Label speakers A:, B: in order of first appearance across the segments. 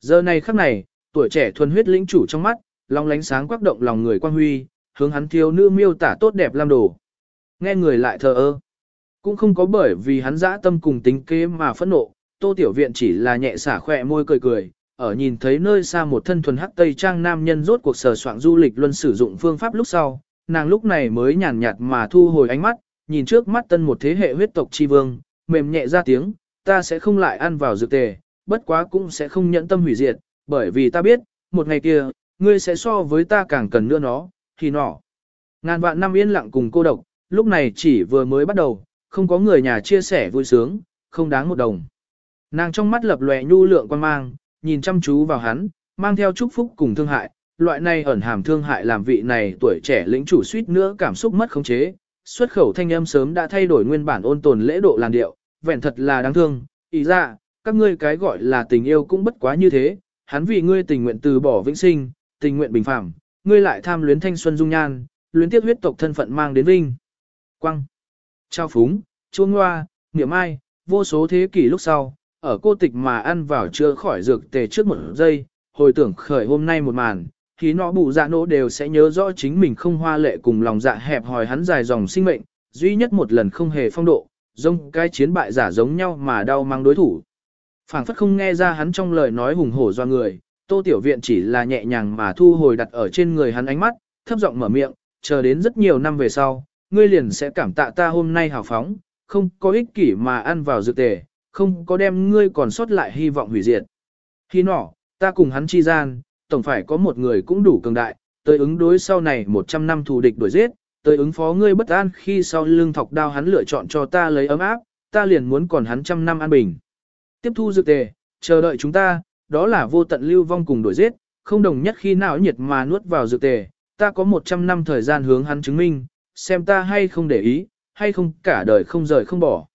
A: Giờ này khắc này, tuổi trẻ thuần huyết lĩnh chủ trong mắt, long lánh sáng quắc động lòng người quan huy, hướng hắn thiếu nữ miêu tả tốt đẹp lam đồ. Nghe người lại thờ ơ. Cũng không có bởi vì hắn dã tâm cùng tính kế mà phẫn nộ, tô tiểu viện chỉ là nhẹ xả khỏe môi cười cười, ở nhìn thấy nơi xa một thân thuần hắc tây trang nam nhân rốt cuộc sở soạn du lịch luân sử dụng phương pháp lúc sau, nàng lúc này mới nhàn nhạt mà thu hồi ánh mắt, nhìn trước mắt tân một thế hệ huyết tộc chi vương, mềm nhẹ ra tiếng, ta sẽ không lại ăn vào dược tề, bất quá cũng sẽ không nhẫn tâm hủy diệt, bởi vì ta biết, một ngày kia, ngươi sẽ so với ta càng cần nữa nó, thì nọ. Ngàn vạn năm yên lặng cùng cô độc, lúc này chỉ vừa mới bắt đầu, không có người nhà chia sẻ vui sướng, không đáng một đồng. Nàng trong mắt lập lòe nhu lượng quan mang, nhìn chăm chú vào hắn, mang theo chúc phúc cùng thương hại, loại này ẩn hàm thương hại làm vị này tuổi trẻ lĩnh chủ suýt nữa cảm xúc mất khống chế, xuất khẩu thanh âm sớm đã thay đổi nguyên bản ôn tồn lễ độ làn điệu, vẹn thật là đáng thương, ý ra, các ngươi cái gọi là tình yêu cũng bất quá như thế, hắn vì ngươi tình nguyện từ bỏ vĩnh sinh, tình nguyện bình phẳng ngươi lại tham luyến thanh xuân dung nhan, luyến tiếc huyết tộc thân phận mang đến vinh. Quăng, trao phúng, chuông hoa, niệm ai, vô số thế kỷ lúc sau, ở cô tịch mà ăn vào chưa khỏi dược tề trước một giây, hồi tưởng khởi hôm nay một màn, thì nó bù dạ nỗ đều sẽ nhớ rõ chính mình không hoa lệ cùng lòng dạ hẹp hòi hắn dài dòng sinh mệnh, duy nhất một lần không hề phong độ, giống cái chiến bại giả giống nhau mà đau mang đối thủ phảng phất không nghe ra hắn trong lời nói hùng hổ do người, tô tiểu viện chỉ là nhẹ nhàng mà thu hồi đặt ở trên người hắn ánh mắt, thấp giọng mở miệng, chờ đến rất nhiều năm về sau, ngươi liền sẽ cảm tạ ta hôm nay hào phóng, không có ích kỷ mà ăn vào dược tề, không có đem ngươi còn sót lại hy vọng hủy diệt. Khi nọ, ta cùng hắn chi gian, tổng phải có một người cũng đủ cường đại, tới ứng đối sau này 100 năm thù địch đuổi giết, tới ứng phó ngươi bất an khi sau lưng thọc đao hắn lựa chọn cho ta lấy ấm áp, ta liền muốn còn hắn trăm năm an bình. Tiếp thu dược tề, chờ đợi chúng ta, đó là vô tận lưu vong cùng đuổi giết, không đồng nhất khi nào nhiệt mà nuốt vào dược tề, ta có 100 năm thời gian hướng hắn chứng minh, xem ta hay không để ý, hay không cả đời không rời không bỏ.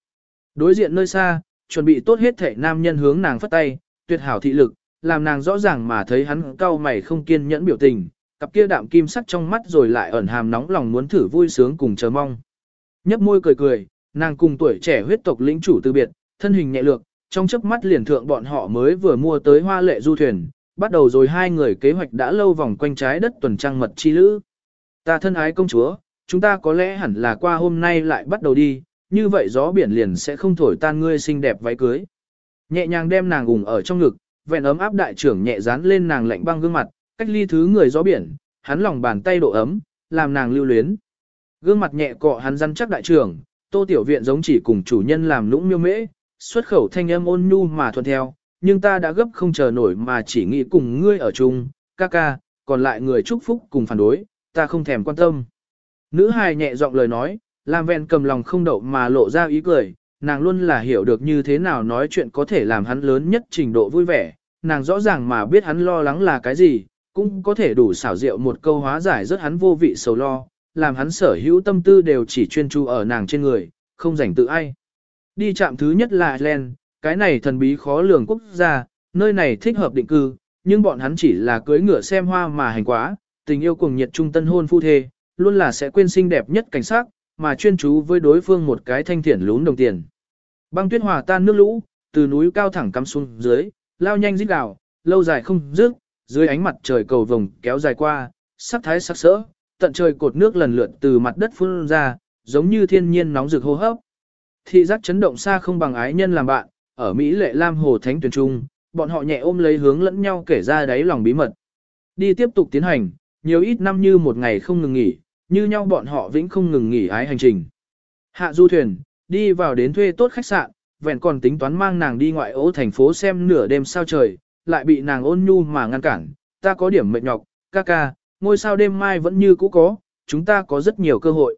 A: Đối diện nơi xa, chuẩn bị tốt hết thể nam nhân hướng nàng phất tay, tuyệt hảo thị lực, làm nàng rõ ràng mà thấy hắn cau mày không kiên nhẫn biểu tình, cặp kia đạm kim sắc trong mắt rồi lại ẩn hàm nóng lòng muốn thử vui sướng cùng chờ mong. Nhấp môi cười cười, nàng cùng tuổi trẻ huyết tộc lĩnh chủ từ biệt, thân hình nhẹ lược, trong chớp mắt liền thượng bọn họ mới vừa mua tới hoa lệ du thuyền, bắt đầu rồi hai người kế hoạch đã lâu vòng quanh trái đất tuần trăng mật chi lữ. Ta thân ái công chúa, chúng ta có lẽ hẳn là qua hôm nay lại bắt đầu đi, như vậy gió biển liền sẽ không thổi tan ngươi xinh đẹp váy cưới. Nhẹ nhàng đem nàng ủng ở trong ngực, vẹn ấm áp đại trưởng nhẹ dán lên nàng lạnh băng gương mặt, cách ly thứ người gió biển, hắn lòng bàn tay độ ấm, làm nàng lưu luyến. Gương mặt nhẹ cọ hắn răn chắc đại trưởng, tô tiểu viện giống chỉ cùng chủ nhân làm lũng miêu mễ, xuất khẩu thanh âm ôn nhu mà thuận theo, nhưng ta đã gấp không chờ nổi mà chỉ nghĩ cùng ngươi ở chung, ca ca, còn lại người chúc phúc cùng phản đối, ta không thèm quan tâm. Nữ hài nhẹ giọng lời nói, làm vẹn cầm lòng không đậu mà lộ ra ý cười, nàng luôn là hiểu được như thế nào nói chuyện có thể làm hắn lớn nhất trình độ vui vẻ, nàng rõ ràng mà biết hắn lo lắng là cái gì, cũng có thể đủ xảo diệu một câu hóa giải rất hắn vô vị sầu lo, làm hắn sở hữu tâm tư đều chỉ chuyên chú ở nàng trên người, không rảnh tự ai. Đi chạm thứ nhất là Ireland, cái này thần bí khó lường quốc gia, nơi này thích hợp định cư, nhưng bọn hắn chỉ là cưới ngựa xem hoa mà hành quá, tình yêu cùng nhiệt trung tân hôn phu thê, luôn là sẽ quên xinh đẹp nhất cảnh sát, mà chuyên chú với đối phương một cái thanh thiển lún đồng tiền. Băng tuyết hòa tan nước lũ, từ núi cao thẳng cắm xuống dưới, lao nhanh rít đảo, lâu dài không dứt, dưới ánh mặt trời cầu vồng kéo dài qua, sắc thái sắc sỡ, tận trời cột nước lần lượt từ mặt đất phun ra, giống như thiên nhiên nóng rực hô hấp. Thị giác chấn động xa không bằng ái nhân làm bạn, ở Mỹ lệ Lam Hồ Thánh Tuyền Trung, bọn họ nhẹ ôm lấy hướng lẫn nhau kể ra đáy lòng bí mật. Đi tiếp tục tiến hành, nhiều ít năm như một ngày không ngừng nghỉ, như nhau bọn họ vĩnh không ngừng nghỉ ái hành trình. Hạ du thuyền, đi vào đến thuê tốt khách sạn, vẹn còn tính toán mang nàng đi ngoại ô thành phố xem nửa đêm sao trời, lại bị nàng ôn nhu mà ngăn cản, ta có điểm mệt nhọc, ca ca, ngôi sao đêm mai vẫn như cũ có, chúng ta có rất nhiều cơ hội.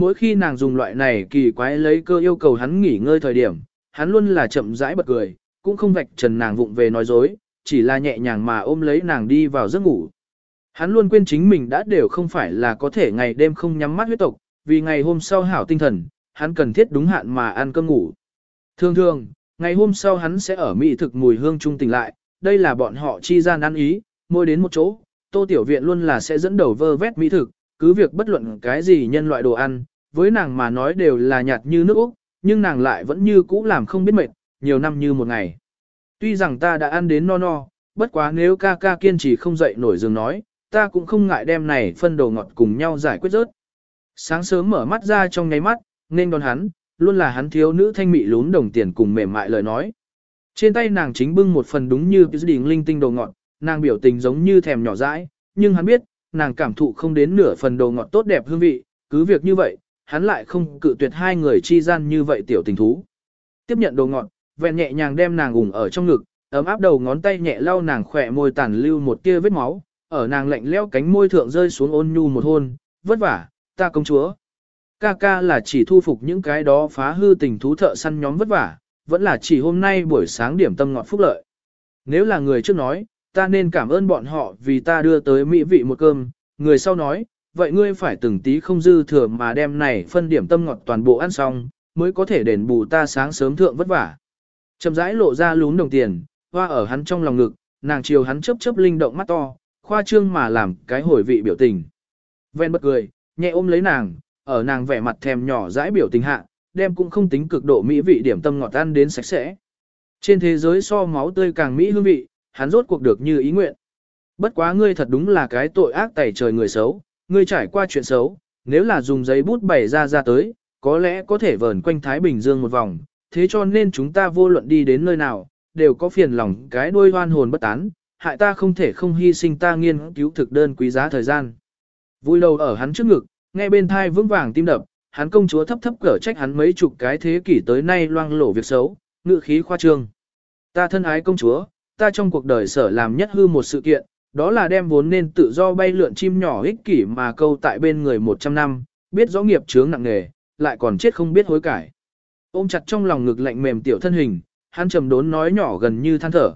A: Mỗi khi nàng dùng loại này kỳ quái lấy cơ yêu cầu hắn nghỉ ngơi thời điểm, hắn luôn là chậm rãi bật cười, cũng không vạch trần nàng vụng về nói dối, chỉ là nhẹ nhàng mà ôm lấy nàng đi vào giấc ngủ. Hắn luôn quên chính mình đã đều không phải là có thể ngày đêm không nhắm mắt huyết tộc, vì ngày hôm sau hảo tinh thần, hắn cần thiết đúng hạn mà ăn cơm ngủ. Thường thường, ngày hôm sau hắn sẽ ở mỹ thực mùi hương trung tỉnh lại, đây là bọn họ chi gian ăn ý, môi đến một chỗ, tô tiểu viện luôn là sẽ dẫn đầu vơ vét mỹ thực, cứ việc bất luận cái gì nhân loại đồ ăn, với nàng mà nói đều là nhạt như nước Úc, nhưng nàng lại vẫn như cũ làm không biết mệt, nhiều năm như một ngày. Tuy rằng ta đã ăn đến no no, bất quá nếu ca ca kiên trì không dậy nổi giường nói, ta cũng không ngại đem này phân đồ ngọt cùng nhau giải quyết rớt. Sáng sớm mở mắt ra trong nháy mắt, nên đón hắn, luôn là hắn thiếu nữ thanh mị lún đồng tiền cùng mềm mại lời nói. Trên tay nàng chính bưng một phần đúng như đỉnh linh tinh đồ ngọt, nàng biểu tình giống như thèm nhỏ dãi, nhưng hắn biết, nàng cảm thụ không đến nửa phần đồ ngọt tốt đẹp hương vị, cứ việc như vậy, hắn lại không cự tuyệt hai người chi gian như vậy tiểu tình thú. Tiếp nhận đồ ngọt, vẹn nhẹ nhàng đem nàng ủng ở trong ngực, ấm áp đầu ngón tay nhẹ lau nàng khỏe môi tàn lưu một tia vết máu, ở nàng lạnh leo cánh môi thượng rơi xuống ôn nhu một hôn, vất vả, ta công chúa. Ca ca là chỉ thu phục những cái đó phá hư tình thú thợ săn nhóm vất vả, vẫn là chỉ hôm nay buổi sáng điểm tâm ngọt phúc lợi. Nếu là người trước nói, ta nên cảm ơn bọn họ vì ta đưa tới mỹ vị một cơm, người sau nói, vậy ngươi phải từng tí không dư thừa mà đem này phân điểm tâm ngọt toàn bộ ăn xong, mới có thể đền bù ta sáng sớm thượng vất vả. Chậm rãi lộ ra lún đồng tiền, hoa ở hắn trong lòng ngực, nàng chiều hắn chớp chớp linh động mắt to, khoa trương mà làm cái hồi vị biểu tình. Ven bật cười, nhẹ ôm lấy nàng, ở nàng vẻ mặt thèm nhỏ dãi biểu tình hạ, đem cũng không tính cực độ mỹ vị điểm tâm ngọt ăn đến sạch sẽ. Trên thế giới so máu tươi càng mỹ hương vị, hắn rốt cuộc được như ý nguyện. Bất quá ngươi thật đúng là cái tội ác tẩy trời người xấu, ngươi trải qua chuyện xấu, nếu là dùng giấy bút bày ra ra tới, có lẽ có thể vờn quanh Thái Bình Dương một vòng, thế cho nên chúng ta vô luận đi đến nơi nào, đều có phiền lòng cái đuôi hoan hồn bất tán, hại ta không thể không hy sinh ta nghiên cứu thực đơn quý giá thời gian. Vui đầu ở hắn trước ngực, nghe bên thai vững vàng tim đập, hắn công chúa thấp thấp cở trách hắn mấy chục cái thế kỷ tới nay loang lổ việc xấu, ngự khí khoa trương. Ta thân ái công chúa, ta trong cuộc đời sở làm nhất hư một sự kiện, đó là đem vốn nên tự do bay lượn chim nhỏ ích kỷ mà câu tại bên người 100 năm, biết rõ nghiệp chướng nặng nghề, lại còn chết không biết hối cải. Ôm chặt trong lòng ngực lạnh mềm tiểu thân hình, hắn trầm đốn nói nhỏ gần như than thở.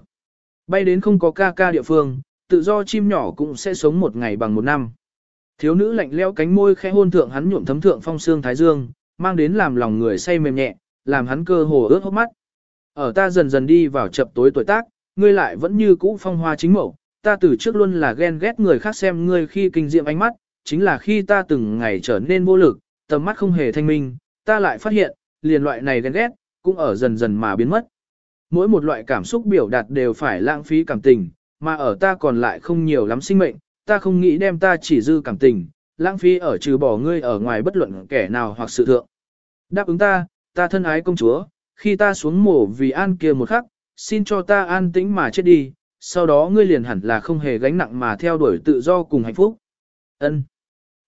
A: Bay đến không có ca ca địa phương, tự do chim nhỏ cũng sẽ sống một ngày bằng một năm. Thiếu nữ lạnh leo cánh môi khẽ hôn thượng hắn nhuộm thấm thượng phong xương thái dương, mang đến làm lòng người say mềm nhẹ, làm hắn cơ hồ ướt hốc mắt. Ở ta dần dần đi vào chập tối tuổi tác, ngươi lại vẫn như cũ phong hoa chính mẫu, ta từ trước luôn là ghen ghét người khác xem ngươi khi kinh diệm ánh mắt, chính là khi ta từng ngày trở nên vô lực, tầm mắt không hề thanh minh, ta lại phát hiện, liền loại này ghen ghét, cũng ở dần dần mà biến mất. Mỗi một loại cảm xúc biểu đạt đều phải lãng phí cảm tình, mà ở ta còn lại không nhiều lắm sinh mệnh, ta không nghĩ đem ta chỉ dư cảm tình, lãng phí ở trừ bỏ ngươi ở ngoài bất luận kẻ nào hoặc sự thượng. Đáp ứng ta, ta thân ái công chúa, khi ta xuống mổ vì an kia một khắc, xin cho ta an tĩnh mà chết đi, sau đó ngươi liền hẳn là không hề gánh nặng mà theo đuổi tự do cùng hạnh phúc. Ân.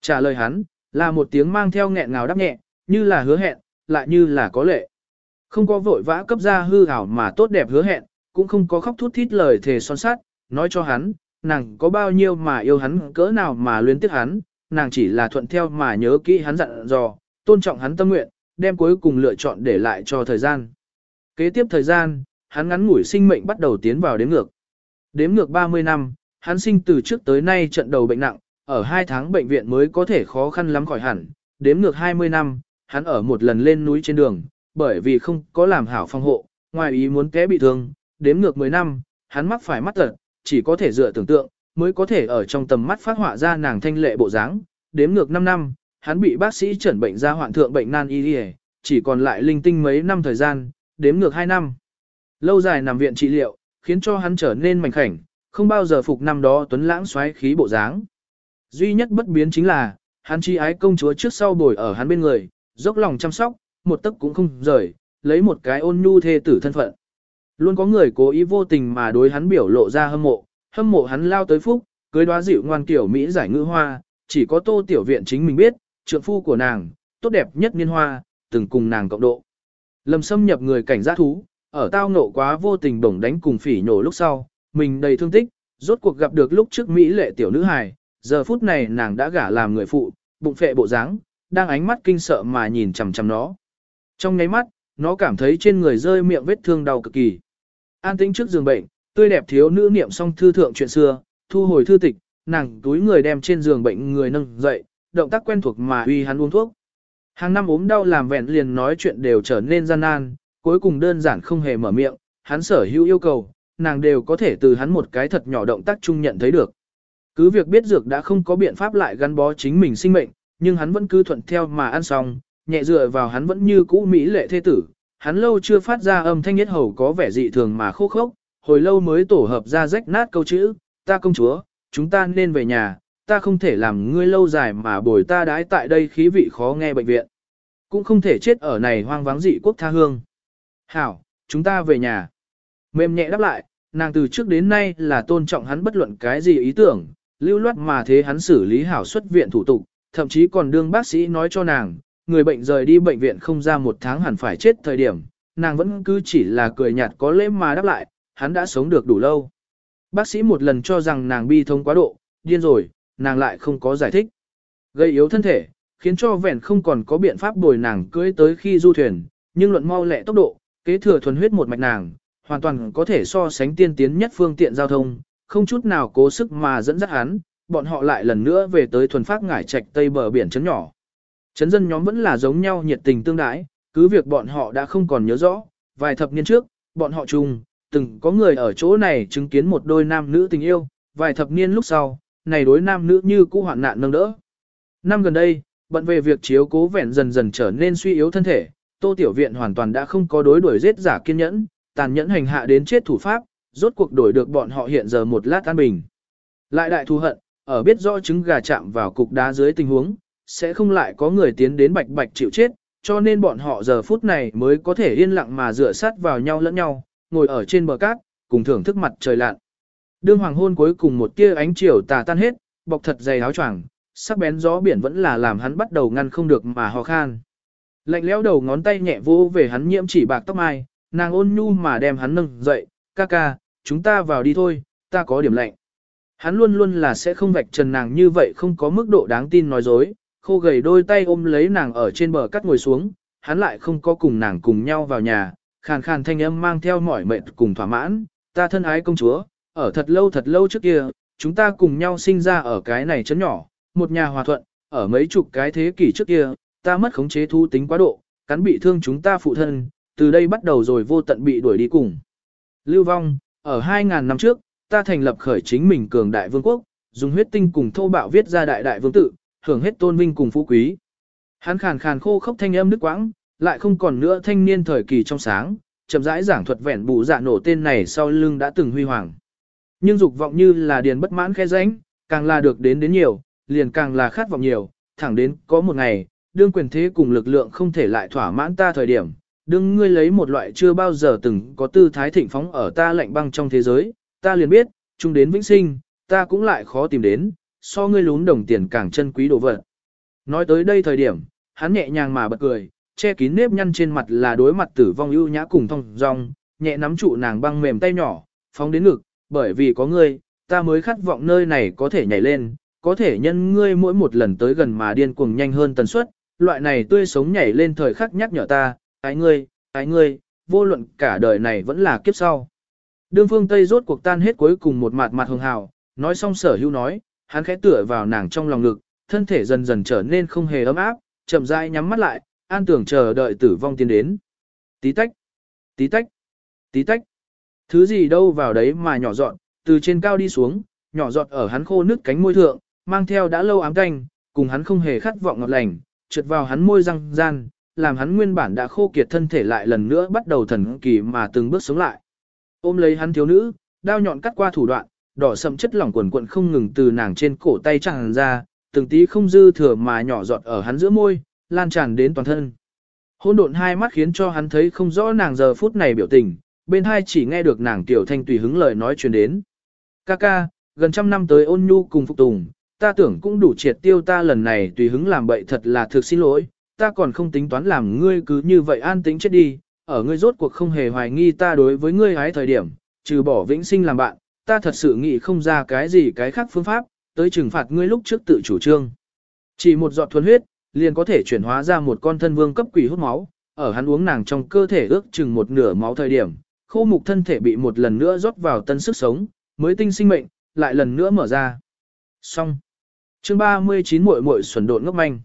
A: Trả lời hắn, là một tiếng mang theo nghẹn ngào đáp nhẹ, như là hứa hẹn, lại như là có lệ. Không có vội vã cấp ra hư ảo mà tốt đẹp hứa hẹn, cũng không có khóc thút thít lời thề son sát, nói cho hắn, nàng có bao nhiêu mà yêu hắn cỡ nào mà luyến tiếc hắn, nàng chỉ là thuận theo mà nhớ kỹ hắn dặn dò, tôn trọng hắn tâm nguyện, đem cuối cùng lựa chọn để lại cho thời gian. Kế tiếp thời gian, hắn ngắn ngủi sinh mệnh bắt đầu tiến vào đến ngược. Đếm ngược 30 năm, hắn sinh từ trước tới nay trận đầu bệnh nặng, ở 2 tháng bệnh viện mới có thể khó khăn lắm khỏi hẳn. Đếm ngược 20 năm, hắn ở một lần lên núi trên đường, bởi vì không có làm hảo phòng hộ, ngoài ý muốn té bị thương. Đếm ngược 10 năm, hắn mắc phải mắt tật, chỉ có thể dựa tưởng tượng, mới có thể ở trong tầm mắt phát họa ra nàng thanh lệ bộ dáng. Đếm ngược 5 năm, hắn bị bác sĩ chẩn bệnh ra hoạn thượng bệnh nan y chỉ còn lại linh tinh mấy năm thời gian, đếm ngược 2 năm. Lâu dài nằm viện trị liệu, khiến cho hắn trở nên mảnh khảnh, không bao giờ phục năm đó tuấn lãng xoáy khí bộ dáng. Duy nhất bất biến chính là, hắn chi ái công chúa trước sau bồi ở hắn bên người, dốc lòng chăm sóc, một tấc cũng không rời, lấy một cái ôn nhu thê tử thân phận. Luôn có người cố ý vô tình mà đối hắn biểu lộ ra hâm mộ, hâm mộ hắn lao tới phúc, cưới đoá dịu ngoan kiểu Mỹ giải ngữ hoa, chỉ có tô tiểu viện chính mình biết, trượng phu của nàng, tốt đẹp nhất niên hoa, từng cùng nàng cộng độ. Lầm xâm nhập người cảnh giác thú, ở tao nộ quá vô tình bổng đánh cùng phỉ nổ lúc sau, mình đầy thương tích, rốt cuộc gặp được lúc trước Mỹ lệ tiểu nữ hài, giờ phút này nàng đã gả làm người phụ, bụng phệ bộ dáng, đang ánh mắt kinh sợ mà nhìn chằm chằm nó. Trong nháy mắt, nó cảm thấy trên người rơi miệng vết thương đau cực kỳ. An tĩnh trước giường bệnh, tươi đẹp thiếu nữ niệm xong thư thượng chuyện xưa, thu hồi thư tịch, nàng túi người đem trên giường bệnh người nâng dậy, động tác quen thuộc mà uy hắn uống thuốc. Hàng năm ốm đau làm vẹn liền nói chuyện đều trở nên gian nan, cuối cùng đơn giản không hề mở miệng, hắn sở hữu yêu cầu, nàng đều có thể từ hắn một cái thật nhỏ động tác chung nhận thấy được. Cứ việc biết dược đã không có biện pháp lại gắn bó chính mình sinh mệnh, nhưng hắn vẫn cứ thuận theo mà ăn xong, nhẹ dựa vào hắn vẫn như cũ mỹ lệ thế tử, hắn lâu chưa phát ra âm thanh nhất hầu có vẻ dị thường mà khô khốc, hồi lâu mới tổ hợp ra rách nát câu chữ, ta công chúa, chúng ta nên về nhà, ta không thể làm ngươi lâu dài mà bồi ta đãi tại đây khí vị khó nghe bệnh viện. Cũng không thể chết ở này hoang vắng dị quốc tha hương. Hảo, chúng ta về nhà. Mềm nhẹ đáp lại, nàng từ trước đến nay là tôn trọng hắn bất luận cái gì ý tưởng, lưu loát mà thế hắn xử lý hảo xuất viện thủ tục, thậm chí còn đương bác sĩ nói cho nàng, người bệnh rời đi bệnh viện không ra một tháng hẳn phải chết thời điểm, nàng vẫn cứ chỉ là cười nhạt có lễ mà đáp lại, hắn đã sống được đủ lâu. Bác sĩ một lần cho rằng nàng bi thông quá độ, điên rồi, nàng lại không có giải thích. Gây yếu thân thể, khiến cho vẹn không còn có biện pháp bồi nàng cưới tới khi du thuyền, nhưng luận mau lẹ tốc độ, kế thừa thuần huyết một mạch nàng, hoàn toàn có thể so sánh tiên tiến nhất phương tiện giao thông, không chút nào cố sức mà dẫn dắt hắn, bọn họ lại lần nữa về tới thuần phát ngải trạch tây bờ biển chấn nhỏ. Chấn dân nhóm vẫn là giống nhau nhiệt tình tương đái, cứ việc bọn họ đã không còn nhớ rõ, vài thập niên trước, bọn họ chung, từng có người ở chỗ này chứng kiến một đôi nam nữ tình yêu, vài thập niên lúc sau, này đối nam nữ như cũ hoạn nạn nâng đỡ. Năm gần đây, bận về việc chiếu cố vẹn dần dần trở nên suy yếu thân thể, Tô Tiểu Viện hoàn toàn đã không có đối đuổi giết giả kiên nhẫn, tàn nhẫn hành hạ đến chết thủ pháp, rốt cuộc đổi được bọn họ hiện giờ một lát an bình. Lại đại thù hận, ở biết rõ trứng gà chạm vào cục đá dưới tình huống, sẽ không lại có người tiến đến bạch bạch chịu chết, cho nên bọn họ giờ phút này mới có thể yên lặng mà dựa sát vào nhau lẫn nhau, ngồi ở trên bờ cát, cùng thưởng thức mặt trời lặn. Đương hoàng hôn cuối cùng một tia ánh chiều tà tan hết, bọc thật dày áo choàng, sắc bén gió biển vẫn là làm hắn bắt đầu ngăn không được mà ho khan. Lạnh lẽo đầu ngón tay nhẹ vô về hắn nhiễm chỉ bạc tóc mai, nàng ôn nhu mà đem hắn nâng dậy, ca ca, chúng ta vào đi thôi, ta có điểm lạnh. Hắn luôn luôn là sẽ không vạch trần nàng như vậy không có mức độ đáng tin nói dối, khô gầy đôi tay ôm lấy nàng ở trên bờ cắt ngồi xuống, hắn lại không có cùng nàng cùng nhau vào nhà, khàn khàn thanh âm mang theo mỏi mệt cùng thỏa mãn, ta thân ái công chúa, ở thật lâu thật lâu trước kia, chúng ta cùng nhau sinh ra ở cái này chấn nhỏ, một nhà hòa thuận, ở mấy chục cái thế kỷ trước kia, ta mất khống chế thu tính quá độ, cắn bị thương chúng ta phụ thân, từ đây bắt đầu rồi vô tận bị đuổi đi cùng. Lưu vong, ở 2.000 năm trước, ta thành lập khởi chính mình cường đại vương quốc, dùng huyết tinh cùng thô bạo viết ra đại đại vương tự, hưởng hết tôn vinh cùng phú quý. Hắn khàn khàn khô khốc thanh âm nước quãng, lại không còn nữa thanh niên thời kỳ trong sáng, chậm rãi giảng thuật vẹn bù dạ nổ tên này sau lưng đã từng huy hoàng. Nhưng dục vọng như là điền bất mãn khe ránh, càng là được đến đến nhiều, liền càng là khát vọng nhiều, thẳng đến có một ngày, đương quyền thế cùng lực lượng không thể lại thỏa mãn ta thời điểm, đương ngươi lấy một loại chưa bao giờ từng có tư thái thịnh phóng ở ta lạnh băng trong thế giới, ta liền biết, chung đến vĩnh sinh, ta cũng lại khó tìm đến, so ngươi lún đồng tiền càng chân quý đồ vật. Nói tới đây thời điểm, hắn nhẹ nhàng mà bật cười, che kín nếp nhăn trên mặt là đối mặt tử vong ưu nhã cùng thông dong, nhẹ nắm trụ nàng băng mềm tay nhỏ, phóng đến ngực, bởi vì có ngươi, ta mới khát vọng nơi này có thể nhảy lên, có thể nhân ngươi mỗi một lần tới gần mà điên cuồng nhanh hơn tần suất, loại này tươi sống nhảy lên thời khắc nhắc nhở ta, ái ngươi, ái ngươi, vô luận cả đời này vẫn là kiếp sau. Đương phương Tây rốt cuộc tan hết cuối cùng một mặt mặt hường hào, nói xong sở hữu nói, hắn khẽ tựa vào nàng trong lòng ngực, thân thể dần dần trở nên không hề ấm áp, chậm rãi nhắm mắt lại, an tưởng chờ đợi tử vong tiến đến. Tí tách, tí tách, tí tách. Thứ gì đâu vào đấy mà nhỏ dọn, từ trên cao đi xuống, nhỏ giọt ở hắn khô nước cánh môi thượng, mang theo đã lâu ám canh, cùng hắn không hề khát vọng ngọt lành, trượt vào hắn môi răng gian, làm hắn nguyên bản đã khô kiệt thân thể lại lần nữa bắt đầu thần kỳ mà từng bước sống lại. Ôm lấy hắn thiếu nữ, đao nhọn cắt qua thủ đoạn, đỏ sậm chất lỏng quần quần không ngừng từ nàng trên cổ tay tràn ra, từng tí không dư thừa mà nhỏ giọt ở hắn giữa môi, lan tràn đến toàn thân. Hôn độn hai mắt khiến cho hắn thấy không rõ nàng giờ phút này biểu tình, bên hai chỉ nghe được nàng tiểu thanh tùy hứng lời nói truyền đến. Ca ca, gần trăm năm tới ôn nhu cùng phục tùng, ta tưởng cũng đủ triệt tiêu ta lần này tùy hứng làm bậy thật là thực xin lỗi, ta còn không tính toán làm ngươi cứ như vậy an tính chết đi, ở ngươi rốt cuộc không hề hoài nghi ta đối với ngươi hái thời điểm, trừ bỏ vĩnh sinh làm bạn, ta thật sự nghĩ không ra cái gì cái khác phương pháp, tới trừng phạt ngươi lúc trước tự chủ trương. Chỉ một giọt thuần huyết, liền có thể chuyển hóa ra một con thân vương cấp quỷ hút máu, ở hắn uống nàng trong cơ thể ước chừng một nửa máu thời điểm, khô mục thân thể bị một lần nữa rót vào tân sức sống, mới tinh sinh mệnh, lại lần nữa mở ra. Xong. Chương 39 muội muội xuẩn độn ngốc manh.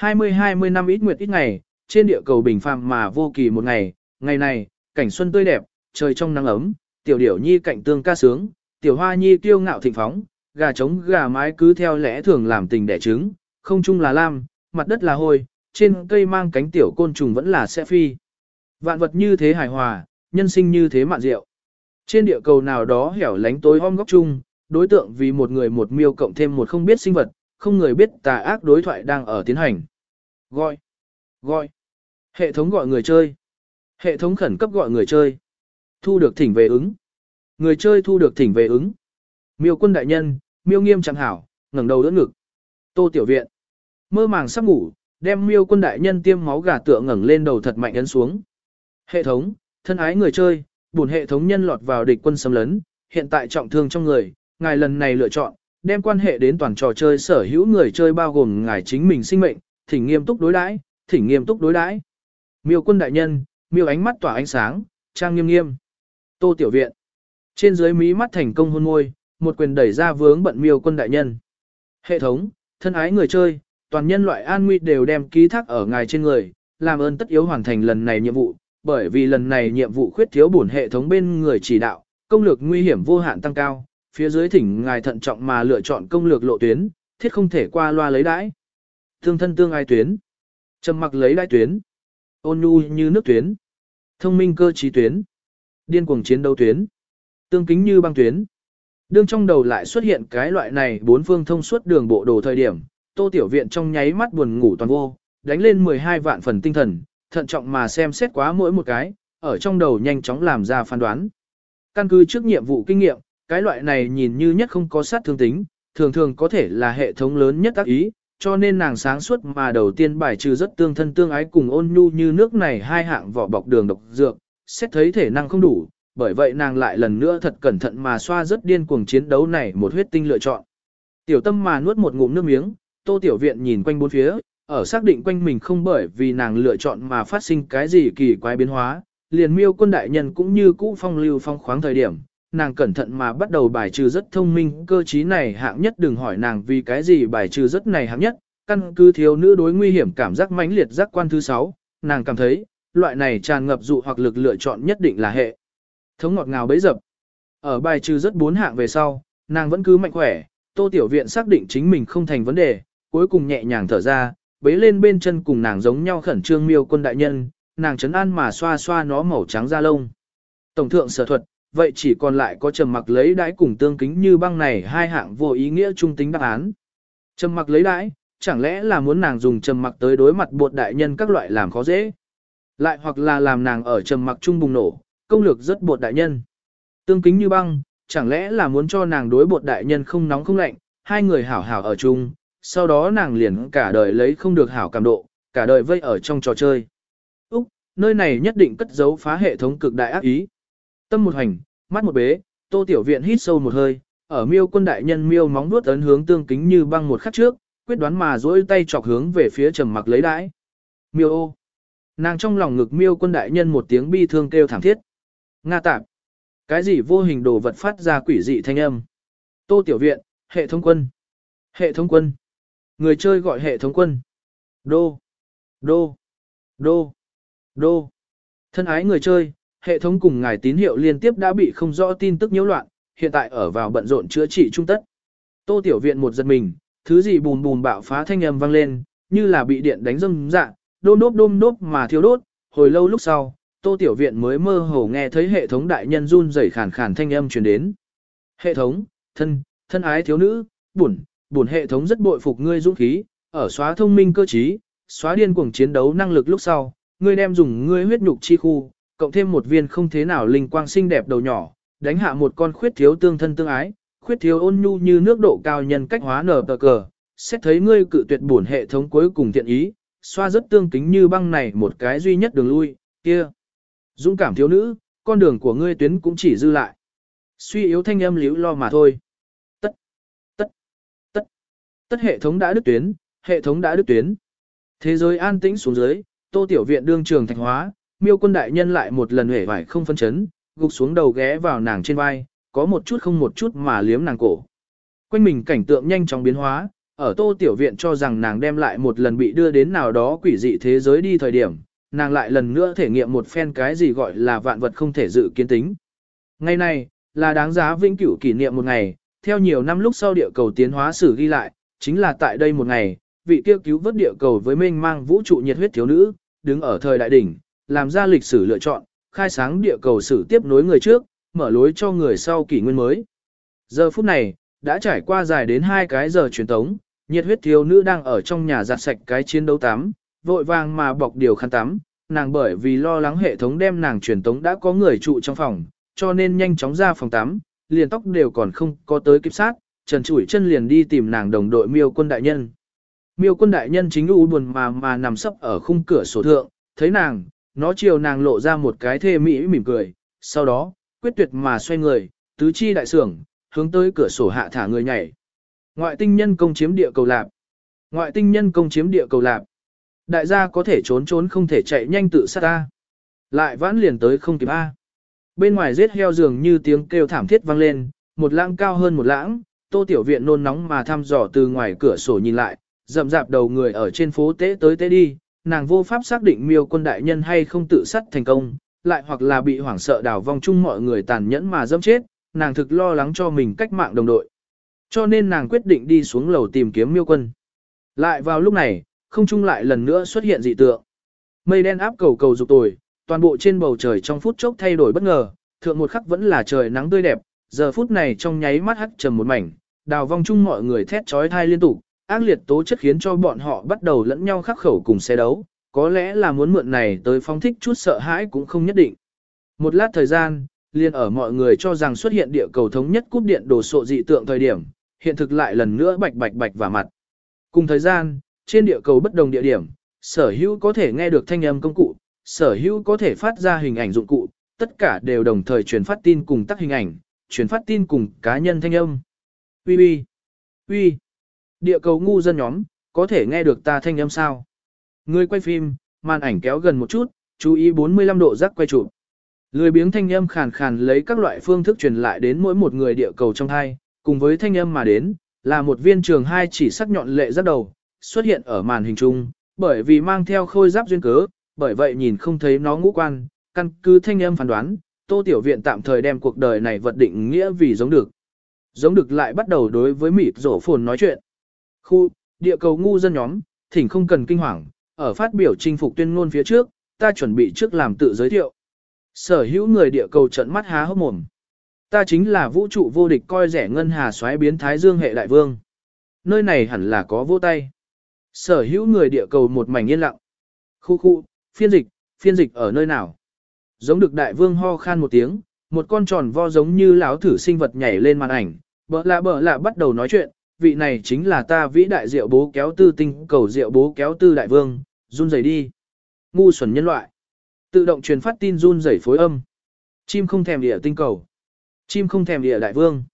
A: 20-20 năm ít nguyệt ít ngày, trên địa cầu bình phàm mà vô kỳ một ngày, ngày này, cảnh xuân tươi đẹp, trời trong nắng ấm, tiểu điểu nhi cạnh tương ca sướng, tiểu hoa nhi kiêu ngạo thịnh phóng, gà trống gà mái cứ theo lẽ thường làm tình đẻ trứng, không chung là lam, mặt đất là hôi, trên cây mang cánh tiểu côn trùng vẫn là sẽ phi. Vạn vật như thế hài hòa, nhân sinh như thế mạn diệu. Trên địa cầu nào đó hẻo lánh tối om góc chung, đối tượng vì một người một miêu cộng thêm một không biết sinh vật, không người biết tà ác đối thoại đang ở tiến hành. Gọi, gọi, hệ thống gọi người chơi. Hệ thống khẩn cấp gọi người chơi. Thu được thỉnh về ứng. Người chơi thu được thỉnh về ứng. Miêu quân đại nhân, miêu nghiêm chẳng hảo, ngẩng đầu đỡ ngực. Tô tiểu viện. Mơ màng sắp ngủ, đem miêu quân đại nhân tiêm máu gà tựa ngẩng lên đầu thật mạnh ấn xuống. Hệ thống, thân ái người chơi, buồn hệ thống nhân lọt vào địch quân xâm lấn, hiện tại trọng thương trong người, ngài lần này lựa chọn, đem quan hệ đến toàn trò chơi sở hữu người chơi bao gồm ngài chính mình sinh mệnh, thỉnh nghiêm túc đối đãi, thỉnh nghiêm túc đối đãi. Miêu quân đại nhân, miêu ánh mắt tỏa ánh sáng, trang nghiêm nghiêm. Tô tiểu viện. Trên dưới mí mắt thành công hôn môi, một quyền đẩy ra vướng bận miêu quân đại nhân. Hệ thống, thân ái người chơi, toàn nhân loại an nguy đều đem ký thác ở ngài trên người, làm ơn tất yếu hoàn thành lần này nhiệm vụ, bởi vì lần này nhiệm vụ khuyết thiếu bổn hệ thống bên người chỉ đạo, công lược nguy hiểm vô hạn tăng cao, phía dưới thỉnh ngài thận trọng mà lựa chọn công lược lộ tuyến, thiết không thể qua loa lấy đãi. thương thân tương ai tuyến, trầm mặc lấy đãi tuyến, ôn nhu như nước tuyến, thông minh cơ trí tuyến, điên cuồng chiến đấu tuyến, tương kính như băng tuyến. Đương trong đầu lại xuất hiện cái loại này bốn phương thông suốt đường bộ đồ thời điểm, tô tiểu viện trong nháy mắt buồn ngủ toàn vô, đánh lên 12 vạn phần tinh thần, thận trọng mà xem xét quá mỗi một cái, ở trong đầu nhanh chóng làm ra phán đoán. Căn cứ trước nhiệm vụ kinh nghiệm, cái loại này nhìn như nhất không có sát thương tính, thường thường có thể là hệ thống lớn nhất tác ý, cho nên nàng sáng suốt mà đầu tiên bài trừ rất tương thân tương ái cùng ôn nhu như nước này hai hạng vỏ bọc đường độc dược, xét thấy thể năng không đủ, bởi vậy nàng lại lần nữa thật cẩn thận mà xoa rất điên cuồng chiến đấu này một huyết tinh lựa chọn. Tiểu tâm mà nuốt một ngụm nước miếng, tô tiểu viện nhìn quanh bốn phía, ở xác định quanh mình không bởi vì nàng lựa chọn mà phát sinh cái gì kỳ quái biến hóa, liền miêu quân đại nhân cũng như cũ phong lưu phong khoáng thời điểm, nàng cẩn thận mà bắt đầu bài trừ rất thông minh cơ trí này hạng nhất đừng hỏi nàng vì cái gì bài trừ rất này hạng nhất, căn cứ thiếu nữ đối nguy hiểm cảm giác mãnh liệt giác quan thứ sáu, nàng cảm thấy, loại này tràn ngập dụ hoặc lực lựa chọn nhất định là hệ. Thống ngọt ngào bấy dập. Ở bài trừ rất bốn hạng về sau, nàng vẫn cứ mạnh khỏe, tô tiểu viện xác định chính mình không thành vấn đề, cuối cùng nhẹ nhàng thở ra, bế lên bên chân cùng nàng giống nhau khẩn trương miêu quân đại nhân, nàng chấn an mà xoa xoa nó màu trắng da lông. Tổng thượng sở thuật, vậy chỉ còn lại có trầm mặc lấy đãi cùng tương kính như băng này hai hạng vô ý nghĩa trung tính đáp án. Trầm mặc lấy đãi, chẳng lẽ là muốn nàng dùng trầm mặc tới đối mặt bột đại nhân các loại làm khó dễ. Lại hoặc là làm nàng ở trầm mặc trung bùng nổ, công lược rất bột đại nhân. Tương kính như băng, chẳng lẽ là muốn cho nàng đối bột đại nhân không nóng không lạnh, hai người hảo hảo ở chung, sau đó nàng liền cả đời lấy không được hảo cảm độ, cả đời vây ở trong trò chơi. Úc, nơi này nhất định cất giấu phá hệ thống cực đại ác ý. Tâm một hành, mắt một bế, tô tiểu viện hít sâu một hơi, ở miêu quân đại nhân miêu móng nuốt ấn hướng tương kính như băng một khắc trước, quyết đoán mà duỗi tay chọc hướng về phía trầm mặc lấy đãi. Miêu ô. Nàng trong lòng ngực miêu quân đại nhân một tiếng bi thương kêu thảm thiết. Nga tạp. Cái gì vô hình đồ vật phát ra quỷ dị thanh âm. Tô tiểu viện, hệ thống quân. Hệ thống quân. Người chơi gọi hệ thống quân. Đô. Đô. Đô. Đô. Thân ái người chơi, hệ thống cùng ngài tín hiệu liên tiếp đã bị không rõ tin tức nhiễu loạn, hiện tại ở vào bận rộn chữa trị trung tất. Tô tiểu viện một giật mình, thứ gì bùn bùn bạo phá thanh âm vang lên, như là bị điện đánh dâm dạ, đôm đốp đôm đốp mà thiếu đốt, hồi lâu lúc sau, tô tiểu viện mới mơ hồ nghe thấy hệ thống đại nhân run rẩy khàn khàn thanh âm truyền đến. Hệ thống, thân, thân ái thiếu nữ, buồn, buồn hệ thống rất bội phục ngươi dũng khí, ở xóa thông minh cơ trí, xóa điên cuồng chiến đấu năng lực lúc sau, ngươi đem dùng ngươi huyết nhục chi khu, cộng thêm một viên không thế nào linh quang xinh đẹp đầu nhỏ, đánh hạ một con khuyết thiếu tương thân tương ái, khuyết thiếu ôn nhu như nước độ cao nhân cách hóa nở tờ cờ, xét thấy ngươi cự tuyệt bổn hệ thống cuối cùng thiện ý, xoa rất tương kính như băng này một cái duy nhất đường lui, kia. Dũng cảm thiếu nữ, con đường của ngươi tuyến cũng chỉ dư lại. Suy yếu thanh âm liễu lo mà thôi. Tất, tất, tất, tất hệ thống đã đứt tuyến, hệ thống đã đứt tuyến. Thế giới an tĩnh xuống dưới, tô tiểu viện đương trường thành hóa, miêu quân đại nhân lại một lần hể vải không phân chấn, gục xuống đầu ghé vào nàng trên vai, có một chút không một chút mà liếm nàng cổ. Quanh mình cảnh tượng nhanh chóng biến hóa, ở tô tiểu viện cho rằng nàng đem lại một lần bị đưa đến nào đó quỷ dị thế giới đi thời điểm, nàng lại lần nữa thể nghiệm một phen cái gì gọi là vạn vật không thể dự kiến tính. Ngày này, là đáng giá vĩnh cửu kỷ niệm một ngày, theo nhiều năm lúc sau địa cầu tiến hóa sử ghi lại, chính là tại đây một ngày, vị tiêu cứu vớt địa cầu với mênh mang vũ trụ nhiệt huyết thiếu nữ, đứng ở thời đại đỉnh, làm ra lịch sử lựa chọn, khai sáng địa cầu sử tiếp nối người trước, mở lối cho người sau kỷ nguyên mới. Giờ phút này, đã trải qua dài đến hai cái giờ truyền tống, nhiệt huyết thiếu nữ đang ở trong nhà giặt sạch cái chiến đấu tắm, vội vàng mà bọc điều khăn tắm, nàng bởi vì lo lắng hệ thống đem nàng truyền tống đã có người trụ trong phòng, cho nên nhanh chóng ra phòng tắm, liền tóc đều còn không có tới kịp sát, trần chủi chân liền đi tìm nàng đồng đội miêu quân đại nhân. Miêu quân đại nhân chính u buồn mà mà nằm sấp ở khung cửa sổ thượng, thấy nàng, nó chiều nàng lộ ra một cái thê mỹ mỉm cười, sau đó, quyết tuyệt mà xoay người, tứ chi đại sưởng, hướng tới cửa sổ hạ thả người nhảy. Ngoại tinh nhân công chiếm địa cầu lạp. Ngoại tinh nhân công chiếm địa cầu lạp. Đại gia có thể trốn trốn không thể chạy nhanh tự sát ta. Lại vãn liền tới không kịp A. Bên ngoài giết heo dường như tiếng kêu thảm thiết vang lên, một lãng cao hơn một lãng, tô tiểu viện nôn nóng mà thăm dò từ ngoài cửa sổ nhìn lại, rậm rạp đầu người ở trên phố tế tới tế đi, nàng vô pháp xác định miêu quân đại nhân hay không tự sát thành công, lại hoặc là bị hoảng sợ đảo vong chung mọi người tàn nhẫn mà dâm chết, nàng thực lo lắng cho mình cách mạng đồng đội. Cho nên nàng quyết định đi xuống lầu tìm kiếm miêu quân. Lại vào lúc này, không trung lại lần nữa xuất hiện dị tượng. Mây đen áp cầu cầu dục tồi, toàn bộ trên bầu trời trong phút chốc thay đổi bất ngờ, thượng một khắc vẫn là trời nắng tươi đẹp, giờ phút này trong nháy mắt hắt trầm một mảnh, đào vong chung mọi người thét trói thai liên tục, ác liệt tố chất khiến cho bọn họ bắt đầu lẫn nhau khắc khẩu cùng xe đấu, có lẽ là muốn mượn này tới phong thích chút sợ hãi cũng không nhất định. Một lát thời gian, liền ở mọi người cho rằng xuất hiện địa cầu thống nhất cúp điện đồ sộ dị tượng thời điểm, hiện thực lại lần nữa bạch bạch bạch vào mặt. Cùng thời gian, trên địa cầu bất đồng địa điểm, sở hữu có thể nghe được thanh âm công cụ, sở hữu có thể phát ra hình ảnh dụng cụ, tất cả đều đồng thời truyền phát tin cùng tắt hình ảnh, truyền phát tin cùng cá nhân thanh âm. Ui ui, ui, địa cầu ngu dân nhóm, có thể nghe được ta thanh âm sao? Người quay phim, màn ảnh kéo gần một chút, chú ý 45 độ rắc quay chụp. Lười biếng thanh âm khàn khàn lấy các loại phương thức truyền lại đến mỗi một người địa cầu trong hai, cùng với thanh âm mà đến, là một viên trường hai chỉ sắc nhọn lệ rất đầu, xuất hiện ở màn hình chung, bởi vì mang theo khôi giáp duyên cớ, bởi vậy nhìn không thấy nó ngũ quan, căn cứ thanh âm phán đoán, Tô Tiểu Viện tạm thời đem cuộc đời này vật định nghĩa vì giống được. Giống được lại bắt đầu đối với mịt rổ phồn nói chuyện. Khu, địa cầu ngu dân nhóm, thỉnh không cần kinh hoàng, ở phát biểu chinh phục tuyên ngôn phía trước, ta chuẩn bị trước làm tự giới thiệu. Sở hữu người địa cầu trận mắt há hốc mồm. Ta chính là vũ trụ vô địch coi rẻ ngân hà xoáy biến thái dương hệ đại vương. Nơi này hẳn là có vô tay. Sở hữu người địa cầu một mảnh yên lặng. Khu khu, phiên dịch, phiên dịch ở nơi nào? Giống được đại vương ho khan một tiếng, một con tròn vo giống như lão thử sinh vật nhảy lên màn ảnh, bỡ lạ bỡ lạ bắt đầu nói chuyện, vị này chính là ta vĩ đại diệu bố kéo tư tinh cầu diệu bố kéo tư đại vương, run rẩy đi. Ngu xuẩn nhân loại. Tự động truyền phát tin run rẩy phối âm. Chim không thèm địa tinh cầu. Chim không thèm địa đại vương.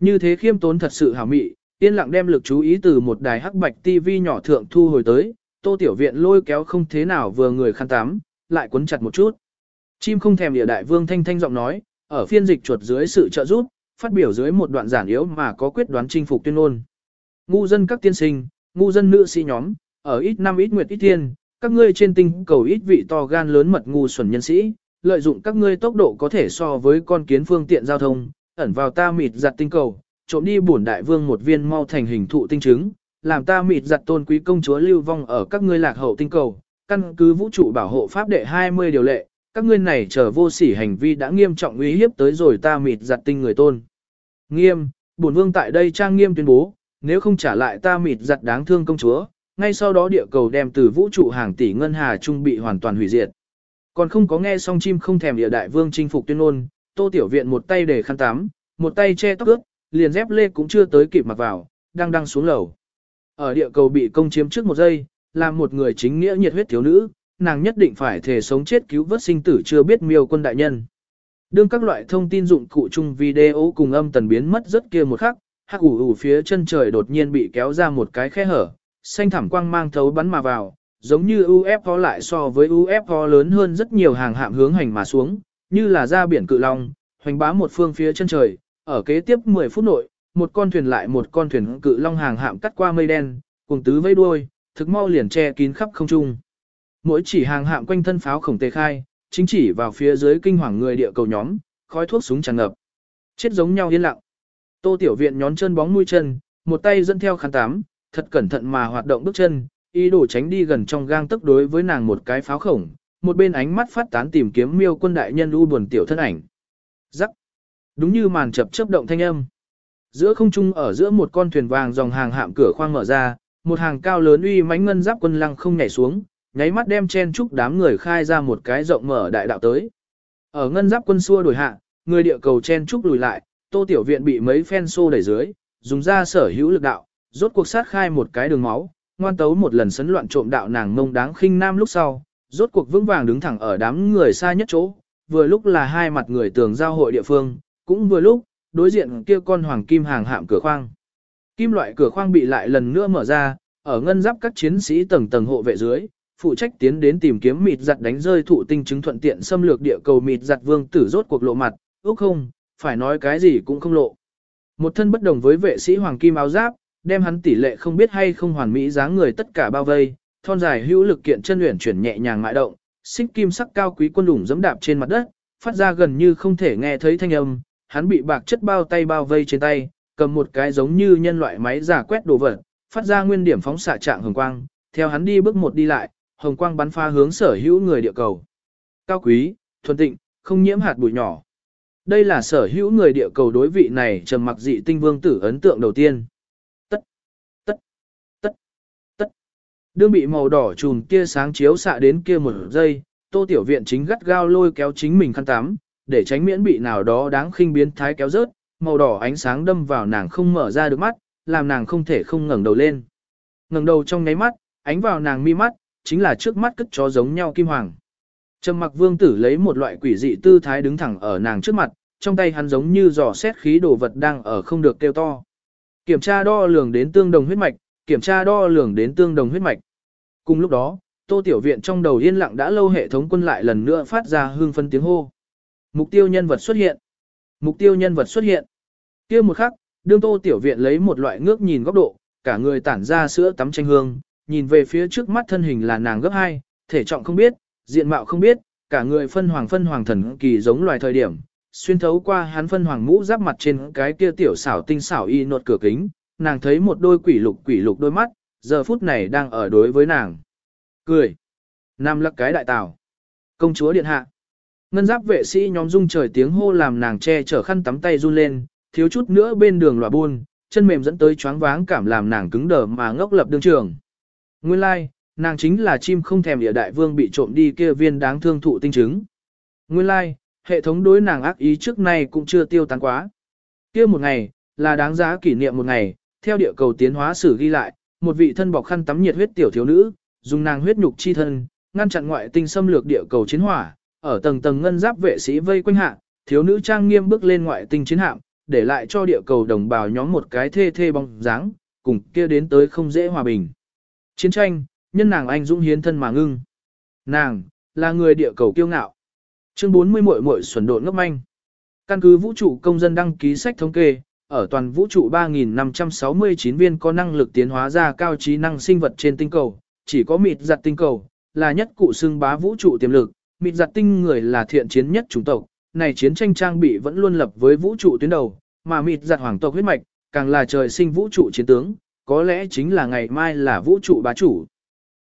A: Như thế khiêm tốn thật sự hảo mị, yên lặng đem lực chú ý từ một đài hắc bạch TV nhỏ thượng thu hồi tới, tô tiểu viện lôi kéo không thế nào vừa người khăn tắm, lại quấn chặt một chút. Chim không thèm địa đại vương thanh thanh giọng nói, ở phiên dịch chuột dưới sự trợ giúp, phát biểu dưới một đoạn giản yếu mà có quyết đoán chinh phục tuyên ngôn. Ngu dân các tiên sinh, ngu dân nữ sĩ nhóm, ở ít năm ít nguyệt ít thiên, các ngươi trên tinh cầu ít vị to gan lớn mật ngu xuẩn nhân sĩ, lợi dụng các ngươi tốc độ có thể so với con kiến phương tiện giao thông, ẩn vào ta mịt giặt tinh cầu, trộm đi bổn đại vương một viên mau thành hình thụ tinh chứng, làm ta mịt giặt tôn quý công chúa lưu vong ở các ngươi lạc hậu tinh cầu, căn cứ vũ trụ bảo hộ pháp đệ 20 điều lệ, các ngươi này trở vô sỉ hành vi đã nghiêm trọng uy hiếp tới rồi ta mịt giặt tinh người tôn. Nghiêm, bổn vương tại đây trang nghiêm tuyên bố, nếu không trả lại ta mịt giặt đáng thương công chúa, ngay sau đó địa cầu đem từ vũ trụ hàng tỷ ngân hà trung bị hoàn toàn hủy diệt. Còn không có nghe xong chim không thèm địa đại vương chinh phục tuyên ngôn, Tô Tiểu Viện một tay để khăn tắm, một tay che tóc ướt, liền dép lê cũng chưa tới kịp mặc vào, đang đang xuống lầu. Ở địa cầu bị công chiếm trước một giây, làm một người chính nghĩa nhiệt huyết thiếu nữ, nàng nhất định phải thể sống chết cứu vớt sinh tử chưa biết miêu quân đại nhân. Đương các loại thông tin dụng cụ chung video cùng âm tần biến mất rất kia một khắc, hắc ủ ủ phía chân trời đột nhiên bị kéo ra một cái khe hở, xanh thảm quang mang thấu bắn mà vào, giống như UFO lại so với UFO lớn hơn rất nhiều hàng hạm hướng hành mà xuống, như là ra biển cự long, hoành bá một phương phía chân trời, ở kế tiếp 10 phút nội, một con thuyền lại một con thuyền cự long hàng hạm cắt qua mây đen, cùng tứ vây đuôi, thực mau liền che kín khắp không trung. Mỗi chỉ hàng hạm quanh thân pháo khổng tề khai, chính chỉ vào phía dưới kinh hoàng người địa cầu nhóm, khói thuốc súng tràn ngập. Chết giống nhau yên lặng. Tô Tiểu Viện nhón chân bóng mũi chân, một tay dẫn theo khăn tám, thật cẩn thận mà hoạt động bước chân, ý đồ tránh đi gần trong gang tức đối với nàng một cái pháo khổng, một bên ánh mắt phát tán tìm kiếm miêu quân đại nhân u buồn tiểu thân ảnh. Rắc. Đúng như màn chập chớp động thanh âm. Giữa không trung ở giữa một con thuyền vàng dòng hàng hạm cửa khoang mở ra, một hàng cao lớn uy mãnh ngân giáp quân lăng không nhảy xuống, nháy mắt đem chen chúc đám người khai ra một cái rộng mở đại đạo tới. Ở ngân giáp quân xua đổi hạ, người địa cầu chen chúc lùi lại, Tô Tiểu Viện bị mấy phen xô đẩy dưới, dùng ra sở hữu lực đạo, rốt cuộc sát khai một cái đường máu, ngoan tấu một lần sấn loạn trộm đạo nàng ngông đáng khinh nam lúc sau, rốt cuộc vững vàng đứng thẳng ở đám người xa nhất chỗ, vừa lúc là hai mặt người tường giao hội địa phương, cũng vừa lúc, đối diện kia con hoàng kim hàng hạm cửa khoang. Kim loại cửa khoang bị lại lần nữa mở ra, ở ngân giáp các chiến sĩ tầng tầng hộ vệ dưới, phụ trách tiến đến tìm kiếm mịt giặt đánh rơi thụ tinh chứng thuận tiện xâm lược địa cầu mịt giặt vương tử rốt cuộc lộ mặt, ước không, phải nói cái gì cũng không lộ. Một thân bất đồng với vệ sĩ hoàng kim áo giáp, đem hắn tỷ lệ không biết hay không hoàn mỹ dáng người tất cả bao vây, thon dài hữu lực kiện chân luyện chuyển nhẹ nhàng mại động, xích kim sắc cao quý quân đủng dẫm đạp trên mặt đất, phát ra gần như không thể nghe thấy thanh âm, hắn bị bạc chất bao tay bao vây trên tay, cầm một cái giống như nhân loại máy giả quét đồ vật, phát ra nguyên điểm phóng xạ trạng hồng quang, theo hắn đi bước một đi lại, hồng quang bắn pha hướng sở hữu người địa cầu. Cao quý, thuần tịnh, không nhiễm hạt bụi nhỏ. Đây là sở hữu người địa cầu đối vị này trầm mặc dị tinh vương tử ấn tượng đầu tiên. Tất, tất, tất, tất. Đương bị màu đỏ trùm kia sáng chiếu xạ đến kia một giây, tô tiểu viện chính gắt gao lôi kéo chính mình khăn tắm, để tránh miễn bị nào đó đáng khinh biến thái kéo rớt, màu đỏ ánh sáng đâm vào nàng không mở ra được mắt, làm nàng không thể không ngẩng đầu lên. ngẩng đầu trong nháy mắt, ánh vào nàng mi mắt, chính là trước mắt cất chó giống nhau kim hoàng. Trầm mặc vương tử lấy một loại quỷ dị tư thái đứng thẳng ở nàng trước mặt, trong tay hắn giống như giò xét khí đồ vật đang ở không được kêu to. Kiểm tra đo lường đến tương đồng huyết mạch, kiểm tra đo lường đến tương đồng huyết mạch. Cùng lúc đó, tô tiểu viện trong đầu yên lặng đã lâu hệ thống quân lại lần nữa phát ra hương phân tiếng hô. Mục tiêu nhân vật xuất hiện. Mục tiêu nhân vật xuất hiện. kia một khắc, đương tô tiểu viện lấy một loại ngước nhìn góc độ, cả người tản ra sữa tắm tranh hương, nhìn về phía trước mắt thân hình là nàng gấp hai, thể trọng không biết, diện mạo không biết, cả người phân hoàng phân hoàng thần kỳ giống loài thời điểm, xuyên thấu qua hắn phân hoàng mũ giáp mặt trên cái kia tiểu xảo tinh xảo y nột cửa kính, nàng thấy một đôi quỷ lục quỷ lục đôi mắt, giờ phút này đang ở đối với nàng. Cười. Nam lắc cái đại tảo. Công chúa điện hạ. Ngân giáp vệ sĩ nhóm dung trời tiếng hô làm nàng che chở khăn tắm tay run lên, thiếu chút nữa bên đường lòa buôn, chân mềm dẫn tới choáng váng cảm làm nàng cứng đờ mà ngốc lập đương trường. Nguyên lai, like, nàng chính là chim không thèm địa đại vương bị trộm đi kia viên đáng thương thụ tinh chứng. Nguyên lai, like, hệ thống đối nàng ác ý trước nay cũng chưa tiêu tán quá. Kia một ngày, là đáng giá kỷ niệm một ngày, theo địa cầu tiến hóa sử ghi lại, một vị thân bọc khăn tắm nhiệt huyết tiểu thiếu nữ, dùng nàng huyết nhục chi thân, ngăn chặn ngoại tinh xâm lược địa cầu chiến hỏa, ở tầng tầng ngân giáp vệ sĩ vây quanh hạ, thiếu nữ trang nghiêm bước lên ngoại tinh chiến hạm, để lại cho địa cầu đồng bào nhóm một cái thê thê bóng dáng, cùng kia đến tới không dễ hòa bình. Chiến tranh, nhân nàng anh dũng hiến thân mà ngưng. Nàng, là người địa cầu kiêu ngạo. Chương 40 muội muội xuẩn độn ngốc manh. Căn cứ vũ trụ công dân đăng ký sách thống kê, ở toàn vũ trụ 3.569 viên có năng lực tiến hóa ra cao trí năng sinh vật trên tinh cầu, chỉ có mịt giặt tinh cầu, là nhất cụ xưng bá vũ trụ tiềm lực, mịt giặt tinh người là thiện chiến nhất chủng tộc, này chiến tranh trang bị vẫn luôn lập với vũ trụ tuyến đầu, mà mịt giặt hoàng tộc huyết mạch, càng là trời sinh vũ trụ chiến tướng, có lẽ chính là ngày mai là vũ trụ bá chủ.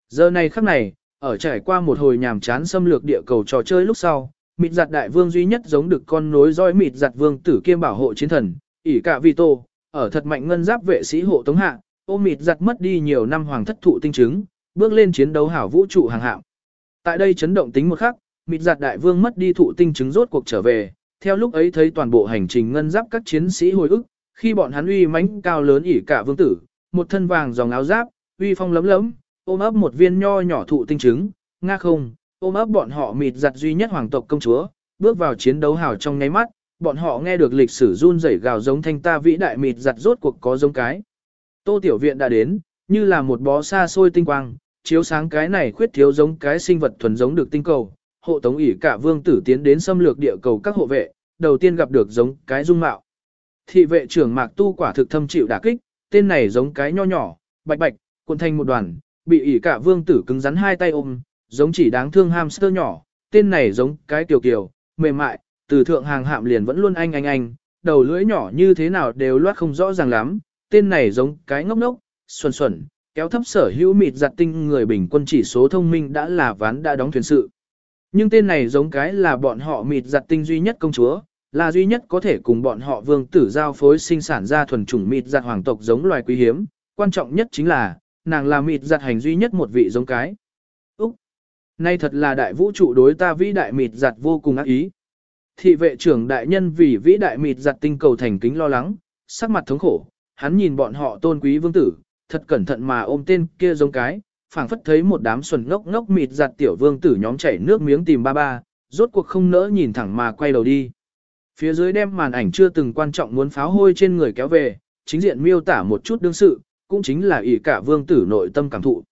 A: Giờ này khắc này, ở trải qua một hồi nhàm chán xâm lược địa cầu trò chơi lúc sau, mịt giặt đại vương duy nhất giống được con nối dõi mịt giặt vương tử kiêm bảo hộ chiến thần, ỉ cả vi tô, ở thật mạnh ngân giáp vệ sĩ hộ tống hạ, ô mịt giặt mất đi nhiều năm hoàng thất thụ tinh chứng, bước lên chiến đấu hảo vũ trụ hàng hạng. Tại đây chấn động tính một khắc, mịt giặt đại vương mất đi thụ tinh chứng rốt cuộc trở về, theo lúc ấy thấy toàn bộ hành trình ngân giáp các chiến sĩ hồi ức, khi bọn hắn uy mãnh cao lớn ỉ cả vương tử, một thân vàng dòng áo giáp, uy phong lấm lấm, ôm ấp một viên nho nhỏ thụ tinh trứng nga không, ôm ấp bọn họ mịt giặt duy nhất hoàng tộc công chúa, bước vào chiến đấu hào trong nháy mắt, bọn họ nghe được lịch sử run rẩy gào giống thanh ta vĩ đại mịt giặt rốt cuộc có giống cái. Tô Tiểu Viện đã đến, như là một bó xa xôi tinh quang, chiếu sáng cái này khuyết thiếu giống cái sinh vật thuần giống được tinh cầu, hộ tống ỉ cả vương tử tiến đến xâm lược địa cầu các hộ vệ, đầu tiên gặp được giống cái dung mạo. Thị vệ trưởng Mạc Tu quả thực thâm chịu đả kích, tên này giống cái nho nhỏ, bạch bạch, cuộn thành một đoàn, bị ỉ cả vương tử cứng rắn hai tay ôm, giống chỉ đáng thương hamster nhỏ, tên này giống cái tiểu kiều, mềm mại, từ thượng hàng hạm liền vẫn luôn anh anh anh, đầu lưỡi nhỏ như thế nào đều loát không rõ ràng lắm, tên này giống cái ngốc ngốc, xuẩn xuẩn, kéo thấp sở hữu mịt giặt tinh người bình quân chỉ số thông minh đã là ván đã đóng thuyền sự. Nhưng tên này giống cái là bọn họ mịt giặt tinh duy nhất công chúa, là duy nhất có thể cùng bọn họ vương tử giao phối sinh sản ra thuần chủng mịt giặt hoàng tộc giống loài quý hiếm, quan trọng nhất chính là, nàng là mịt giặt hành duy nhất một vị giống cái. Úc! Nay thật là đại vũ trụ đối ta vĩ đại mịt giặt vô cùng ác ý. Thị vệ trưởng đại nhân vì vĩ đại mịt giặt tinh cầu thành kính lo lắng, sắc mặt thống khổ, hắn nhìn bọn họ tôn quý vương tử, thật cẩn thận mà ôm tên kia giống cái, phảng phất thấy một đám xuẩn ngốc ngốc mịt giặt tiểu vương tử nhóm chảy nước miếng tìm ba ba, rốt cuộc không nỡ nhìn thẳng mà quay đầu đi. Phía dưới đem màn ảnh chưa từng quan trọng muốn pháo hôi trên người kéo về, chính diện miêu tả một chút đương sự, cũng chính là ỷ cả vương tử nội tâm cảm thụ.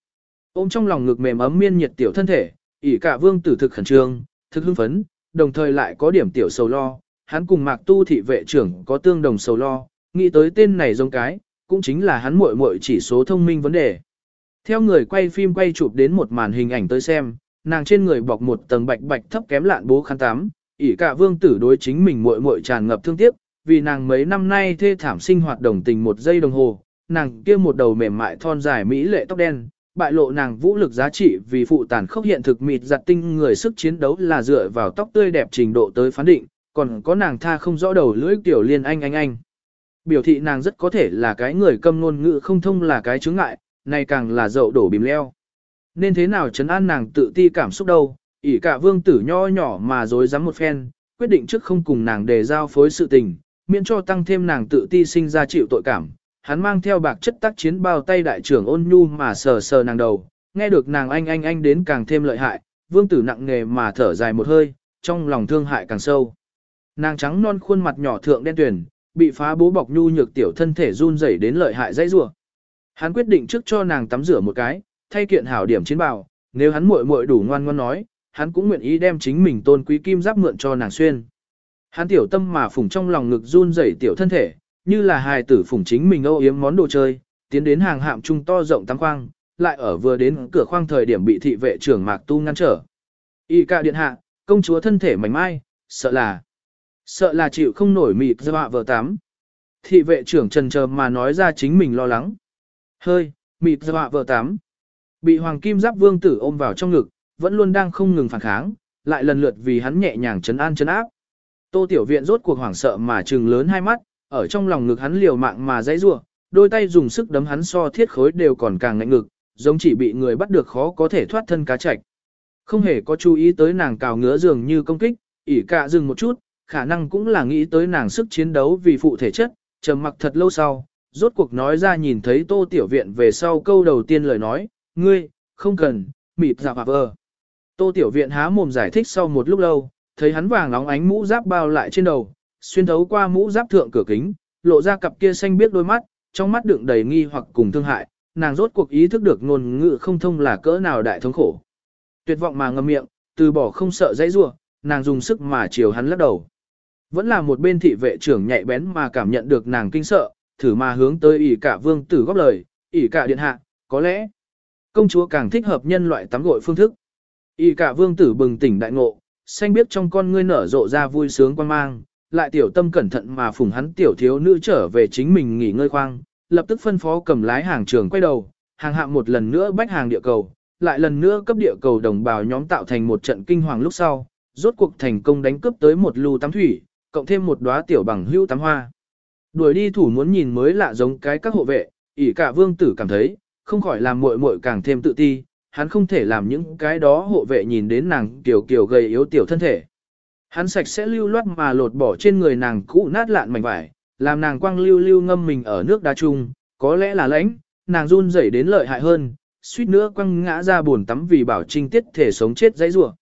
A: Ôm trong lòng ngực mềm ấm miên nhiệt tiểu thân thể, ỷ cả vương tử thực khẩn trương, thực hưng phấn, đồng thời lại có điểm tiểu sầu lo, hắn cùng mạc tu thị vệ trưởng có tương đồng sầu lo, nghĩ tới tên này giống cái, cũng chính là hắn muội muội chỉ số thông minh vấn đề. Theo người quay phim quay chụp đến một màn hình ảnh tới xem, nàng trên người bọc một tầng bạch bạch thấp kém lạn bố khăn tắm, ỷ cả vương tử đối chính mình muội muội tràn ngập thương tiếc, vì nàng mấy năm nay thê thảm sinh hoạt đồng tình một giây đồng hồ, nàng kia một đầu mềm mại thon dài mỹ lệ tóc đen, bại lộ nàng vũ lực giá trị vì phụ tàn khốc hiện thực mịt giặt tinh người sức chiến đấu là dựa vào tóc tươi đẹp trình độ tới phán định, còn có nàng tha không rõ đầu lưỡi tiểu liên anh anh anh. Biểu thị nàng rất có thể là cái người câm ngôn ngữ không thông là cái chướng ngại, này càng là dậu đổ bìm leo. Nên thế nào chấn an nàng tự ti cảm xúc đâu, ỷ cả vương tử nho nhỏ mà dối dám một phen, quyết định trước không cùng nàng đề giao phối sự tình, miễn cho tăng thêm nàng tự ti sinh ra chịu tội cảm. Hắn mang theo bạc chất tác chiến bao tay đại trưởng ôn nhu mà sờ sờ nàng đầu, nghe được nàng anh anh anh đến càng thêm lợi hại, vương tử nặng nghề mà thở dài một hơi, trong lòng thương hại càng sâu. Nàng trắng non khuôn mặt nhỏ thượng đen tuyển, bị phá bố bọc nhu nhược tiểu thân thể run rẩy đến lợi hại dãy rủa. Hắn quyết định trước cho nàng tắm rửa một cái, thay kiện hảo điểm chiến bào, nếu hắn muội muội đủ ngoan ngoãn nói, hắn cũng nguyện ý đem chính mình tôn quý kim giáp mượn cho nàng xuyên. Hắn tiểu tâm mà phủng trong lòng ngực run rẩy tiểu thân thể, như là hài tử phủng chính mình âu yếm món đồ chơi, tiến đến hàng hạm trung to rộng tăng khoang, lại ở vừa đến cửa khoang thời điểm bị thị vệ trưởng Mạc Tu ngăn trở. Y ca điện hạ, công chúa thân thể mảnh mai, sợ là sợ là chịu không nổi mịt dọa vợ tắm. Thị vệ trưởng trần chờ mà nói ra chính mình lo lắng. Hơi, mịt dọa vợ tắm. Bị hoàng kim giáp vương tử ôm vào trong ngực, vẫn luôn đang không ngừng phản kháng, lại lần lượt vì hắn nhẹ nhàng chấn an chấn áp. Tô Tiểu Viện rốt cuộc hoảng sợ mà trừng lớn hai mắt, ở trong lòng ngực hắn liều mạng mà dãy rủa, đôi tay dùng sức đấm hắn so thiết khối đều còn càng ngạnh ngực, giống chỉ bị người bắt được khó có thể thoát thân cá chạch. Không hề có chú ý tới nàng cào ngứa dường như công kích, ỉ cạ dừng một chút, khả năng cũng là nghĩ tới nàng sức chiến đấu vì phụ thể chất, trầm mặc thật lâu sau, rốt cuộc nói ra nhìn thấy Tô Tiểu Viện về sau câu đầu tiên lời nói, ngươi, không cần, mịp dạ vờ. Tô Tiểu Viện há mồm giải thích sau một lúc lâu, thấy hắn vàng nóng ánh mũ giáp bao lại trên đầu, xuyên thấu qua mũ giáp thượng cửa kính, lộ ra cặp kia xanh biết đôi mắt, trong mắt đựng đầy nghi hoặc cùng thương hại, nàng rốt cuộc ý thức được ngôn ngữ không thông là cỡ nào đại thống khổ. Tuyệt vọng mà ngậm miệng, từ bỏ không sợ dãy rủa, nàng dùng sức mà chiều hắn lắc đầu. Vẫn là một bên thị vệ trưởng nhạy bén mà cảm nhận được nàng kinh sợ, thử mà hướng tới ỷ cả vương tử góp lời, ỷ cả điện hạ, có lẽ công chúa càng thích hợp nhân loại tắm gội phương thức. Y cả vương tử bừng tỉnh đại ngộ, xanh biết trong con ngươi nở rộ ra vui sướng quan mang, lại tiểu tâm cẩn thận mà phùng hắn tiểu thiếu nữ trở về chính mình nghỉ ngơi khoang, lập tức phân phó cầm lái hàng trường quay đầu, hàng hạng một lần nữa bách hàng địa cầu, lại lần nữa cấp địa cầu đồng bào nhóm tạo thành một trận kinh hoàng lúc sau, rốt cuộc thành công đánh cướp tới một lưu tắm thủy, cộng thêm một đóa tiểu bằng hưu tắm hoa. Đuổi đi thủ muốn nhìn mới lạ giống cái các hộ vệ, ỷ cả vương tử cảm thấy, không khỏi làm muội muội càng thêm tự ti, hắn không thể làm những cái đó hộ vệ nhìn đến nàng kiểu kiểu gầy yếu tiểu thân thể. Hắn sạch sẽ lưu loát mà lột bỏ trên người nàng cũ nát lạn mảnh vải, làm nàng quăng lưu lưu ngâm mình ở nước đá chung, có lẽ là lãnh, nàng run rẩy đến lợi hại hơn, suýt nữa quăng ngã ra buồn tắm vì bảo trinh tiết thể sống chết dãy rủa.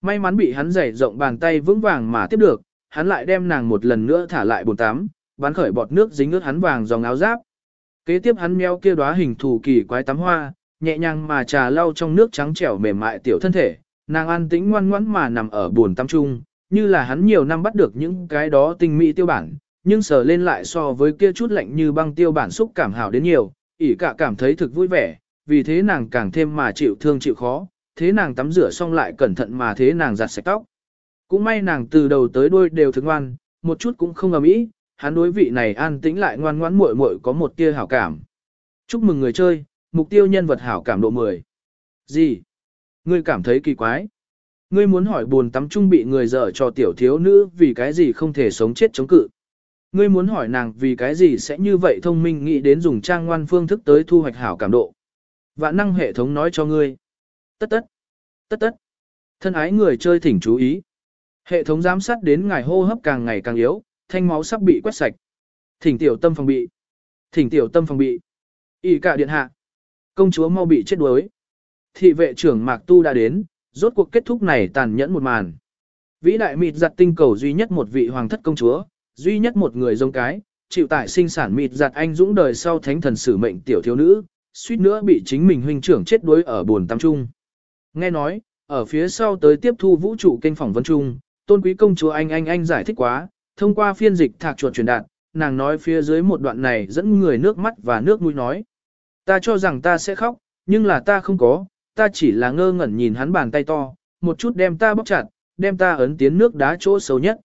A: May mắn bị hắn giày rộng bàn tay vững vàng mà tiếp được, hắn lại đem nàng một lần nữa thả lại bồn tắm, bắn khởi bọt nước dính ướt hắn vàng dòng áo giáp. Kế tiếp hắn meo kia đóa hình thù kỳ quái tắm hoa, nhẹ nhàng mà trà lau trong nước trắng trẻo mềm mại tiểu thân thể, nàng an tĩnh ngoan ngoãn mà nằm ở buồn tắm chung, như là hắn nhiều năm bắt được những cái đó tinh mỹ tiêu bản, nhưng sờ lên lại so với kia chút lạnh như băng tiêu bản xúc cảm hảo đến nhiều, ỉ cả cảm thấy thực vui vẻ, vì thế nàng càng thêm mà chịu thương chịu khó, thế nàng tắm rửa xong lại cẩn thận mà thế nàng giặt sạch tóc. Cũng may nàng từ đầu tới đuôi đều thức ngoan, một chút cũng không ầm ĩ, hắn đối vị này an tĩnh lại ngoan ngoãn muội muội có một tia hảo cảm. Chúc mừng người chơi, mục tiêu nhân vật hảo cảm độ 10. Gì? Ngươi cảm thấy kỳ quái? Ngươi muốn hỏi buồn tắm chung bị người dở cho tiểu thiếu nữ vì cái gì không thể sống chết chống cự. Ngươi muốn hỏi nàng vì cái gì sẽ như vậy thông minh nghĩ đến dùng trang ngoan phương thức tới thu hoạch hảo cảm độ. Vạn năng hệ thống nói cho ngươi. Tất tất. Tất tất. Thân ái người chơi thỉnh chú ý. Hệ thống giám sát đến ngài hô hấp càng ngày càng yếu, thanh máu sắp bị quét sạch. Thỉnh tiểu tâm phòng bị. Thỉnh tiểu tâm phòng bị. Y cả điện hạ. Công chúa mau bị chết đuối. Thị vệ trưởng Mạc Tu đã đến, rốt cuộc kết thúc này tàn nhẫn một màn. Vĩ đại mịt giặt tinh cầu duy nhất một vị hoàng thất công chúa, duy nhất một người giống cái, chịu tại sinh sản mịt giặt anh dũng đời sau thánh thần sử mệnh tiểu thiếu nữ, suýt nữa bị chính mình huynh trưởng chết đuối ở buồn tắm trung. Nghe nói, ở phía sau tới tiếp thu vũ trụ kênh phỏng vấn trung, tôn quý công chúa anh anh anh giải thích quá, thông qua phiên dịch thạc chuột truyền đạt, nàng nói phía dưới một đoạn này dẫn người nước mắt và nước mũi nói. Ta cho rằng ta sẽ khóc, nhưng là ta không có, ta chỉ là ngơ ngẩn nhìn hắn bàn tay to, một chút đem ta bóp chặt, đem ta ấn tiến nước đá chỗ sâu nhất.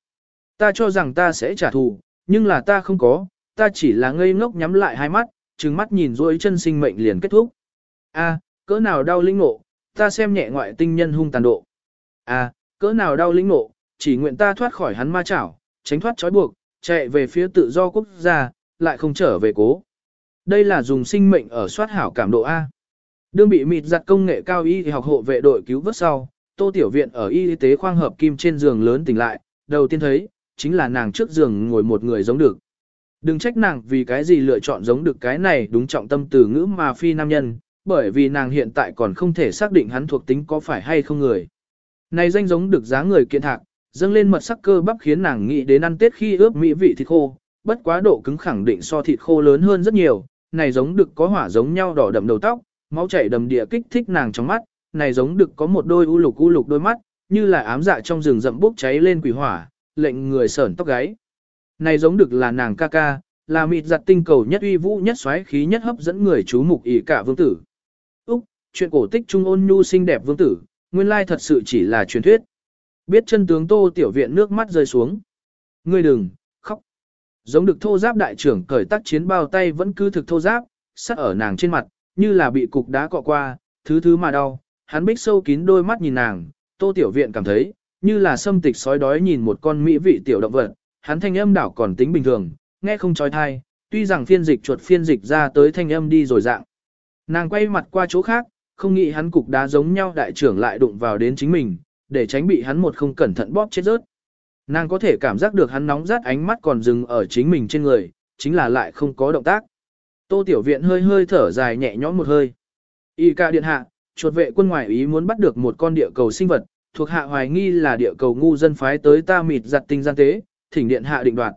A: Ta cho rằng ta sẽ trả thù, nhưng là ta không có, ta chỉ là ngây ngốc nhắm lại hai mắt, trừng mắt nhìn dối chân sinh mệnh liền kết thúc. A, cỡ nào đau linh ngộ, ta xem nhẹ ngoại tinh nhân hung tàn độ. A, cỡ nào đau linh ngộ, chỉ nguyện ta thoát khỏi hắn ma chảo, tránh thoát trói buộc, chạy về phía tự do quốc gia, lại không trở về cố. Đây là dùng sinh mệnh ở soát hảo cảm độ A. Đương bị mịt giặt công nghệ cao y học hộ vệ đội cứu vớt sau, tô tiểu viện ở y tế khoang hợp kim trên giường lớn tỉnh lại, đầu tiên thấy, chính là nàng trước giường ngồi một người giống được. Đừng trách nàng vì cái gì lựa chọn giống được cái này đúng trọng tâm từ ngữ mà phi nam nhân, bởi vì nàng hiện tại còn không thể xác định hắn thuộc tính có phải hay không người. Này danh giống được giá người kiện thạc, dâng lên mật sắc cơ bắp khiến nàng nghĩ đến ăn tết khi ướp mỹ vị thịt khô, bất quá độ cứng khẳng định so thịt khô lớn hơn rất nhiều, này giống được có hỏa giống nhau đỏ đậm đầu tóc, máu chảy đầm địa kích thích nàng trong mắt, này giống được có một đôi u lục u lục đôi mắt, như là ám dạ trong rừng rậm bốc cháy lên quỷ hỏa, lệnh người sởn tóc gáy. Này giống được là nàng ca ca, là mịt giặt tinh cầu nhất uy vũ nhất xoáy khí nhất hấp dẫn người chú mục ỷ cả vương tử. Úc, chuyện cổ tích trung ôn nhu xinh đẹp vương tử, nguyên lai thật sự chỉ là truyền thuyết. Biết chân tướng tô tiểu viện nước mắt rơi xuống. Ngươi đừng. Giống được thô giáp đại trưởng cởi tắc chiến bao tay vẫn cứ thực thô giáp, sắt ở nàng trên mặt, như là bị cục đá cọ qua, thứ thứ mà đau. Hắn bích sâu kín đôi mắt nhìn nàng, tô tiểu viện cảm thấy, như là xâm tịch sói đói nhìn một con mỹ vị tiểu động vật. Hắn thanh âm đảo còn tính bình thường, nghe không trói thai, tuy rằng phiên dịch chuột phiên dịch ra tới thanh âm đi rồi dạng. Nàng quay mặt qua chỗ khác, không nghĩ hắn cục đá giống nhau đại trưởng lại đụng vào đến chính mình, để tránh bị hắn một không cẩn thận bóp chết rớt. Nàng có thể cảm giác được hắn nóng rát ánh mắt còn dừng ở chính mình trên người, chính là lại không có động tác. Tô Tiểu Viện hơi hơi thở dài nhẹ nhõm một hơi. Y ca điện hạ, chuột vệ quân ngoại ý muốn bắt được một con địa cầu sinh vật, thuộc hạ hoài nghi là địa cầu ngu dân phái tới ta mịt giặt tinh gian tế, thỉnh điện hạ định đoạt.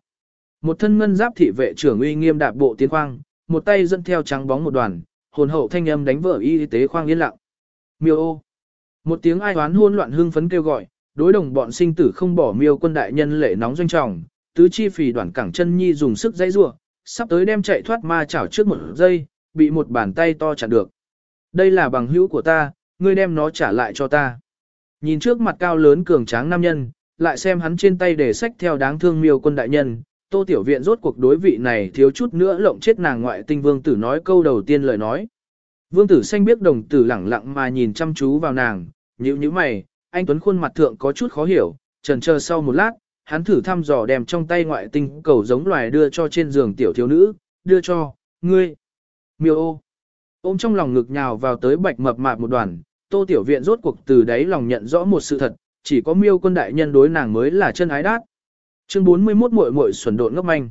A: Một thân ngân giáp thị vệ trưởng uy nghiêm đạp bộ tiến khoang, một tay dẫn theo trắng bóng một đoàn, hồn hậu thanh âm đánh vỡ y tế khoang yên lặng. Miêu ô. Một tiếng ai oán hôn loạn hưng phấn kêu gọi, đối đồng bọn sinh tử không bỏ miêu quân đại nhân lệ nóng doanh trọng, tứ chi phì đoạn cẳng chân nhi dùng sức dãy rủa, sắp tới đem chạy thoát ma chảo trước một giây, bị một bàn tay to chặn được. Đây là bằng hữu của ta, ngươi đem nó trả lại cho ta. Nhìn trước mặt cao lớn cường tráng nam nhân, lại xem hắn trên tay để sách theo đáng thương miêu quân đại nhân, tô tiểu viện rốt cuộc đối vị này thiếu chút nữa lộng chết nàng ngoại tinh vương tử nói câu đầu tiên lời nói. Vương tử xanh biết đồng tử lẳng lặng mà nhìn chăm chú vào nàng, nhíu nhíu mày, anh Tuấn khuôn mặt thượng có chút khó hiểu, trần chờ sau một lát, hắn thử thăm dò đem trong tay ngoại tinh cầu giống loài đưa cho trên giường tiểu thiếu nữ, đưa cho, ngươi. Miêu ô. Ôm trong lòng ngực nhào vào tới bạch mập mạp một đoàn, tô tiểu viện rốt cuộc từ đấy lòng nhận rõ một sự thật, chỉ có miêu quân đại nhân đối nàng mới là chân ái đát. Chương 41 muội muội xuẩn độn ngốc manh.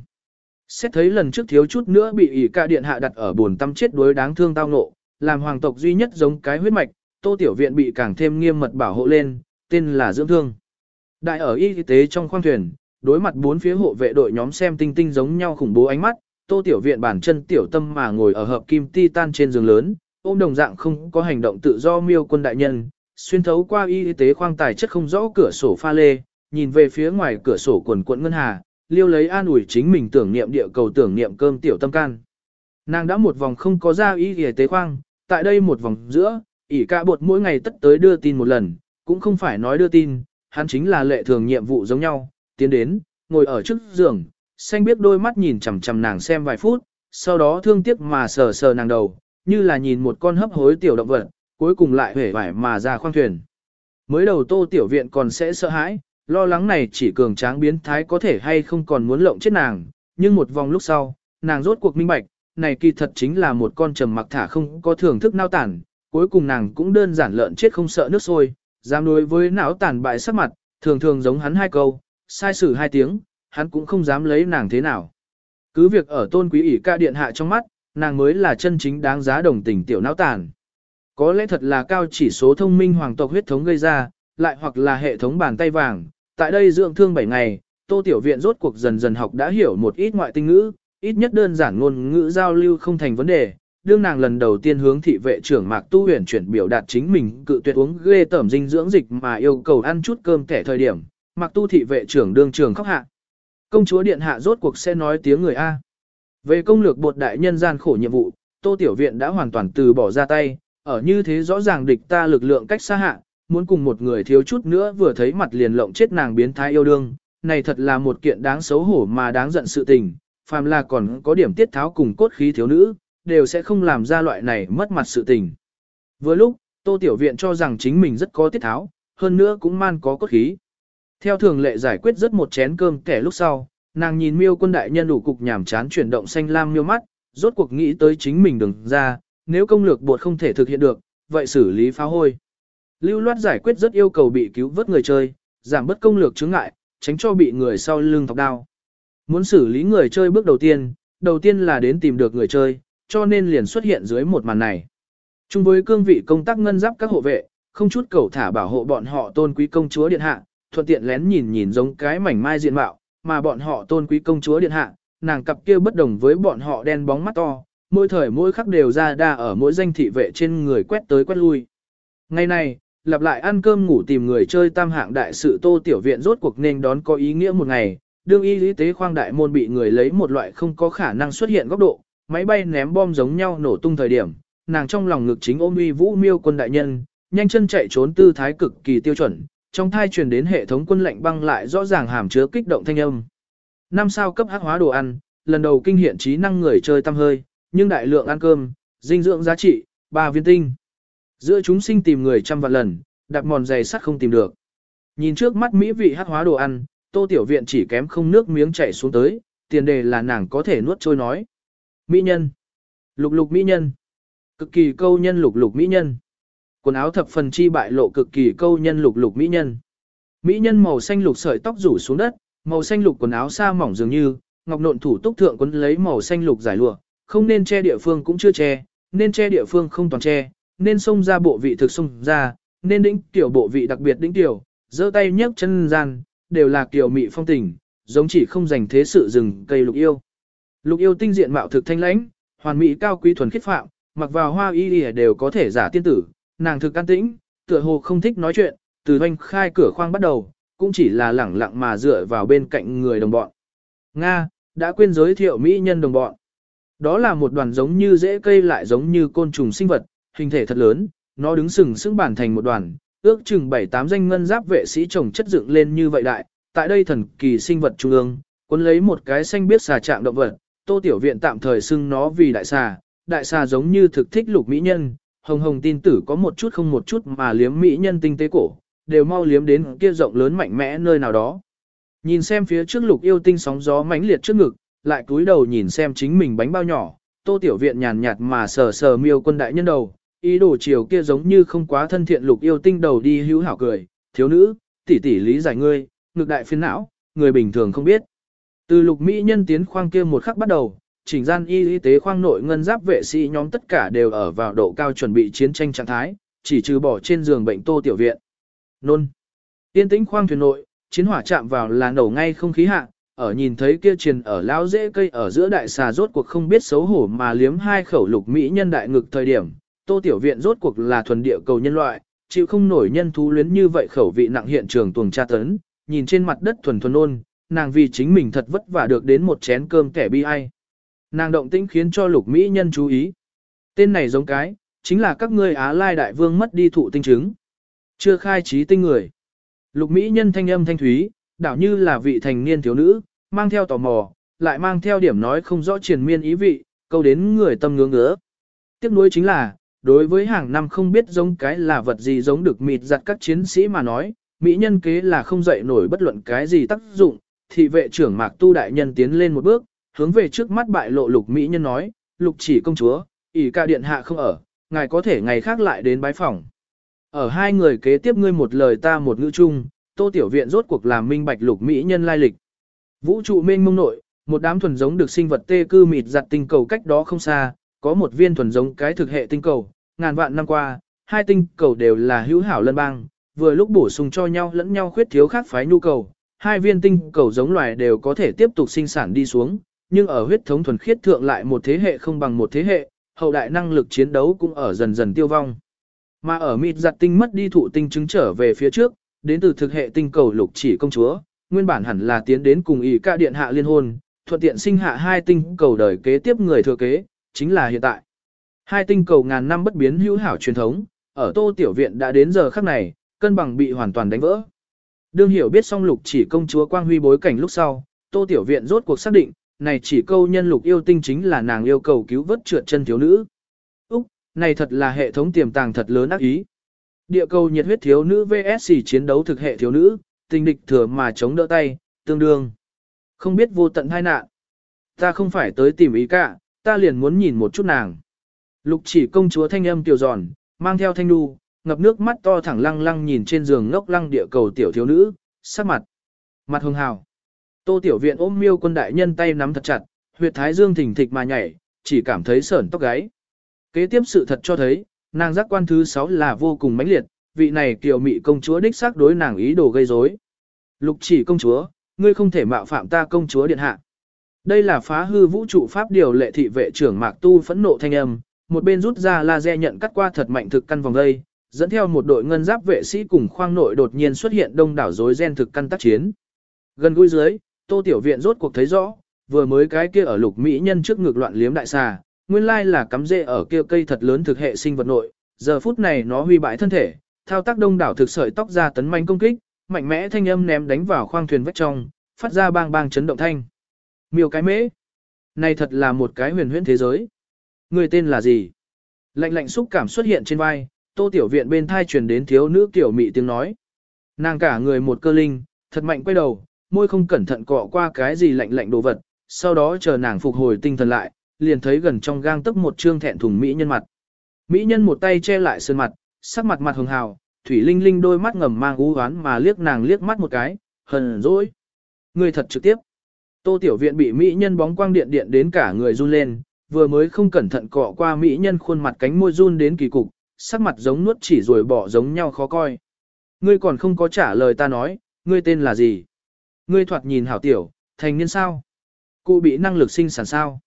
A: Xét thấy lần trước thiếu chút nữa bị ỷ ca điện hạ đặt ở buồn tâm chết đối đáng thương tao nộ, làm hoàng tộc duy nhất giống cái huyết mạch, tô tiểu viện bị càng thêm nghiêm mật bảo hộ lên, tên là dưỡng thương. Đại ở y tế trong khoang thuyền, đối mặt bốn phía hộ vệ đội nhóm xem tinh tinh giống nhau khủng bố ánh mắt, tô tiểu viện bản chân tiểu tâm mà ngồi ở hợp kim titan trên giường lớn, ôm đồng dạng không có hành động tự do miêu quân đại nhân, xuyên thấu qua y tế khoang tài chất không rõ cửa sổ pha lê, nhìn về phía ngoài cửa sổ quần quận ngân hà, liêu lấy an ủi chính mình tưởng niệm địa cầu tưởng niệm cơm tiểu tâm can. Nàng đã một vòng không có ra y y tế khoang, tại đây một vòng giữa, ỉ cả bột mỗi ngày tất tới đưa tin một lần, cũng không phải nói đưa tin, hắn chính là lệ thường nhiệm vụ giống nhau, tiến đến, ngồi ở trước giường, xanh biết đôi mắt nhìn chằm chằm nàng xem vài phút, sau đó thương tiếc mà sờ sờ nàng đầu, như là nhìn một con hấp hối tiểu động vật, cuối cùng lại hể vải mà ra khoang thuyền. Mới đầu tô tiểu viện còn sẽ sợ hãi, lo lắng này chỉ cường tráng biến thái có thể hay không còn muốn lộng chết nàng, nhưng một vòng lúc sau, nàng rốt cuộc minh bạch, này kỳ thật chính là một con trầm mặc thả không có thưởng thức nao tản, cuối cùng nàng cũng đơn giản lợn chết không sợ nước sôi, dám đối với não tàn bại sắc mặt, thường thường giống hắn hai câu, sai xử hai tiếng, hắn cũng không dám lấy nàng thế nào. Cứ việc ở tôn quý ỷ ca điện hạ trong mắt, nàng mới là chân chính đáng giá đồng tình tiểu não tàn. Có lẽ thật là cao chỉ số thông minh hoàng tộc huyết thống gây ra, lại hoặc là hệ thống bàn tay vàng. Tại đây dưỡng thương 7 ngày, tô tiểu viện rốt cuộc dần dần học đã hiểu một ít ngoại tinh ngữ, ít nhất đơn giản ngôn ngữ giao lưu không thành vấn đề. Đương nàng lần đầu tiên hướng thị vệ trưởng Mạc Tu Huyền chuyển biểu đạt chính mình cự tuyệt uống ghê tẩm dinh dưỡng dịch mà yêu cầu ăn chút cơm kẻ thời điểm, Mạc Tu thị vệ trưởng đương trường khóc hạ. Công chúa điện hạ rốt cuộc sẽ nói tiếng người A. Về công lược bột đại nhân gian khổ nhiệm vụ, Tô Tiểu Viện đã hoàn toàn từ bỏ ra tay, ở như thế rõ ràng địch ta lực lượng cách xa hạ, muốn cùng một người thiếu chút nữa vừa thấy mặt liền lộng chết nàng biến thái yêu đương, này thật là một kiện đáng xấu hổ mà đáng giận sự tình, phàm là còn có điểm tiết tháo cùng cốt khí thiếu nữ, đều sẽ không làm ra loại này mất mặt sự tình. Vừa lúc, Tô Tiểu Viện cho rằng chính mình rất có tiết tháo, hơn nữa cũng man có cốt khí. Theo thường lệ giải quyết rất một chén cơm kẻ lúc sau, nàng nhìn miêu quân đại nhân đủ cục nhảm chán chuyển động xanh lam miêu mắt, rốt cuộc nghĩ tới chính mình đừng ra, nếu công lược bột không thể thực hiện được, vậy xử lý phá hôi. Lưu loát giải quyết rất yêu cầu bị cứu vớt người chơi, giảm bớt công lược chứng ngại, tránh cho bị người sau lưng thọc đao. Muốn xử lý người chơi bước đầu tiên, đầu tiên là đến tìm được người chơi, cho nên liền xuất hiện dưới một màn này. Chung với cương vị công tác ngân giáp các hộ vệ, không chút cầu thả bảo hộ bọn họ tôn quý công chúa điện hạ, thuận tiện lén nhìn nhìn giống cái mảnh mai diện mạo, mà bọn họ tôn quý công chúa điện hạ, nàng cặp kia bất đồng với bọn họ đen bóng mắt to, mỗi thời mỗi khắc đều ra đa ở mỗi danh thị vệ trên người quét tới quét lui. Ngày này, lặp lại ăn cơm ngủ tìm người chơi tam hạng đại sự tô tiểu viện rốt cuộc nên đón có ý nghĩa một ngày, đương y lý tế khoang đại môn bị người lấy một loại không có khả năng xuất hiện góc độ, máy bay ném bom giống nhau nổ tung thời điểm, nàng trong lòng ngực chính ôm uy vũ miêu quân đại nhân, nhanh chân chạy trốn tư thái cực kỳ tiêu chuẩn, trong thai truyền đến hệ thống quân lệnh băng lại rõ ràng hàm chứa kích động thanh âm. Năm sao cấp hắc hóa đồ ăn, lần đầu kinh hiện trí năng người chơi tăng hơi, nhưng đại lượng ăn cơm, dinh dưỡng giá trị, ba viên tinh. Giữa chúng sinh tìm người trăm vạn lần, đặt mòn dày sắt không tìm được. Nhìn trước mắt mỹ vị hắc hóa đồ ăn, tô tiểu viện chỉ kém không nước miếng chảy xuống tới, tiền đề là nàng có thể nuốt trôi nói. Mỹ nhân. Lục lục mỹ nhân. Cực kỳ câu nhân lục lục mỹ nhân. Quần áo thập phần chi bại lộ cực kỳ câu nhân lục lục mỹ nhân. Mỹ nhân màu xanh lục sợi tóc rủ xuống đất, màu xanh lục quần áo xa mỏng dường như, ngọc nộn thủ túc thượng quấn lấy màu xanh lục giải lụa, không nên che địa phương cũng chưa che, nên che địa phương không toàn che, nên xông ra bộ vị thực xông ra, nên đĩnh tiểu bộ vị đặc biệt đĩnh tiểu, giơ tay nhấc chân gian, đều là kiểu mị phong tình, giống chỉ không dành thế sự rừng cây lục yêu. Lục yêu tinh diện mạo thực thanh lãnh, hoàn mỹ cao quý thuần khiết phạm, mặc vào hoa y đều có thể giả tiên tử, nàng thực an tĩnh, tựa hồ không thích nói chuyện, từ doanh khai cửa khoang bắt đầu, cũng chỉ là lẳng lặng mà dựa vào bên cạnh người đồng bọn. Nga, đã quên giới thiệu mỹ nhân đồng bọn. Đó là một đoàn giống như rễ cây lại giống như côn trùng sinh vật, hình thể thật lớn, nó đứng sừng sững bản thành một đoàn, ước chừng 7-8 danh ngân giáp vệ sĩ trồng chất dựng lên như vậy đại, tại đây thần kỳ sinh vật trung ương, cuốn lấy một cái xanh biết xà trạng động vật, Tô Tiểu Viện tạm thời xưng nó vì đại xà, đại xà giống như thực thích lục mỹ nhân, hồng hồng tin tử có một chút không một chút mà liếm mỹ nhân tinh tế cổ, đều mau liếm đến kia rộng lớn mạnh mẽ nơi nào đó. Nhìn xem phía trước lục yêu tinh sóng gió mãnh liệt trước ngực, lại cúi đầu nhìn xem chính mình bánh bao nhỏ, tô tiểu viện nhàn nhạt mà sờ sờ miêu quân đại nhân đầu, ý đồ chiều kia giống như không quá thân thiện lục yêu tinh đầu đi hữu hảo cười, thiếu nữ, tỷ tỷ lý giải ngươi, ngực đại phiền não, người bình thường không biết. Từ lục mỹ nhân tiến khoang kia một khắc bắt đầu, chỉnh gian y y tế khoang nội ngân giáp vệ sĩ nhóm tất cả đều ở vào độ cao chuẩn bị chiến tranh trạng thái, chỉ trừ bỏ trên giường bệnh tô tiểu viện. Nôn. Tiên tĩnh khoang thuyền nội, chiến hỏa chạm vào là nổ ngay không khí hạ, ở nhìn thấy kia truyền ở lao dễ cây ở giữa đại xà rốt cuộc không biết xấu hổ mà liếm hai khẩu lục mỹ nhân đại ngực thời điểm, tô tiểu viện rốt cuộc là thuần địa cầu nhân loại, chịu không nổi nhân thú luyến như vậy khẩu vị nặng hiện trường tuồng tra tấn, nhìn trên mặt đất thuần thuần ôn, nàng vì chính mình thật vất vả được đến một chén cơm kẻ bi ai. Nàng động tĩnh khiến cho lục mỹ nhân chú ý. Tên này giống cái, chính là các ngươi Á Lai Đại Vương mất đi thụ tinh chứng. Chưa khai trí tinh người. Lục mỹ nhân thanh âm thanh thúy, đảo như là vị thành niên thiếu nữ, mang theo tò mò, lại mang theo điểm nói không rõ triền miên ý vị, câu đến người tâm ngưỡng ngứa. Tiếc nuối chính là, đối với hàng năm không biết giống cái là vật gì giống được mịt giặt các chiến sĩ mà nói, mỹ nhân kế là không dậy nổi bất luận cái gì tác dụng, thị vệ trưởng Mạc Tu đại nhân tiến lên một bước, hướng về trước mắt bại lộ lục mỹ nhân nói, lục chỉ công chúa, ỷ ca điện hạ không ở, ngài có thể ngày khác lại đến bái phòng. Ở hai người kế tiếp ngươi một lời ta một ngữ chung, tô tiểu viện rốt cuộc làm minh bạch lục mỹ nhân lai lịch. Vũ trụ mênh mông nội, một đám thuần giống được sinh vật tê cư mịt giặt tinh cầu cách đó không xa, có một viên thuần giống cái thực hệ tinh cầu, ngàn vạn năm qua, hai tinh cầu đều là hữu hảo lân bang, vừa lúc bổ sung cho nhau lẫn nhau khuyết thiếu khác phái nhu cầu, hai viên tinh cầu giống loài đều có thể tiếp tục sinh sản đi xuống, nhưng ở huyết thống thuần khiết thượng lại một thế hệ không bằng một thế hệ, hậu đại năng lực chiến đấu cũng ở dần dần tiêu vong. Mà ở mịt giặt tinh mất đi thụ tinh chứng trở về phía trước, đến từ thực hệ tinh cầu lục chỉ công chúa, nguyên bản hẳn là tiến đến cùng ý ca điện hạ liên hôn, thuận tiện sinh hạ hai tinh cầu đời kế tiếp người thừa kế, chính là hiện tại. Hai tinh cầu ngàn năm bất biến hữu hảo truyền thống, ở tô tiểu viện đã đến giờ khắc này, cân bằng bị hoàn toàn đánh vỡ. Đương hiểu biết xong lục chỉ công chúa quang huy bối cảnh lúc sau, tô tiểu viện rốt cuộc xác định, này chỉ câu nhân lục yêu tinh chính là nàng yêu cầu cứu vớt trượt chân thiếu nữ. Úc, này thật là hệ thống tiềm tàng thật lớn ác ý. Địa cầu nhiệt huyết thiếu nữ VSC chiến đấu thực hệ thiếu nữ, tình địch thừa mà chống đỡ tay, tương đương. Không biết vô tận hai nạn. Ta không phải tới tìm ý cả, ta liền muốn nhìn một chút nàng. Lục chỉ công chúa thanh âm tiểu giòn, mang theo thanh đu, ngập nước mắt to thẳng lăng lăng nhìn trên giường ngốc lăng địa cầu tiểu thiếu nữ, sắc mặt. Mặt hưng hào. Tô tiểu viện ôm miêu quân đại nhân tay nắm thật chặt, huyệt thái dương thỉnh thịch mà nhảy, chỉ cảm thấy sởn tóc gáy. Kế tiếp sự thật cho thấy, nàng giác quan thứ 6 là vô cùng mãnh liệt, vị này kiều mị công chúa đích xác đối nàng ý đồ gây rối. Lục chỉ công chúa, ngươi không thể mạo phạm ta công chúa điện hạ. Đây là phá hư vũ trụ pháp điều lệ thị vệ trưởng Mạc Tu phẫn nộ thanh âm, một bên rút ra laser nhận cắt qua thật mạnh thực căn vòng dây, dẫn theo một đội ngân giáp vệ sĩ cùng khoang nội đột nhiên xuất hiện đông đảo rối gen thực căn tác chiến. Gần gũi dưới, Tô Tiểu Viện rốt cuộc thấy rõ, vừa mới cái kia ở lục mỹ nhân trước ngực loạn liếm đại xà, nguyên lai là cắm rễ ở kia cây thật lớn thực hệ sinh vật nội, giờ phút này nó huy bại thân thể, thao tác đông đảo thực sợi tóc ra tấn manh công kích, mạnh mẽ thanh âm ném đánh vào khoang thuyền vách trong, phát ra bang bang chấn động thanh. Miêu cái mễ. Này thật là một cái huyền huyễn thế giới. Người tên là gì? Lạnh lạnh xúc cảm xuất hiện trên vai, tô tiểu viện bên thai truyền đến thiếu nữ tiểu mị tiếng nói. Nàng cả người một cơ linh, thật mạnh quay đầu, môi không cẩn thận cọ qua cái gì lạnh lạnh đồ vật, sau đó chờ nàng phục hồi tinh thần lại, liền thấy gần trong gang tấc một trương thẹn thùng mỹ nhân mặt. Mỹ nhân một tay che lại sơn mặt, sắc mặt mặt hường hào, thủy linh linh đôi mắt ngầm mang u oán mà liếc nàng liếc mắt một cái, hờn dỗi. Người thật trực tiếp. Tô tiểu viện bị mỹ nhân bóng quang điện điện đến cả người run lên, vừa mới không cẩn thận cọ qua mỹ nhân khuôn mặt cánh môi run đến kỳ cục, sắc mặt giống nuốt chỉ rồi bỏ giống nhau khó coi. Ngươi còn không có trả lời ta nói, ngươi tên là gì? Ngươi thoạt nhìn hảo tiểu, thành niên sao? Cụ bị năng lực sinh sản sao?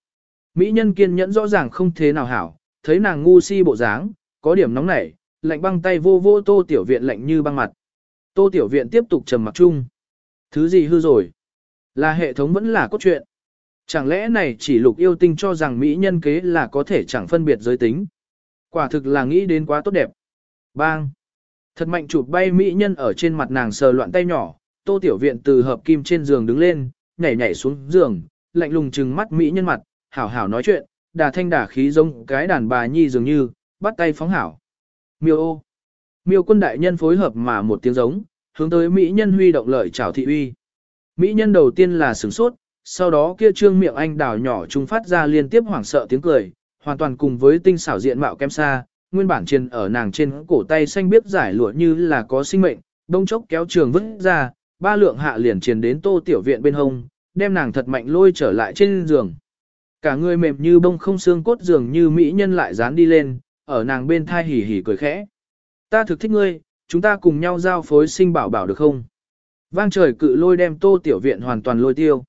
A: Mỹ nhân kiên nhẫn rõ ràng không thế nào hảo, thấy nàng ngu si bộ dáng, có điểm nóng nảy, lạnh băng tay vô vô tô tiểu viện lạnh như băng mặt. Tô tiểu viện tiếp tục trầm mặc chung. Thứ gì hư rồi? Là hệ thống vẫn là cốt truyện. Chẳng lẽ này chỉ lục yêu tinh cho rằng Mỹ nhân kế là có thể chẳng phân biệt giới tính. Quả thực là nghĩ đến quá tốt đẹp. Bang! Thật mạnh chụp bay Mỹ nhân ở trên mặt nàng sờ loạn tay nhỏ, tô tiểu viện từ hợp kim trên giường đứng lên, nhảy nhảy xuống giường, lạnh lùng trừng mắt Mỹ nhân mặt, hảo hảo nói chuyện, đà thanh đà khí giống cái đàn bà nhi dường như, bắt tay phóng hảo. Miêu ô! Miêu quân đại nhân phối hợp mà một tiếng giống, hướng tới Mỹ nhân huy động lợi chào thị uy. Mỹ nhân đầu tiên là sửng sốt, sau đó kia trương miệng anh đào nhỏ trung phát ra liên tiếp hoảng sợ tiếng cười, hoàn toàn cùng với tinh xảo diện mạo kem xa, nguyên bản trên ở nàng trên cổ tay xanh biết giải lụa như là có sinh mệnh, đông chốc kéo trường vứt ra, ba lượng hạ liền truyền đến tô tiểu viện bên hông, đem nàng thật mạnh lôi trở lại trên giường. Cả người mềm như bông không xương cốt giường như mỹ nhân lại dán đi lên, ở nàng bên thai hỉ hỉ cười khẽ. Ta thực thích ngươi, chúng ta cùng nhau giao phối sinh bảo bảo được không? Vang trời cự lôi đem tô tiểu viện hoàn toàn lôi tiêu.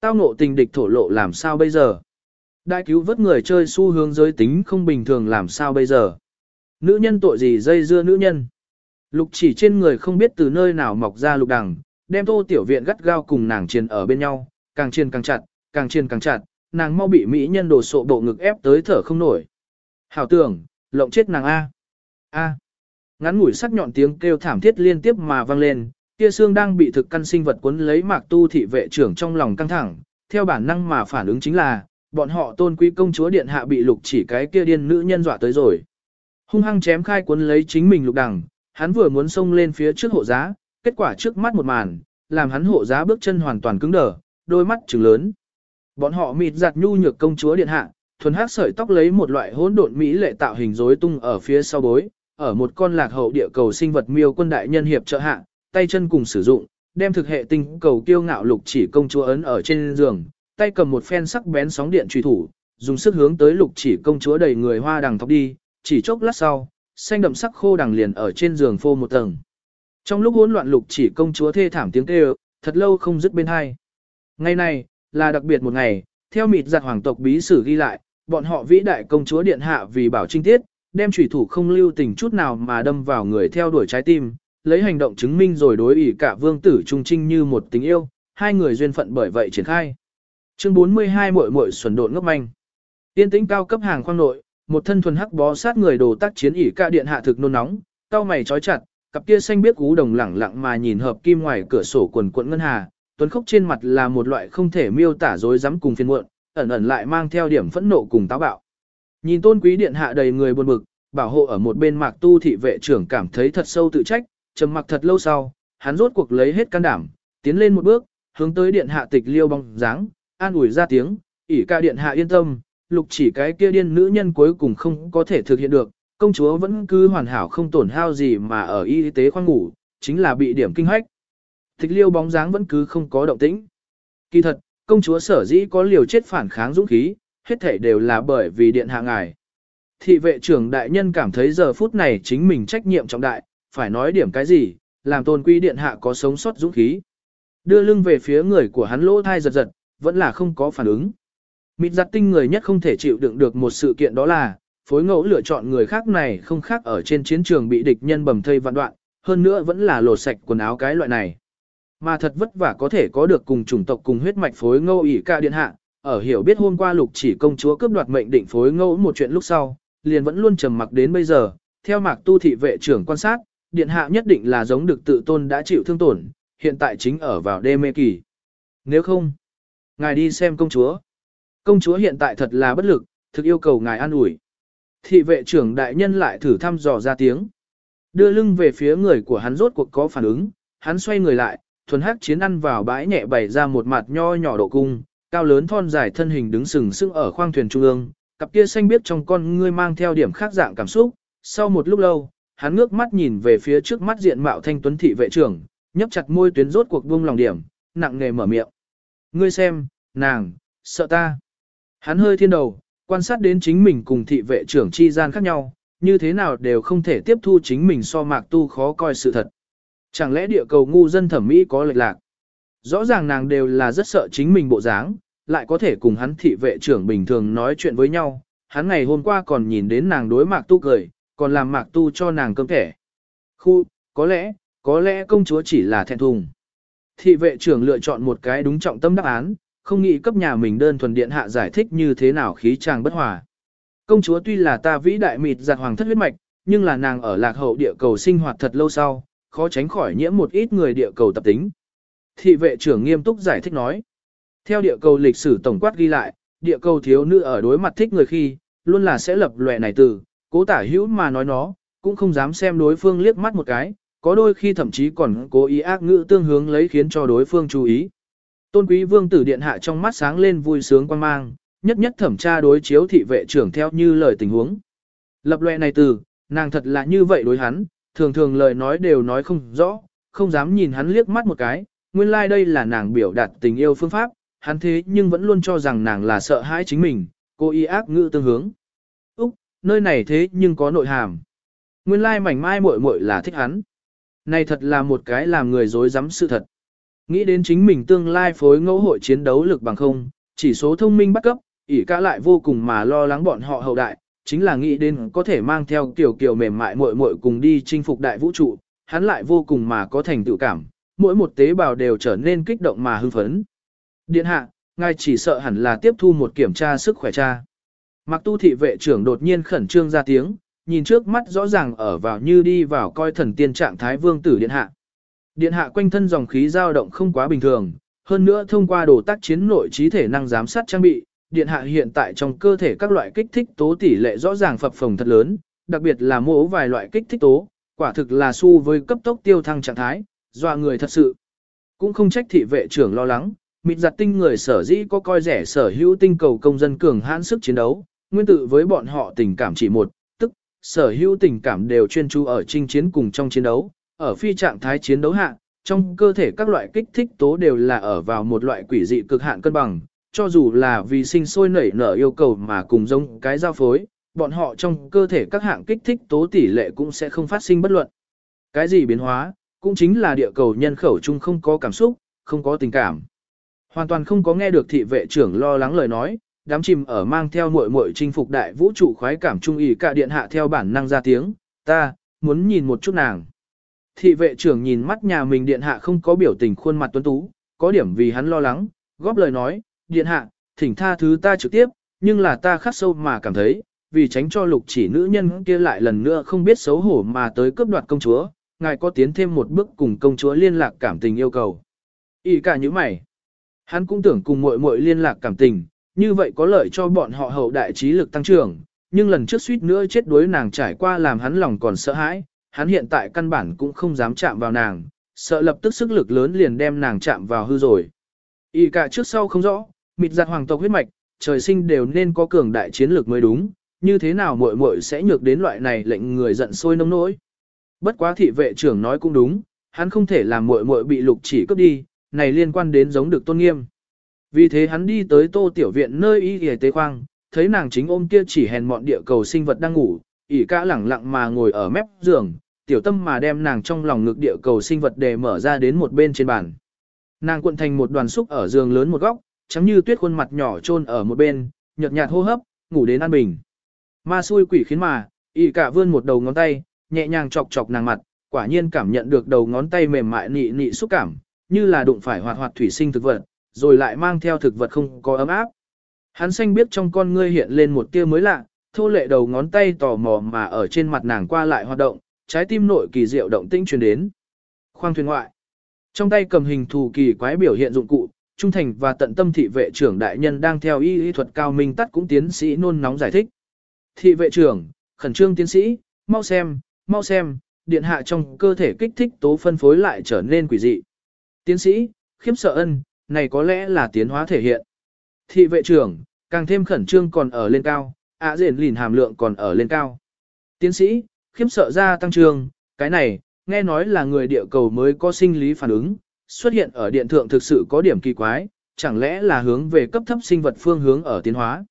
A: Tao ngộ tình địch thổ lộ làm sao bây giờ? Đại cứu vớt người chơi xu hướng giới tính không bình thường làm sao bây giờ? Nữ nhân tội gì dây dưa nữ nhân? Lục chỉ trên người không biết từ nơi nào mọc ra lục đằng, đem tô tiểu viện gắt gao cùng nàng triền ở bên nhau, càng triền càng chặt, càng triền càng chặt, nàng mau bị mỹ nhân đồ sộ bộ ngực ép tới thở không nổi. Hảo tưởng, lộng chết nàng A. A. Ngắn ngủi sắc nhọn tiếng kêu thảm thiết liên tiếp mà vang lên, kia xương đang bị thực căn sinh vật cuốn lấy mạc tu thị vệ trưởng trong lòng căng thẳng, theo bản năng mà phản ứng chính là, bọn họ tôn quý công chúa điện hạ bị lục chỉ cái kia điên nữ nhân dọa tới rồi. Hung hăng chém khai cuốn lấy chính mình lục đằng, hắn vừa muốn xông lên phía trước hộ giá, kết quả trước mắt một màn, làm hắn hộ giá bước chân hoàn toàn cứng đờ, đôi mắt trừng lớn. Bọn họ mịt giặt nhu nhược công chúa điện hạ, thuần hắc sợi tóc lấy một loại hỗn độn mỹ lệ tạo hình rối tung ở phía sau bối, ở một con lạc hậu địa cầu sinh vật miêu quân đại nhân hiệp trợ hạ, tay chân cùng sử dụng, đem thực hệ tinh cầu kiêu ngạo lục chỉ công chúa ấn ở trên giường, tay cầm một phen sắc bén sóng điện truy thủ, dùng sức hướng tới lục chỉ công chúa đầy người hoa đằng thọc đi, chỉ chốc lát sau, xanh đậm sắc khô đằng liền ở trên giường phô một tầng. Trong lúc hỗn loạn lục chỉ công chúa thê thảm tiếng kêu, thật lâu không dứt bên hai. Ngày này, là đặc biệt một ngày, theo mịt giặt hoàng tộc bí sử ghi lại, bọn họ vĩ đại công chúa điện hạ vì bảo trinh tiết, đem chủy thủ không lưu tình chút nào mà đâm vào người theo đuổi trái tim, lấy hành động chứng minh rồi đối ỷ cả vương tử trung trinh như một tình yêu, hai người duyên phận bởi vậy triển khai. Chương 42 muội muội xuẩn độn ngốc manh. Tiên tĩnh cao cấp hàng khoang nội, một thân thuần hắc bó sát người đồ tác chiến ỉ ca điện hạ thực nôn nóng, cao mày trói chặt, cặp kia xanh biết cú đồng lẳng lặng mà nhìn hợp kim ngoài cửa sổ quần quận ngân hà, tuấn khốc trên mặt là một loại không thể miêu tả dối rắm cùng phiền muộn, ẩn ẩn lại mang theo điểm phẫn nộ cùng táo bạo. Nhìn tôn quý điện hạ đầy người buồn bực, bảo hộ ở một bên mạc tu thị vệ trưởng cảm thấy thật sâu tự trách, trầm mặc thật lâu sau, hắn rốt cuộc lấy hết can đảm, tiến lên một bước, hướng tới điện hạ tịch liêu bóng dáng, an ủi ra tiếng, ỉ ca điện hạ yên tâm, lục chỉ cái kia điên nữ nhân cuối cùng không có thể thực hiện được, công chúa vẫn cứ hoàn hảo không tổn hao gì mà ở y tế khoang ngủ, chính là bị điểm kinh hoách. Thích liêu bóng dáng vẫn cứ không có động tĩnh. Kỳ thật, công chúa sở dĩ có liều chết phản kháng dũng khí, hết thể đều là bởi vì điện hạ ngài. Thị vệ trưởng đại nhân cảm thấy giờ phút này chính mình trách nhiệm trọng đại, phải nói điểm cái gì, làm tôn quý điện hạ có sống sót dũng khí. Đưa lưng về phía người của hắn lỗ thai giật giật, vẫn là không có phản ứng. Mịt giặt tinh người nhất không thể chịu đựng được một sự kiện đó là, phối ngẫu lựa chọn người khác này không khác ở trên chiến trường bị địch nhân bầm thây vạn đoạn, hơn nữa vẫn là lột sạch quần áo cái loại này. Mà thật vất vả có thể có được cùng chủng tộc cùng huyết mạch phối ngẫu ỷ ca điện hạ, ở hiểu biết hôm qua lục chỉ công chúa cướp đoạt mệnh định phối ngẫu một chuyện lúc sau, liền vẫn luôn trầm mặc đến bây giờ, theo mạc tu thị vệ trưởng quan sát, điện hạ nhất định là giống được tự tôn đã chịu thương tổn, hiện tại chính ở vào đê mê kỳ. Nếu không, ngài đi xem công chúa. Công chúa hiện tại thật là bất lực, thực yêu cầu ngài an ủi. Thị vệ trưởng đại nhân lại thử thăm dò ra tiếng. Đưa lưng về phía người của hắn rốt cuộc có phản ứng, hắn xoay người lại, thuần hắc chiến ăn vào bãi nhẹ bày ra một mặt nho nhỏ độ cung, cao lớn thon dài thân hình đứng sừng sững ở khoang thuyền trung ương, cặp kia xanh biết trong con ngươi mang theo điểm khác dạng cảm xúc. Sau một lúc lâu, hắn ngước mắt nhìn về phía trước mắt diện mạo thanh tuấn thị vệ trưởng, nhấp chặt môi tuyến rốt cuộc buông lòng điểm, nặng nề mở miệng. Ngươi xem, nàng, sợ ta. Hắn hơi thiên đầu, quan sát đến chính mình cùng thị vệ trưởng chi gian khác nhau, như thế nào đều không thể tiếp thu chính mình so mạc tu khó coi sự thật. Chẳng lẽ địa cầu ngu dân thẩm mỹ có lệch lạc? Rõ ràng nàng đều là rất sợ chính mình bộ dáng, lại có thể cùng hắn thị vệ trưởng bình thường nói chuyện với nhau. Hắn ngày hôm qua còn nhìn đến nàng đối mạc tu cười, còn làm mạc tu cho nàng cơm thẻ. Khu, có lẽ, có lẽ công chúa chỉ là thẹn thùng. Thị vệ trưởng lựa chọn một cái đúng trọng tâm đáp án, không nghĩ cấp nhà mình đơn thuần điện hạ giải thích như thế nào khí chàng bất hòa. Công chúa tuy là ta vĩ đại mịt giặt hoàng thất huyết mạch, nhưng là nàng ở lạc hậu địa cầu sinh hoạt thật lâu sau, khó tránh khỏi nhiễm một ít người địa cầu tập tính. Thị vệ trưởng nghiêm túc giải thích nói. Theo địa cầu lịch sử tổng quát ghi lại, địa cầu thiếu nữ ở đối mặt thích người khi, luôn là sẽ lập lòe này từ, cố tả hữu mà nói nó, cũng không dám xem đối phương liếc mắt một cái, có đôi khi thậm chí còn cố ý ác ngữ tương hướng lấy khiến cho đối phương chú ý. Tôn quý vương tử điện hạ trong mắt sáng lên vui sướng quan mang, nhất nhất thẩm tra đối chiếu thị vệ trưởng theo như lời tình huống. Lập lòe này từ, nàng thật là như vậy đối hắn, thường thường lời nói đều nói không rõ, không dám nhìn hắn liếc mắt một cái, nguyên lai like đây là nàng biểu đạt tình yêu phương pháp, hắn thế nhưng vẫn luôn cho rằng nàng là sợ hãi chính mình, cô y ác ngữ tương hướng. Úc, nơi này thế nhưng có nội hàm. Nguyên lai like mảnh mai muội muội là thích hắn. Này thật là một cái làm người dối rắm sự thật. Nghĩ đến chính mình tương lai phối ngẫu hội chiến đấu lực bằng không, chỉ số thông minh bắt cấp, ỉ cả lại vô cùng mà lo lắng bọn họ hậu đại, chính là nghĩ đến có thể mang theo kiểu kiểu mềm mại muội muội cùng đi chinh phục đại vũ trụ, hắn lại vô cùng mà có thành tựu cảm, mỗi một tế bào đều trở nên kích động mà hưng phấn. Điện hạ, ngài chỉ sợ hẳn là tiếp thu một kiểm tra sức khỏe cha. Mặc tu thị vệ trưởng đột nhiên khẩn trương ra tiếng, nhìn trước mắt rõ ràng ở vào như đi vào coi thần tiên trạng thái vương tử điện hạ. Điện hạ quanh thân dòng khí dao động không quá bình thường, hơn nữa thông qua đồ tác chiến nội trí thể năng giám sát trang bị, điện hạ hiện tại trong cơ thể các loại kích thích tố tỷ lệ rõ ràng phập phồng thật lớn, đặc biệt là mỗ vài loại kích thích tố, quả thực là su với cấp tốc tiêu thăng trạng thái, dọa người thật sự. Cũng không trách thị vệ trưởng lo lắng, mịt giặt tinh người sở dĩ có coi rẻ sở hữu tinh cầu công dân cường hãn sức chiến đấu, nguyên tự với bọn họ tình cảm chỉ một, sở hữu tình cảm đều chuyên chú ở chinh chiến cùng trong chiến đấu, ở phi trạng thái chiến đấu hạ, trong cơ thể các loại kích thích tố đều là ở vào một loại quỷ dị cực hạn cân bằng, cho dù là vì sinh sôi nảy nở yêu cầu mà cùng giống cái giao phối, bọn họ trong cơ thể các hạng kích thích tố tỷ lệ cũng sẽ không phát sinh bất luận. Cái gì biến hóa, cũng chính là địa cầu nhân khẩu chung không có cảm xúc, không có tình cảm. Hoàn toàn không có nghe được thị vệ trưởng lo lắng lời nói, đám chìm ở mang theo muội muội chinh phục đại vũ trụ khoái cảm trung ý cả điện hạ theo bản năng ra tiếng, ta, muốn nhìn một chút nàng. Thị vệ trưởng nhìn mắt nhà mình điện hạ không có biểu tình khuôn mặt tuấn tú, có điểm vì hắn lo lắng, góp lời nói, điện hạ, thỉnh tha thứ ta trực tiếp, nhưng là ta khắc sâu mà cảm thấy, vì tránh cho lục chỉ nữ nhân kia lại lần nữa không biết xấu hổ mà tới cướp đoạt công chúa, ngài có tiến thêm một bước cùng công chúa liên lạc cảm tình yêu cầu. Ý cả như mày. Hắn cũng tưởng cùng muội muội liên lạc cảm tình, như vậy có lợi cho bọn họ hậu đại trí lực tăng trưởng, nhưng lần trước suýt nữa chết đuối nàng trải qua làm hắn lòng còn sợ hãi, hắn hiện tại căn bản cũng không dám chạm vào nàng, sợ lập tức sức lực lớn liền đem nàng chạm vào hư rồi. Y cả trước sau không rõ, mịt giặt hoàng tộc huyết mạch, trời sinh đều nên có cường đại chiến lược mới đúng, như thế nào muội muội sẽ nhược đến loại này lệnh người giận sôi nông nỗi. Bất quá thị vệ trưởng nói cũng đúng, hắn không thể làm muội muội bị lục chỉ cướp đi, này liên quan đến giống được tôn nghiêm. Vì thế hắn đi tới tô tiểu viện nơi y y tế khoang, thấy nàng chính ôm kia chỉ hèn mọn địa cầu sinh vật đang ngủ, ỉ cả lẳng lặng mà ngồi ở mép giường, tiểu tâm mà đem nàng trong lòng ngực địa cầu sinh vật để mở ra đến một bên trên bàn. Nàng cuộn thành một đoàn xúc ở giường lớn một góc, chấm như tuyết khuôn mặt nhỏ trôn ở một bên, nhợt nhạt hô hấp, ngủ đến an bình. Ma xui quỷ khiến mà, ỉ cả vươn một đầu ngón tay, nhẹ nhàng chọc chọc nàng mặt, quả nhiên cảm nhận được đầu ngón tay mềm mại nị nị xúc cảm, như là đụng phải hoạt hoạt thủy sinh thực vật, rồi lại mang theo thực vật không có ấm áp. Hắn xanh biết trong con ngươi hiện lên một tia mới lạ, thô lệ đầu ngón tay tò mò mà ở trên mặt nàng qua lại hoạt động, trái tim nội kỳ diệu động tĩnh truyền đến. Khoang thuyền ngoại. Trong tay cầm hình thù kỳ quái biểu hiện dụng cụ, trung thành và tận tâm thị vệ trưởng đại nhân đang theo y y thuật cao minh tắt cũng tiến sĩ nôn nóng giải thích. Thị vệ trưởng, khẩn trương tiến sĩ, mau xem, mau xem, điện hạ trong cơ thể kích thích tố phân phối lại trở nên quỷ dị. Tiến sĩ, khiếp sợ ân, này có lẽ là tiến hóa thể hiện. Thị vệ trưởng, càng thêm khẩn trương còn ở lên cao, ạ à rền lìn hàm lượng còn ở lên cao. Tiến sĩ, khiếp sợ ra tăng trường, cái này, nghe nói là người địa cầu mới có sinh lý phản ứng, xuất hiện ở điện thượng thực sự có điểm kỳ quái, chẳng lẽ là hướng về cấp thấp sinh vật phương hướng ở tiến hóa.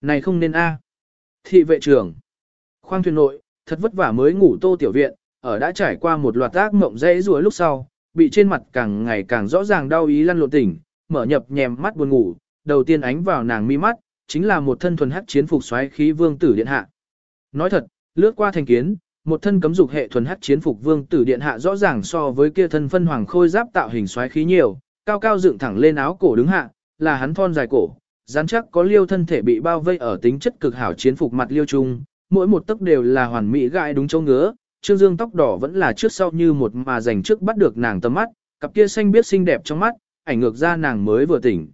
A: Này không nên a. Thị vệ trưởng, khoang thuyền nội, thật vất vả mới ngủ tô tiểu viện, ở đã trải qua một loạt ác mộng dễ rùa lúc sau, bị trên mặt càng ngày càng rõ ràng đau ý lăn lộn tỉnh, mở nhập nhèm mắt buồn ngủ, đầu tiên ánh vào nàng mi mắt, chính là một thân thuần hắc chiến phục xoáy khí vương tử điện hạ. Nói thật, lướt qua thành kiến, một thân cấm dục hệ thuần hắc chiến phục vương tử điện hạ rõ ràng so với kia thân phân hoàng khôi giáp tạo hình xoáy khí nhiều, cao cao dựng thẳng lên áo cổ đứng hạ, là hắn thon dài cổ, rắn chắc có liêu thân thể bị bao vây ở tính chất cực hảo chiến phục mặt liêu trung, mỗi một tấc đều là hoàn mỹ gai đúng chỗ ngứa, Trương Dương tóc đỏ vẫn là trước sau như một mà dành trước bắt được nàng tầm mắt, cặp kia xanh biết xinh đẹp trong mắt, ảnh ngược ra nàng mới vừa tỉnh.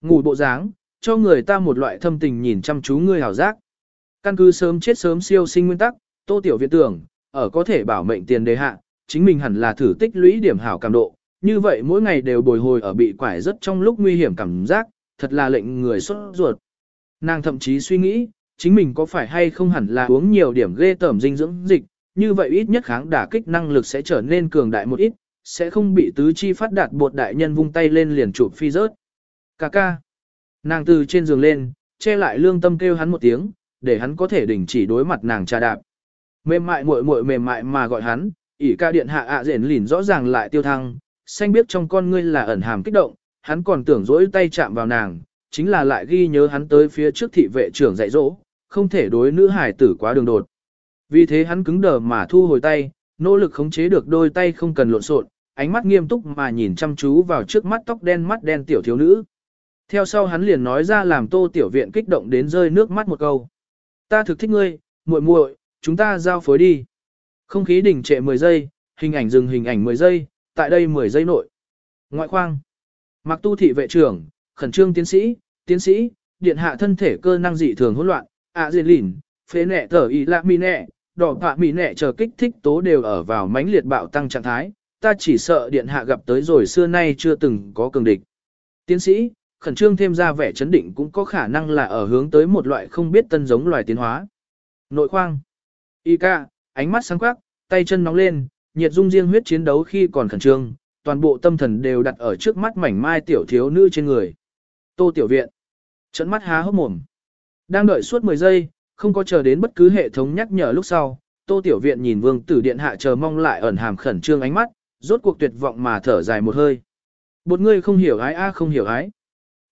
A: Ngủ bộ dáng, cho người ta một loại thâm tình nhìn chăm chú người hảo giác. Căn cứ sớm chết sớm siêu sinh nguyên tắc, Tô Tiểu Viện tưởng, ở có thể bảo mệnh tiền đề hạ, chính mình hẳn là thử tích lũy điểm hảo cảm độ, như vậy mỗi ngày đều bồi hồi ở bị quải rất trong lúc nguy hiểm cảm giác, thật là lệnh người sốt ruột. Nàng thậm chí suy nghĩ, chính mình có phải hay không hẳn là uống nhiều điểm ghê tởm dinh dưỡng dịch, như vậy ít nhất kháng đả kích năng lực sẽ trở nên cường đại một ít, sẽ không bị tứ chi phát đạt bột đại nhân vung tay lên liền chụp phi rớt. Cà ca. Nàng từ trên giường lên, che lại lương tâm kêu hắn một tiếng, để hắn có thể đình chỉ đối mặt nàng trà đạp. Mềm mại muội muội mềm mại mà gọi hắn, ỉ ca điện hạ ạ à rển lìn rõ ràng lại tiêu thăng, xanh biết trong con ngươi là ẩn hàm kích động, hắn còn tưởng dỗi tay chạm vào nàng, chính là lại ghi nhớ hắn tới phía trước thị vệ trưởng dạy dỗ, không thể đối nữ hải tử quá đường đột. Vì thế hắn cứng đờ mà thu hồi tay, nỗ lực khống chế được đôi tay không cần lộn xộn, ánh mắt nghiêm túc mà nhìn chăm chú vào trước mắt tóc đen mắt đen tiểu thiếu nữ. Theo sau hắn liền nói ra làm tô tiểu viện kích động đến rơi nước mắt một câu. Ta thực thích ngươi, muội muội, chúng ta giao phối đi. Không khí đỉnh trệ 10 giây, hình ảnh dừng hình ảnh 10 giây, tại đây 10 giây nội. Ngoại khoang. Mặc tu thị vệ trưởng, khẩn trương tiến sĩ, tiến sĩ, điện hạ thân thể cơ năng dị thường hỗn loạn, ạ à diện lỉn, phế nẹ thở y lạ mi nẹ, đỏ bạ mỹ nẹ chờ kích thích tố đều ở vào mãnh liệt bạo tăng trạng thái, ta chỉ sợ điện hạ gặp tới rồi xưa nay chưa từng có cường địch. Tiến sĩ, khẩn trương thêm ra vẻ chấn định cũng có khả năng là ở hướng tới một loại không biết tân giống loài tiến hóa. Nội khoang. Y ca, ánh mắt sáng quắc, tay chân nóng lên, nhiệt dung riêng huyết chiến đấu khi còn khẩn trương, toàn bộ tâm thần đều đặt ở trước mắt mảnh mai tiểu thiếu nữ trên người. Tô tiểu viện. Trận mắt há hốc mồm. Đang đợi suốt 10 giây, không có chờ đến bất cứ hệ thống nhắc nhở lúc sau. Tô tiểu viện nhìn vương tử điện hạ chờ mong lại ẩn hàm khẩn trương ánh mắt, rốt cuộc tuyệt vọng mà thở dài một hơi. Một người không hiểu ái a à không hiểu ái.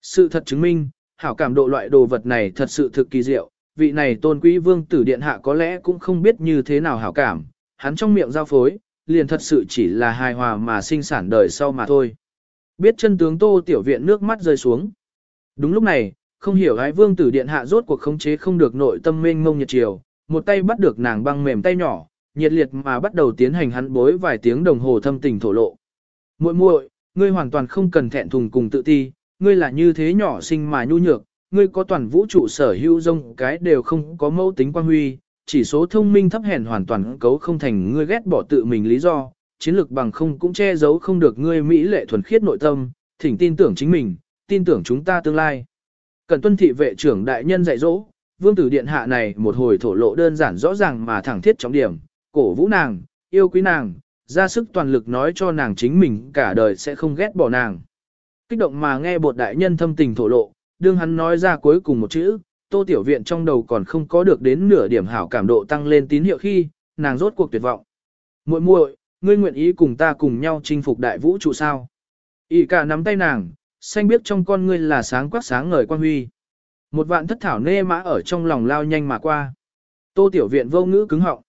A: Sự thật chứng minh, hảo cảm độ loại đồ vật này thật sự thực kỳ diệu, vị này tôn quý vương tử điện hạ có lẽ cũng không biết như thế nào hảo cảm, hắn trong miệng giao phối, liền thật sự chỉ là hài hòa mà sinh sản đời sau mà thôi. Biết chân tướng tô tiểu viện nước mắt rơi xuống. Đúng lúc này, không hiểu ái vương tử điện hạ rốt cuộc khống chế không được nội tâm mênh mông nhiệt chiều, một tay bắt được nàng băng mềm tay nhỏ, nhiệt liệt mà bắt đầu tiến hành hắn bối vài tiếng đồng hồ thâm tình thổ lộ. Muội muội, ngươi hoàn toàn không cần thẹn thùng cùng tự ti, ngươi là như thế nhỏ xinh mà nhu nhược, ngươi có toàn vũ trụ sở hữu rông cái đều không có mẫu tính quan huy, chỉ số thông minh thấp hèn hoàn toàn cấu không thành ngươi ghét bỏ tự mình lý do, chiến lược bằng không cũng che giấu không được ngươi mỹ lệ thuần khiết nội tâm, thỉnh tin tưởng chính mình, tin tưởng chúng ta tương lai. Cần tuân thị vệ trưởng đại nhân dạy dỗ, vương tử điện hạ này một hồi thổ lộ đơn giản rõ ràng mà thẳng thiết trọng điểm, cổ vũ nàng, yêu quý nàng, ra sức toàn lực nói cho nàng chính mình cả đời sẽ không ghét bỏ nàng. Kích động mà nghe bột đại nhân thâm tình thổ lộ, đương hắn nói ra cuối cùng một chữ, tô tiểu viện trong đầu còn không có được đến nửa điểm hảo cảm độ tăng lên tín hiệu khi, nàng rốt cuộc tuyệt vọng. muội muội, ngươi nguyện ý cùng ta cùng nhau chinh phục đại vũ trụ sao? Ý cả nắm tay nàng, xanh biết trong con ngươi là sáng quắc sáng ngời quan huy. Một vạn thất thảo nê mã ở trong lòng lao nhanh mà qua. Tô tiểu viện vô ngữ cứng họng.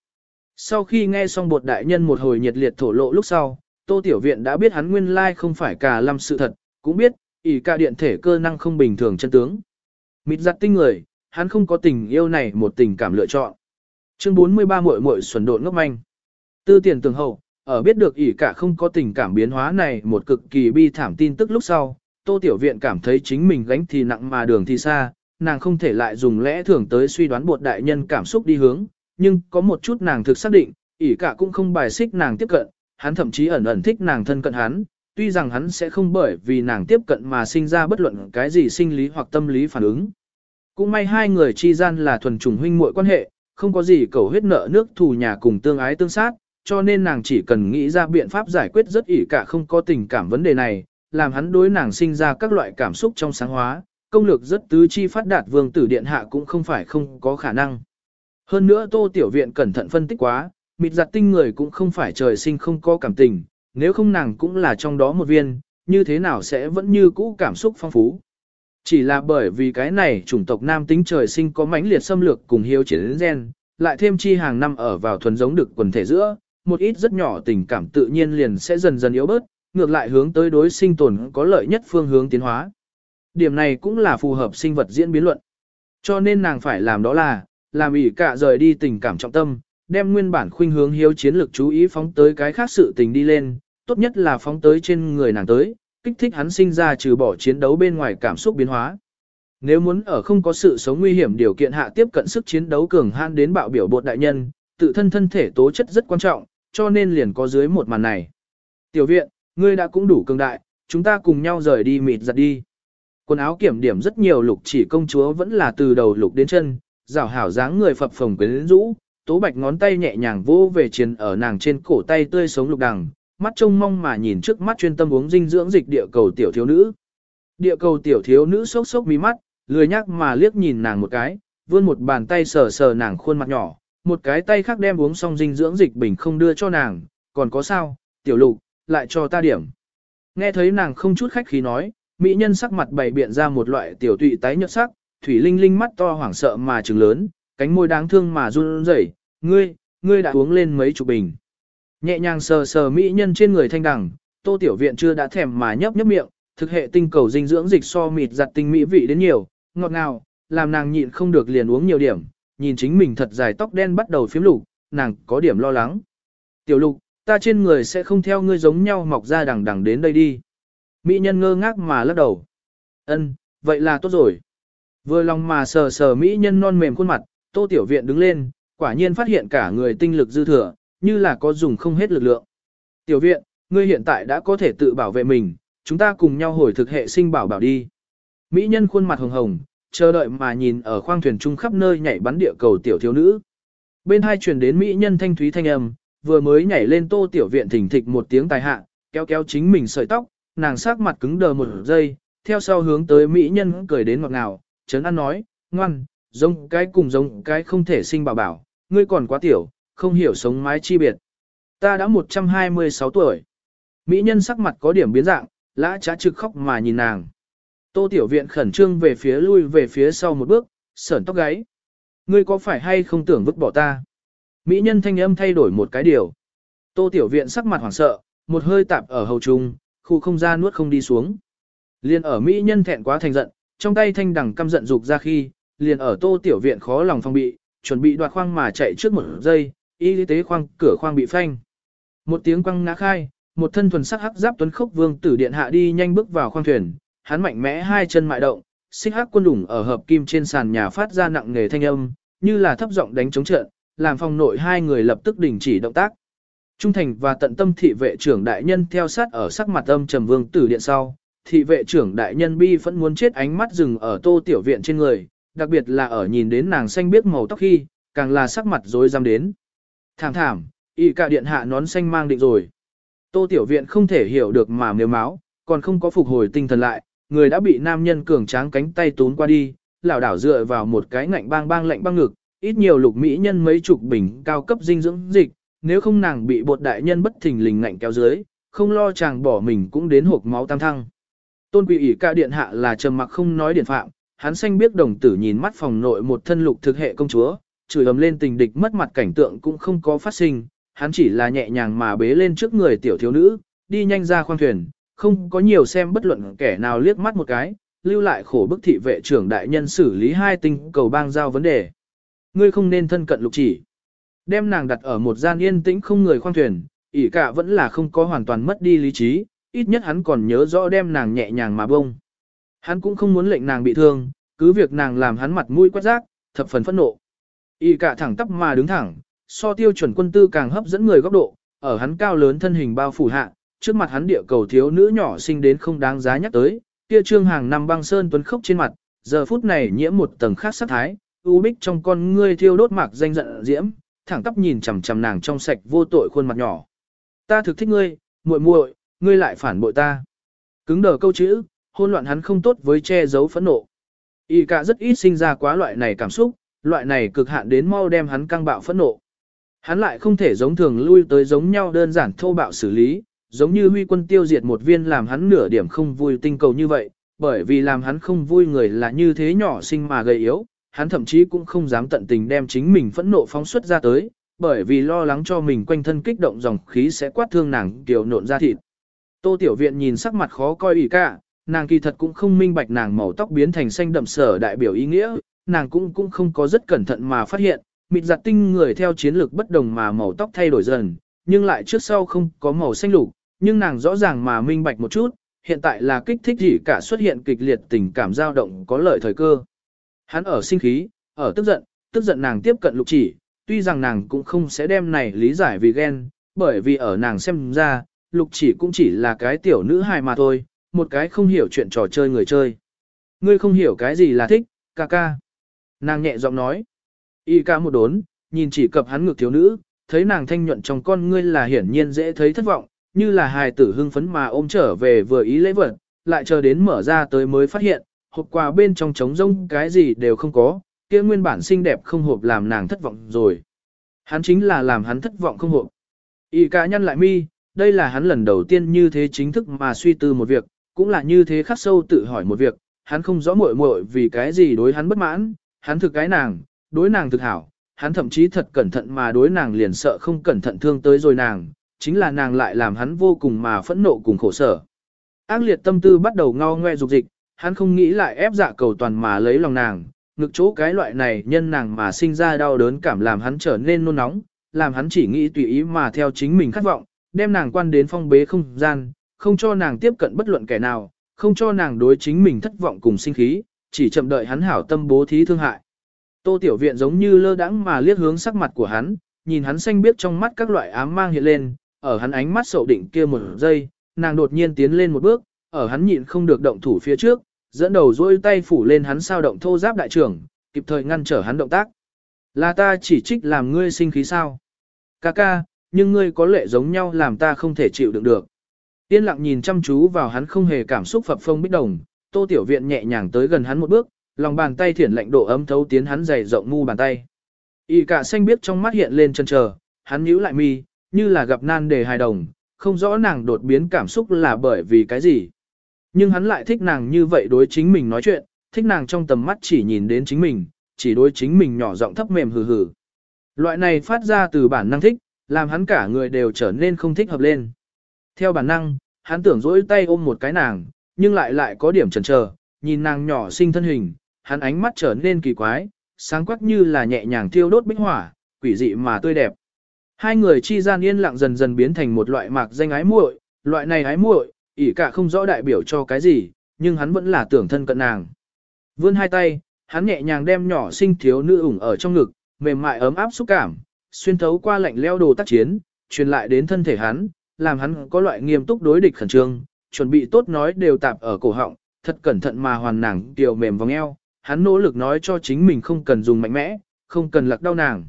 A: Sau khi nghe xong bột đại nhân một hồi nhiệt liệt thổ lộ lúc sau, tô tiểu viện đã biết hắn nguyên lai không phải cả lâm sự thật, cũng biết, ỷ cả điện thể cơ năng không bình thường chân tướng. Mịt giặt tinh người, hắn không có tình yêu này một tình cảm lựa chọn. Chương 43 muội muội xuẩn độn ngốc manh. Tư tiền tường hậu, ở biết được ỷ cả không có tình cảm biến hóa này một cực kỳ bi thảm tin tức lúc sau, Tô Tiểu Viện cảm thấy chính mình gánh thì nặng mà đường thì xa, nàng không thể lại dùng lẽ thường tới suy đoán bột đại nhân cảm xúc đi hướng, nhưng có một chút nàng thực xác định, ỉ cả cũng không bài xích nàng tiếp cận, hắn thậm chí ẩn ẩn thích nàng thân cận hắn, tuy rằng hắn sẽ không bởi vì nàng tiếp cận mà sinh ra bất luận cái gì sinh lý hoặc tâm lý phản ứng. Cũng may hai người chi gian là thuần trùng huynh muội quan hệ, không có gì cầu huyết nợ nước thù nhà cùng tương ái tương sát, cho nên nàng chỉ cần nghĩ ra biện pháp giải quyết rất ỉ cả không có tình cảm vấn đề này, làm hắn đối nàng sinh ra các loại cảm xúc trong sáng hóa, công lược rất tứ chi phát đạt vương tử điện hạ cũng không phải không có khả năng. Hơn nữa tô tiểu viện cẩn thận phân tích quá, mịt giặt tinh người cũng không phải trời sinh không có cảm tình, nếu không nàng cũng là trong đó một viên, như thế nào sẽ vẫn như cũ cảm xúc phong phú. Chỉ là bởi vì cái này chủng tộc nam tính trời sinh có mãnh liệt xâm lược cùng hiếu chiến gen, lại thêm chi hàng năm ở vào thuần giống được quần thể giữa, một ít rất nhỏ tình cảm tự nhiên liền sẽ dần dần yếu bớt, ngược lại hướng tới đối sinh tồn có lợi nhất phương hướng tiến hóa. Điểm này cũng là phù hợp sinh vật diễn biến luận. Cho nên nàng phải làm đó là, làm ỉ cả rời đi tình cảm trọng tâm, đem nguyên bản khuynh hướng hiếu chiến lực chú ý phóng tới cái khác sự tình đi lên, tốt nhất là phóng tới trên người nàng tới, kích thích hắn sinh ra trừ bỏ chiến đấu bên ngoài cảm xúc biến hóa. Nếu muốn ở không có sự sống nguy hiểm điều kiện hạ tiếp cận sức chiến đấu cường han đến bạo biểu bột đại nhân, tự thân thân thể tố chất rất quan trọng, cho nên liền có dưới một màn này. Tiểu viện, ngươi đã cũng đủ cường đại, chúng ta cùng nhau rời đi mịt giặt đi. Quần áo kiểm điểm rất nhiều lục chỉ công chúa vẫn là từ đầu lục đến chân, rào hảo dáng người phập phồng quyến rũ, tố bạch ngón tay nhẹ nhàng vô về chiến ở nàng trên cổ tay tươi sống lục đằng, mắt trông mong mà nhìn trước mắt chuyên tâm uống dinh dưỡng dịch địa cầu tiểu thiếu nữ. Địa cầu tiểu thiếu nữ sốc sốc mí mắt, lười nhắc mà liếc nhìn nàng một cái, vươn một bàn tay sờ sờ nàng khuôn mặt nhỏ, một cái tay khác đem uống xong dinh dưỡng dịch bình không đưa cho nàng, còn có sao, tiểu lục, lại cho ta điểm. Nghe thấy nàng không chút khách khí nói, mỹ nhân sắc mặt bày biện ra một loại tiểu tụy tái nhợt sắc, thủy linh linh mắt to hoảng sợ mà trừng lớn, cánh môi đáng thương mà run rẩy, ngươi, ngươi đã uống lên mấy chục bình. Nhẹ nhàng sờ sờ mỹ nhân trên người thanh đẳng, tô tiểu viện chưa đã thèm mà nhấp nhấp miệng, thực hệ tinh cầu dinh dưỡng dịch so mịt giặt tinh mỹ vị đến nhiều, ngọt ngào, làm nàng nhịn không được liền uống nhiều điểm, nhìn chính mình thật dài tóc đen bắt đầu phiếm lục, nàng có điểm lo lắng. Tiểu lục, ta trên người sẽ không theo ngươi giống nhau mọc ra đằng đằng đến đây đi. Mỹ nhân ngơ ngác mà lắc đầu. Ân, vậy là tốt rồi. Vừa lòng mà sờ sờ Mỹ nhân non mềm khuôn mặt, Tô Tiểu Viện đứng lên, quả nhiên phát hiện cả người tinh lực dư thừa, như là có dùng không hết lực lượng. Tiểu Viện, ngươi hiện tại đã có thể tự bảo vệ mình, chúng ta cùng nhau hồi thực hệ sinh bảo bảo đi. Mỹ nhân khuôn mặt hồng hồng, chờ đợi mà nhìn ở khoang thuyền trung khắp nơi nhảy bắn địa cầu tiểu thiếu nữ. Bên hai truyền đến Mỹ nhân thanh thúy thanh âm, vừa mới nhảy lên tô tiểu viện thỉnh thịch một tiếng tài hạ, kéo kéo chính mình sợi tóc, nàng sắc mặt cứng đờ một giây, theo sau hướng tới Mỹ nhân cười đến ngọt ngào, chấn an nói, ngoan, giống cái cùng giống cái không thể sinh bảo bảo, ngươi còn quá tiểu, không hiểu sống mái chi biệt. Ta đã 126 tuổi. Mỹ nhân sắc mặt có điểm biến dạng, lã trá trực khóc mà nhìn nàng. Tô Tiểu Viện khẩn trương về phía lui về phía sau một bước, sởn tóc gáy. Ngươi có phải hay không tưởng vứt bỏ ta? Mỹ nhân thanh âm thay đổi một cái điều. Tô Tiểu Viện sắc mặt hoảng sợ, một hơi tạp ở hầu trung, khu không ra nuốt không đi xuống. Liên ở Mỹ nhân thẹn quá thành giận, trong tay thanh đằng căm giận dục ra khi, liền ở Tô Tiểu Viện khó lòng phong bị, chuẩn bị đoạt khoang mà chạy trước một giây, y tế khoang cửa khoang bị phanh. Một tiếng quăng ngã khai, một thân thuần sắc hắc giáp tuấn khốc vương tử điện hạ đi nhanh bước vào khoang thuyền, hắn mạnh mẽ hai chân mại động, xích hắc quân đủng ở hợp kim trên sàn nhà phát ra nặng nề thanh âm, như là thấp giọng đánh chống trận, làm phòng nội hai người lập tức đình chỉ động tác. Trung thành và tận tâm thị vệ trưởng đại nhân theo sát ở sắc mặt âm trầm vương tử điện sau, thị vệ trưởng đại nhân bi vẫn muốn chết ánh mắt dừng ở tô tiểu viện trên người, đặc biệt là ở nhìn đến nàng xanh biết màu tóc khi, càng là sắc mặt rối rắm đến. Thảm thảm, y cả điện hạ nón xanh mang định rồi. Tô tiểu viện không thể hiểu được mà nếu máu, còn không có phục hồi tinh thần lại, người đã bị nam nhân cường tráng cánh tay tốn qua đi, lảo đảo dựa vào một cái ngạnh bang bang lạnh băng ngực, ít nhiều lục mỹ nhân mấy chục bình cao cấp dinh dưỡng dịch, nếu không nàng bị bột đại nhân bất thình lình ngạnh kéo dưới, không lo chàng bỏ mình cũng đến hộp máu tam thăng. Tôn quỷ ỷ ca điện hạ là trầm mặc không nói điện phạm, hắn xanh biết đồng tử nhìn mắt phòng nội một thân lục thực hệ công chúa, chửi ầm lên tình địch mất mặt cảnh tượng cũng không có phát sinh, hắn chỉ là nhẹ nhàng mà bế lên trước người tiểu thiếu nữ, đi nhanh ra khoang thuyền, không có nhiều xem bất luận kẻ nào liếc mắt một cái, lưu lại khổ bức thị vệ trưởng đại nhân xử lý hai tinh cầu bang giao vấn đề. Ngươi không nên thân cận lục chỉ. Đem nàng đặt ở một gian yên tĩnh không người khoang thuyền, ỉ cả vẫn là không có hoàn toàn mất đi lý trí, ít nhất hắn còn nhớ rõ đem nàng nhẹ nhàng mà bông. Hắn cũng không muốn lệnh nàng bị thương, cứ việc nàng làm hắn mặt mũi quét rác, thập phần phẫn nộ. ỉ cả thẳng tắp mà đứng thẳng, so tiêu chuẩn quân tư càng hấp dẫn người góc độ, ở hắn cao lớn thân hình bao phủ hạ, trước mặt hắn địa cầu thiếu nữ nhỏ sinh đến không đáng giá nhắc tới, kia trương hàng năm băng sơn tuấn khốc trên mặt, giờ phút này nhiễm một tầng khác sắc thái, u bích trong con ngươi thiêu đốt mạc danh giận diễm, thẳng tắp nhìn chằm chằm nàng trong sạch vô tội khuôn mặt nhỏ. Ta thực thích ngươi, muội muội, ngươi lại phản bội ta. Cứng đờ câu chữ, hôn loạn hắn không tốt với che giấu phẫn nộ. Y cả rất ít sinh ra quá loại này cảm xúc, loại này cực hạn đến mau đem hắn căng bạo phẫn nộ. Hắn lại không thể giống thường lui tới giống nhau đơn giản thô bạo xử lý, giống như huy quân tiêu diệt một viên làm hắn nửa điểm không vui tinh cầu như vậy, bởi vì làm hắn không vui người là như thế nhỏ sinh mà gầy yếu, hắn thậm chí cũng không dám tận tình đem chính mình phẫn nộ phóng xuất ra tới, bởi vì lo lắng cho mình quanh thân kích động dòng khí sẽ quát thương nàng kiều nộn ra thịt. Tô Tiểu Viện nhìn sắc mặt khó coi ủy cả, nàng kỳ thật cũng không minh bạch nàng màu tóc biến thành xanh đậm sở đại biểu ý nghĩa, nàng cũng cũng không có rất cẩn thận mà phát hiện, mịt giặt tinh người theo chiến lược bất đồng mà màu tóc thay đổi dần, nhưng lại trước sau không có màu xanh lục, nhưng nàng rõ ràng mà minh bạch một chút, hiện tại là kích thích gì cả xuất hiện kịch liệt tình cảm dao động có lợi thời cơ. Hắn ở sinh khí, ở tức giận, tức giận nàng tiếp cận lục chỉ, tuy rằng nàng cũng không sẽ đem này lý giải vì ghen, bởi vì ở nàng xem ra, lục chỉ cũng chỉ là cái tiểu nữ hài mà thôi, một cái không hiểu chuyện trò chơi người chơi. Ngươi không hiểu cái gì là thích, ca ca. Nàng nhẹ giọng nói. Y ca một đốn, nhìn chỉ cập hắn ngược thiếu nữ, thấy nàng thanh nhuận trong con ngươi là hiển nhiên dễ thấy thất vọng, như là hài tử hưng phấn mà ôm trở về vừa ý lễ vật, lại chờ đến mở ra tới mới phát hiện, hộp quà bên trong trống rông cái gì đều không có, kia nguyên bản xinh đẹp không hộp làm nàng thất vọng rồi. Hắn chính là làm hắn thất vọng không hộp. Y ca nhăn lại mi, đây là hắn lần đầu tiên như thế chính thức mà suy tư một việc, cũng là như thế khắc sâu tự hỏi một việc, hắn không rõ muội muội vì cái gì đối hắn bất mãn, hắn thực cái nàng, đối nàng thực hảo, hắn thậm chí thật cẩn thận mà đối nàng liền sợ không cẩn thận thương tới rồi nàng, chính là nàng lại làm hắn vô cùng mà phẫn nộ cùng khổ sở. Ác liệt tâm tư bắt đầu ngao ngoe dục dịch, hắn không nghĩ lại ép dạ cầu toàn mà lấy lòng nàng, ngực chỗ cái loại này nhân nàng mà sinh ra đau đớn cảm làm hắn trở nên nôn nóng, làm hắn chỉ nghĩ tùy ý mà theo chính mình khát vọng, đem nàng quan đến phong bế không gian, không cho nàng tiếp cận bất luận kẻ nào, không cho nàng đối chính mình thất vọng cùng sinh khí, chỉ chậm đợi hắn hảo tâm bố thí thương hại. Tô Tiểu Viện giống như lơ đãng mà liếc hướng sắc mặt của hắn, nhìn hắn xanh biết trong mắt các loại ám mang hiện lên, ở hắn ánh mắt sầu định kia một giây, nàng đột nhiên tiến lên một bước, ở hắn nhịn không được động thủ phía trước, dẫn đầu dỗi tay phủ lên hắn sao động thô giáp đại trưởng, kịp thời ngăn trở hắn động tác. Là ta chỉ trích làm ngươi sinh khí sao? Ca ca, nhưng ngươi có lệ giống nhau làm ta không thể chịu đựng được. Yên lặng nhìn chăm chú vào hắn không hề cảm xúc phập phông bích đồng, tô tiểu viện nhẹ nhàng tới gần hắn một bước, lòng bàn tay thiển lạnh độ ấm thấu tiến hắn dày rộng mu bàn tay. Y cả xanh biết trong mắt hiện lên chân chờ, hắn nhíu lại mi, như là gặp nan đề hài đồng, không rõ nàng đột biến cảm xúc là bởi vì cái gì. Nhưng hắn lại thích nàng như vậy đối chính mình nói chuyện, thích nàng trong tầm mắt chỉ nhìn đến chính mình, chỉ đối chính mình nhỏ giọng thấp mềm hừ hừ. Loại này phát ra từ bản năng thích, làm hắn cả người đều trở nên không thích hợp lên. Theo bản năng, hắn tưởng dỗi tay ôm một cái nàng, nhưng lại lại có điểm chần chờ, nhìn nàng nhỏ xinh thân hình, hắn ánh mắt trở nên kỳ quái, sáng quắc như là nhẹ nhàng thiêu đốt bích hỏa, quỷ dị mà tươi đẹp. Hai người chi gian yên lặng dần dần biến thành một loại mạc danh ái muội, loại này ái muội, ỉ cả không rõ đại biểu cho cái gì, nhưng hắn vẫn là tưởng thân cận nàng. Vươn hai tay, hắn nhẹ nhàng đem nhỏ sinh thiếu nữ ủng ở trong ngực, mềm mại ấm áp xúc cảm, xuyên thấu qua lạnh leo đồ tác chiến, truyền lại đến thân thể hắn, làm hắn có loại nghiêm túc đối địch khẩn trương, chuẩn bị tốt nói đều tạp ở cổ họng, thật cẩn thận mà hoàn nàng tiểu mềm vòng eo, hắn nỗ lực nói cho chính mình không cần dùng mạnh mẽ, không cần lặc đau nàng.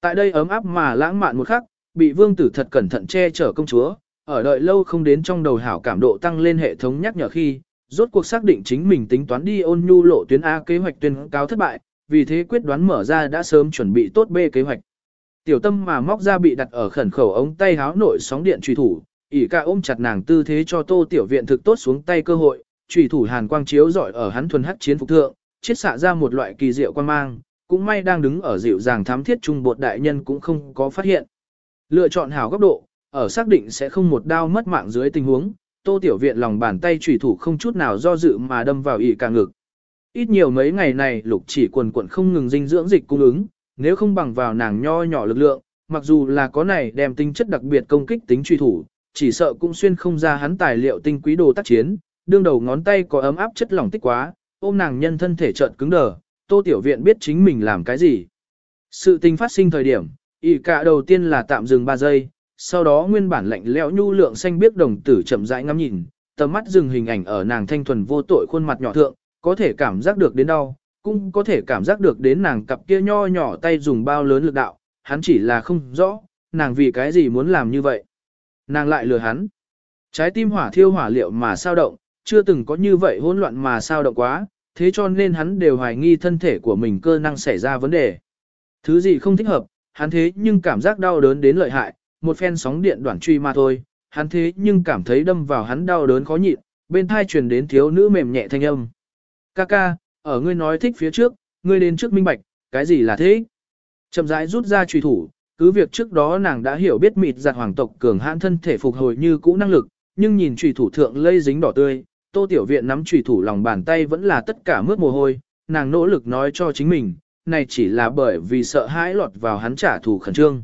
A: Tại đây ấm áp mà lãng mạn một khắc, bị vương tử thật cẩn thận che chở công chúa, ở đợi lâu không đến trong đầu hảo cảm độ tăng lên hệ thống nhắc nhở khi, rốt cuộc xác định chính mình tính toán đi ôn nhu lộ tuyến A kế hoạch tuyên cáo thất bại, vì thế quyết đoán mở ra đã sớm chuẩn bị tốt B kế hoạch. Tiểu tâm mà móc ra bị đặt ở khẩn khẩu ống tay háo nội sóng điện truy thủ, ỉ ca ôm chặt nàng tư thế cho tô tiểu viện thực tốt xuống tay cơ hội, truy thủ hàn quang chiếu giỏi ở hắn thuần hắc chiến phục thượng, chiết xạ ra một loại kỳ diệu quan mang, cũng may đang đứng ở dịu dàng thám thiết trung bột đại nhân cũng không có phát hiện. Lựa chọn hảo góc độ, ở xác định sẽ không một đao mất mạng dưới tình huống, tô tiểu viện lòng bàn tay chủy thủ không chút nào do dự mà đâm vào ỉ cả ngực. Ít nhiều mấy ngày này lục chỉ quần quận không ngừng dinh dưỡng dịch cung ứng, nếu không bằng vào nàng nho nhỏ lực lượng, mặc dù là có này đem tinh chất đặc biệt công kích tính truy thủ, chỉ sợ cũng xuyên không ra hắn tài liệu tinh quý đồ tác chiến, đương đầu ngón tay có ấm áp chất lỏng tích quá, ôm nàng nhân thân thể trợn cứng đờ, tô tiểu viện biết chính mình làm cái gì. Sự tình phát sinh thời điểm, ỉ cả đầu tiên là tạm dừng 3 giây, sau đó nguyên bản lạnh lẽo nhu lượng xanh biết đồng tử chậm rãi ngắm nhìn, tầm mắt dừng hình ảnh ở nàng thanh thuần vô tội khuôn mặt nhỏ thượng, có thể cảm giác được đến đau, cũng có thể cảm giác được đến nàng cặp kia nho nhỏ tay dùng bao lớn lực đạo, hắn chỉ là không rõ, nàng vì cái gì muốn làm như vậy. Nàng lại lừa hắn. Trái tim hỏa thiêu hỏa liệu mà sao động, chưa từng có như vậy hỗn loạn mà sao động quá, thế cho nên hắn đều hoài nghi thân thể của mình cơ năng xảy ra vấn đề. Thứ gì không thích hợp, hắn thế nhưng cảm giác đau đớn đến lợi hại, một phen sóng điện đoạn truy mà thôi, hắn thế nhưng cảm thấy đâm vào hắn đau đớn khó nhịn, bên thai truyền đến thiếu nữ mềm nhẹ thanh âm. Ca ca, ở ngươi nói thích phía trước, ngươi đến trước minh bạch, cái gì là thế? Chậm rãi rút ra truy thủ, cứ việc trước đó nàng đã hiểu biết mịt giặt hoàng tộc cường hãn thân thể phục hồi như cũ năng lực, nhưng nhìn truy thủ thượng lây dính đỏ tươi, tô tiểu viện nắm truy thủ lòng bàn tay vẫn là tất cả mướt mồ hôi, nàng nỗ lực nói cho chính mình, này chỉ là bởi vì sợ hãi lọt vào hắn trả thù khẩn trương.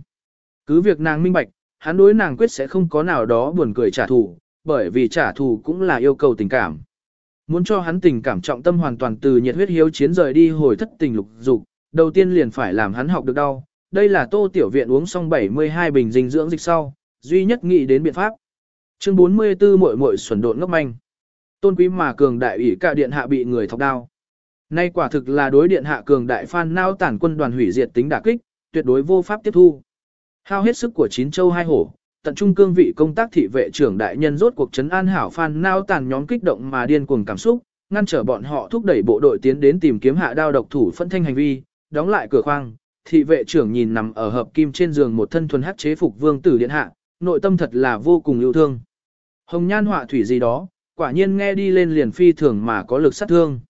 A: Cứ việc nàng minh bạch, hắn đối nàng quyết sẽ không có nào đó buồn cười trả thù, bởi vì trả thù cũng là yêu cầu tình cảm. Muốn cho hắn tình cảm trọng tâm hoàn toàn từ nhiệt huyết hiếu chiến rời đi hồi thất tình lục dục, đầu tiên liền phải làm hắn học được đau. Đây là tô tiểu viện uống xong 72 bình dinh dưỡng dịch sau, duy nhất nghĩ đến biện pháp. Chương 44 muội muội xuẩn độn ngốc manh. Tôn quý mà cường đại ủy cả điện hạ bị người thọc đao. Nay quả thực là đối điện hạ cường đại phan nao tản quân đoàn hủy diệt tính đả kích, tuyệt đối vô pháp tiếp thu. Hao hết sức của chín châu hai hổ, tận trung cương vị công tác thị vệ trưởng đại nhân rốt cuộc trấn an hảo phan nao tàn nhóm kích động mà điên cuồng cảm xúc, ngăn trở bọn họ thúc đẩy bộ đội tiến đến tìm kiếm hạ đao độc thủ phân thanh hành vi, đóng lại cửa khoang. Thị vệ trưởng nhìn nằm ở hợp kim trên giường một thân thuần hắc chế phục vương tử điện hạ, nội tâm thật là vô cùng yêu thương. Hồng nhan họa thủy gì đó, quả nhiên nghe đi lên liền phi thường mà có lực sát thương.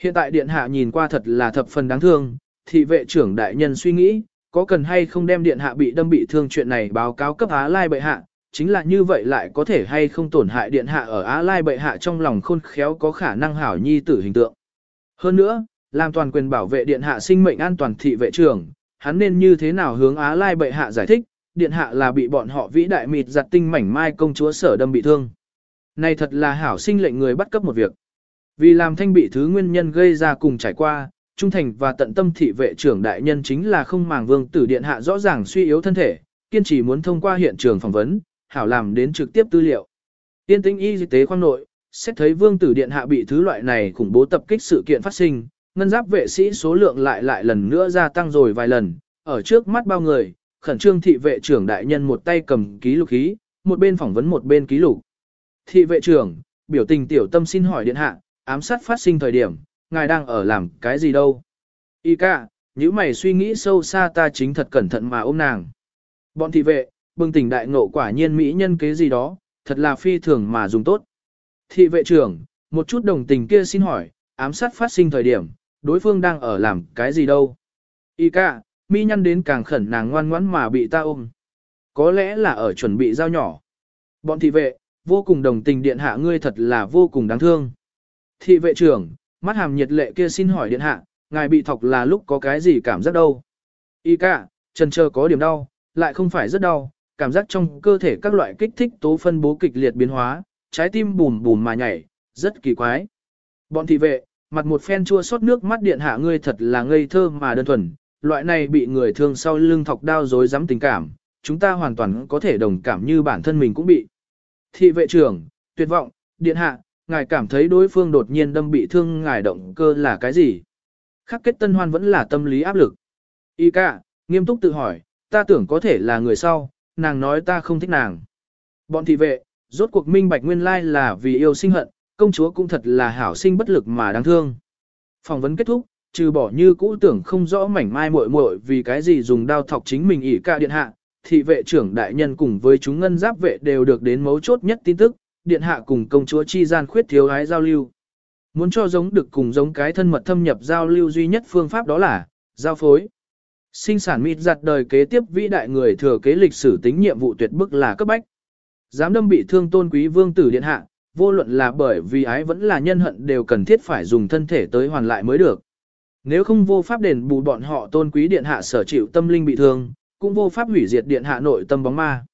A: Hiện tại điện hạ nhìn qua thật là thập phần đáng thương, thị vệ trưởng đại nhân suy nghĩ, có cần hay không đem điện hạ bị đâm bị thương chuyện này báo cáo cấp Á Lai bệ hạ, chính là như vậy lại có thể hay không tổn hại điện hạ ở Á Lai bệ hạ trong lòng khôn khéo có khả năng hảo nhi tử hình tượng. Hơn nữa, làm toàn quyền bảo vệ điện hạ sinh mệnh an toàn thị vệ trưởng, hắn nên như thế nào hướng Á Lai bệ hạ giải thích, điện hạ là bị bọn họ vĩ đại mịt giặt tinh mảnh mai công chúa sở đâm bị thương. Này thật là hảo sinh lệnh người bắt cấp một việc. Vì làm thanh bị thứ nguyên nhân gây ra cùng trải qua, trung thành và tận tâm thị vệ trưởng đại nhân chính là không màng vương tử điện hạ rõ ràng suy yếu thân thể, kiên trì muốn thông qua hiện trường phỏng vấn, hảo làm đến trực tiếp tư liệu. Tiên tinh y tế khoang nội, xét thấy vương tử điện hạ bị thứ loại này khủng bố tập kích sự kiện phát sinh, ngân giáp vệ sĩ số lượng lại lại lần nữa gia tăng rồi vài lần, ở trước mắt bao người, khẩn trương thị vệ trưởng đại nhân một tay cầm ký lục khí, một bên phỏng vấn một bên ký lục. Thị vệ trưởng, biểu tình tiểu tâm xin hỏi điện hạ, ám sát phát sinh thời điểm, ngài đang ở làm cái gì đâu? Y ca, những mày suy nghĩ sâu xa ta chính thật cẩn thận mà ôm nàng. Bọn thị vệ, bừng tỉnh đại ngộ quả nhiên mỹ nhân kế gì đó, thật là phi thường mà dùng tốt. Thị vệ trưởng, một chút đồng tình kia xin hỏi, ám sát phát sinh thời điểm, đối phương đang ở làm cái gì đâu? Y ca, mi nhăn đến càng khẩn nàng ngoan ngoãn mà bị ta ôm. Có lẽ là ở chuẩn bị dao nhỏ. Bọn thị vệ, vô cùng đồng tình điện hạ ngươi thật là vô cùng đáng thương. Thị vệ trưởng, mắt hàm nhiệt lệ kia xin hỏi điện hạ, ngài bị thọc là lúc có cái gì cảm giác đâu. Y ca, trần chờ có điểm đau, lại không phải rất đau, cảm giác trong cơ thể các loại kích thích tố phân bố kịch liệt biến hóa, trái tim bùm bùm mà nhảy, rất kỳ quái. Bọn thị vệ, mặt một phen chua xót nước mắt điện hạ ngươi thật là ngây thơ mà đơn thuần, loại này bị người thương sau lưng thọc đau dối dám tình cảm, chúng ta hoàn toàn có thể đồng cảm như bản thân mình cũng bị. Thị vệ trưởng, tuyệt vọng, điện hạ, ngài cảm thấy đối phương đột nhiên đâm bị thương ngài động cơ là cái gì? Khắc kết tân hoan vẫn là tâm lý áp lực. Y ca, nghiêm túc tự hỏi, ta tưởng có thể là người sau, nàng nói ta không thích nàng. Bọn thị vệ, rốt cuộc minh bạch nguyên lai là vì yêu sinh hận, công chúa cũng thật là hảo sinh bất lực mà đáng thương. Phỏng vấn kết thúc, trừ bỏ như cũ tưởng không rõ mảnh mai muội muội vì cái gì dùng đao thọc chính mình ỉ ca điện hạ, thị vệ trưởng đại nhân cùng với chúng ngân giáp vệ đều được đến mấu chốt nhất tin tức, điện hạ cùng công chúa chi gian khuyết thiếu ái giao lưu. Muốn cho giống được cùng giống cái thân mật thâm nhập giao lưu duy nhất phương pháp đó là giao phối. Sinh sản mịt giặt đời kế tiếp vĩ đại người thừa kế lịch sử tính nhiệm vụ tuyệt bức là cấp bách. Giám đâm bị thương tôn quý vương tử điện hạ, vô luận là bởi vì ái vẫn là nhân hận đều cần thiết phải dùng thân thể tới hoàn lại mới được. Nếu không vô pháp đền bù bọn họ tôn quý điện hạ sở chịu tâm linh bị thương, cũng vô pháp hủy diệt điện hạ nội tâm bóng ma.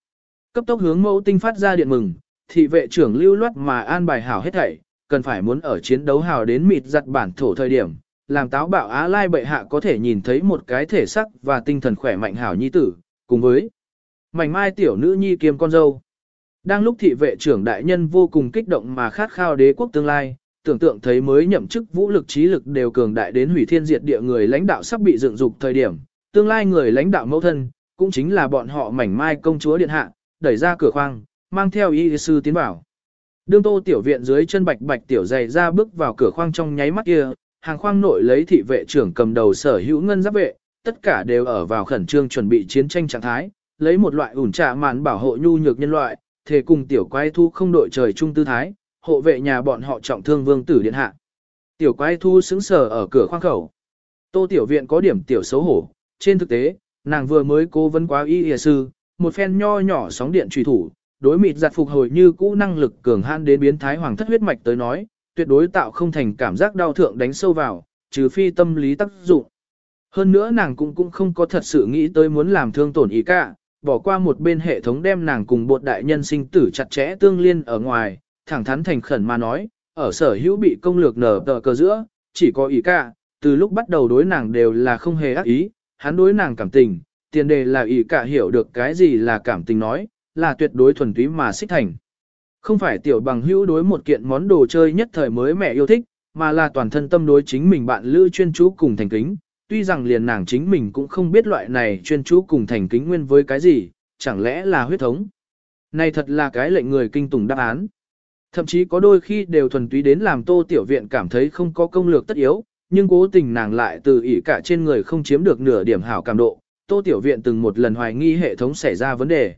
A: Cấp tốc hướng mẫu tinh phát ra điện mừng, thị vệ trưởng lưu loát mà an bài hảo hết thảy, cần phải muốn ở chiến đấu hào đến mịt giặt bản thổ thời điểm, làm táo bạo Á Lai bệ hạ có thể nhìn thấy một cái thể sắc và tinh thần khỏe mạnh hảo nhi tử, cùng với mảnh mai tiểu nữ nhi kiêm con dâu. Đang lúc thị vệ trưởng đại nhân vô cùng kích động mà khát khao đế quốc tương lai, tưởng tượng thấy mới nhậm chức vũ lực trí lực đều cường đại đến hủy thiên diệt địa người lãnh đạo sắp bị dựng dục thời điểm, tương lai người lãnh đạo mẫu thân, cũng chính là bọn họ mảnh mai công chúa điện hạ, đẩy ra cửa khoang, mang theo y sư tiến bảo. Đương tô tiểu viện dưới chân bạch bạch tiểu dày ra bước vào cửa khoang trong nháy mắt kia, hàng khoang nội lấy thị vệ trưởng cầm đầu sở hữu ngân giáp vệ, tất cả đều ở vào khẩn trương chuẩn bị chiến tranh trạng thái, lấy một loại ủn trà màn bảo hộ nhu nhược nhân loại, thể cùng tiểu quái thu không đội trời chung tư thái, hộ vệ nhà bọn họ trọng thương vương tử điện hạ. Tiểu quái thu xứng sờ ở cửa khoang khẩu. Tô tiểu viện có điểm tiểu xấu hổ, trên thực tế, nàng vừa mới cố vấn quá y y sư, một phen nho nhỏ sóng điện truy thủ, đối mịt giặt phục hồi như cũ năng lực cường han đến biến thái hoàng thất huyết mạch tới nói, tuyệt đối tạo không thành cảm giác đau thượng đánh sâu vào, trừ phi tâm lý tác dụng. Hơn nữa nàng cũng cũng không có thật sự nghĩ tới muốn làm thương tổn ý cả, bỏ qua một bên hệ thống đem nàng cùng bột đại nhân sinh tử chặt chẽ tương liên ở ngoài, thẳng thắn thành khẩn mà nói, ở sở hữu bị công lược nở tờ cờ giữa, chỉ có ý cả, từ lúc bắt đầu đối nàng đều là không hề ác ý, hắn đối nàng cảm tình, tiền đề là ý cả hiểu được cái gì là cảm tình nói, là tuyệt đối thuần túy mà xích thành. Không phải tiểu bằng hữu đối một kiện món đồ chơi nhất thời mới mẹ yêu thích, mà là toàn thân tâm đối chính mình bạn lữ chuyên chú cùng thành kính. Tuy rằng liền nàng chính mình cũng không biết loại này chuyên chú cùng thành kính nguyên với cái gì, chẳng lẽ là huyết thống. Này thật là cái lệnh người kinh tủng đáp án. Thậm chí có đôi khi đều thuần túy đến làm tô tiểu viện cảm thấy không có công lược tất yếu, nhưng cố tình nàng lại từ ỷ cả trên người không chiếm được nửa điểm hảo cảm độ. Tô tiểu viện từng một lần hoài nghi hệ thống xảy ra vấn đề.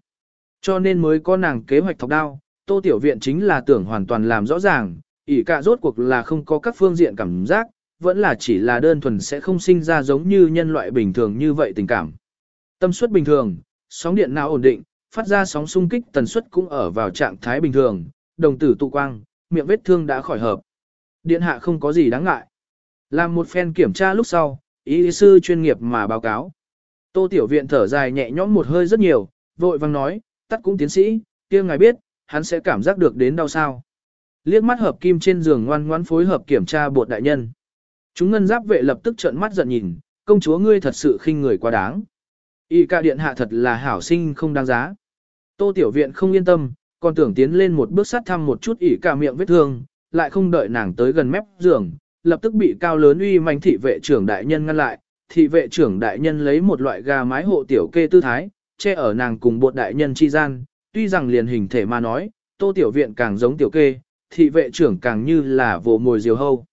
A: Cho nên mới có nàng kế hoạch thọc đao, tô tiểu viện chính là tưởng hoàn toàn làm rõ ràng, ỉ cả rốt cuộc là không có các phương diện cảm giác, vẫn là chỉ là đơn thuần sẽ không sinh ra giống như nhân loại bình thường như vậy tình cảm. Tâm suất bình thường, sóng điện não ổn định, phát ra sóng xung kích tần suất cũng ở vào trạng thái bình thường, đồng tử tụ quang, miệng vết thương đã khỏi hợp. Điện hạ không có gì đáng ngại. Làm một phen kiểm tra lúc sau, ý sư chuyên nghiệp mà báo cáo. Tô Tiểu Viện thở dài nhẹ nhõm một hơi rất nhiều, vội vang nói, tắt cũng tiến sĩ, kia ngài biết, hắn sẽ cảm giác được đến đau sao. Liếc mắt hợp kim trên giường ngoan ngoãn phối hợp kiểm tra bột đại nhân. Chúng ngân giáp vệ lập tức trợn mắt giận nhìn, công chúa ngươi thật sự khinh người quá đáng. Y ca điện hạ thật là hảo sinh không đáng giá. Tô tiểu viện không yên tâm, còn tưởng tiến lên một bước sát thăm một chút ỉ ca miệng vết thương, lại không đợi nàng tới gần mép giường, lập tức bị cao lớn uy manh thị vệ trưởng đại nhân ngăn lại. Thị vệ trưởng đại nhân lấy một loại gà mái hộ tiểu kê tư thái, che ở nàng cùng bột đại nhân chi gian, tuy rằng liền hình thể mà nói, tô tiểu viện càng giống tiểu kê, thị vệ trưởng càng như là vồ mồi diều hâu.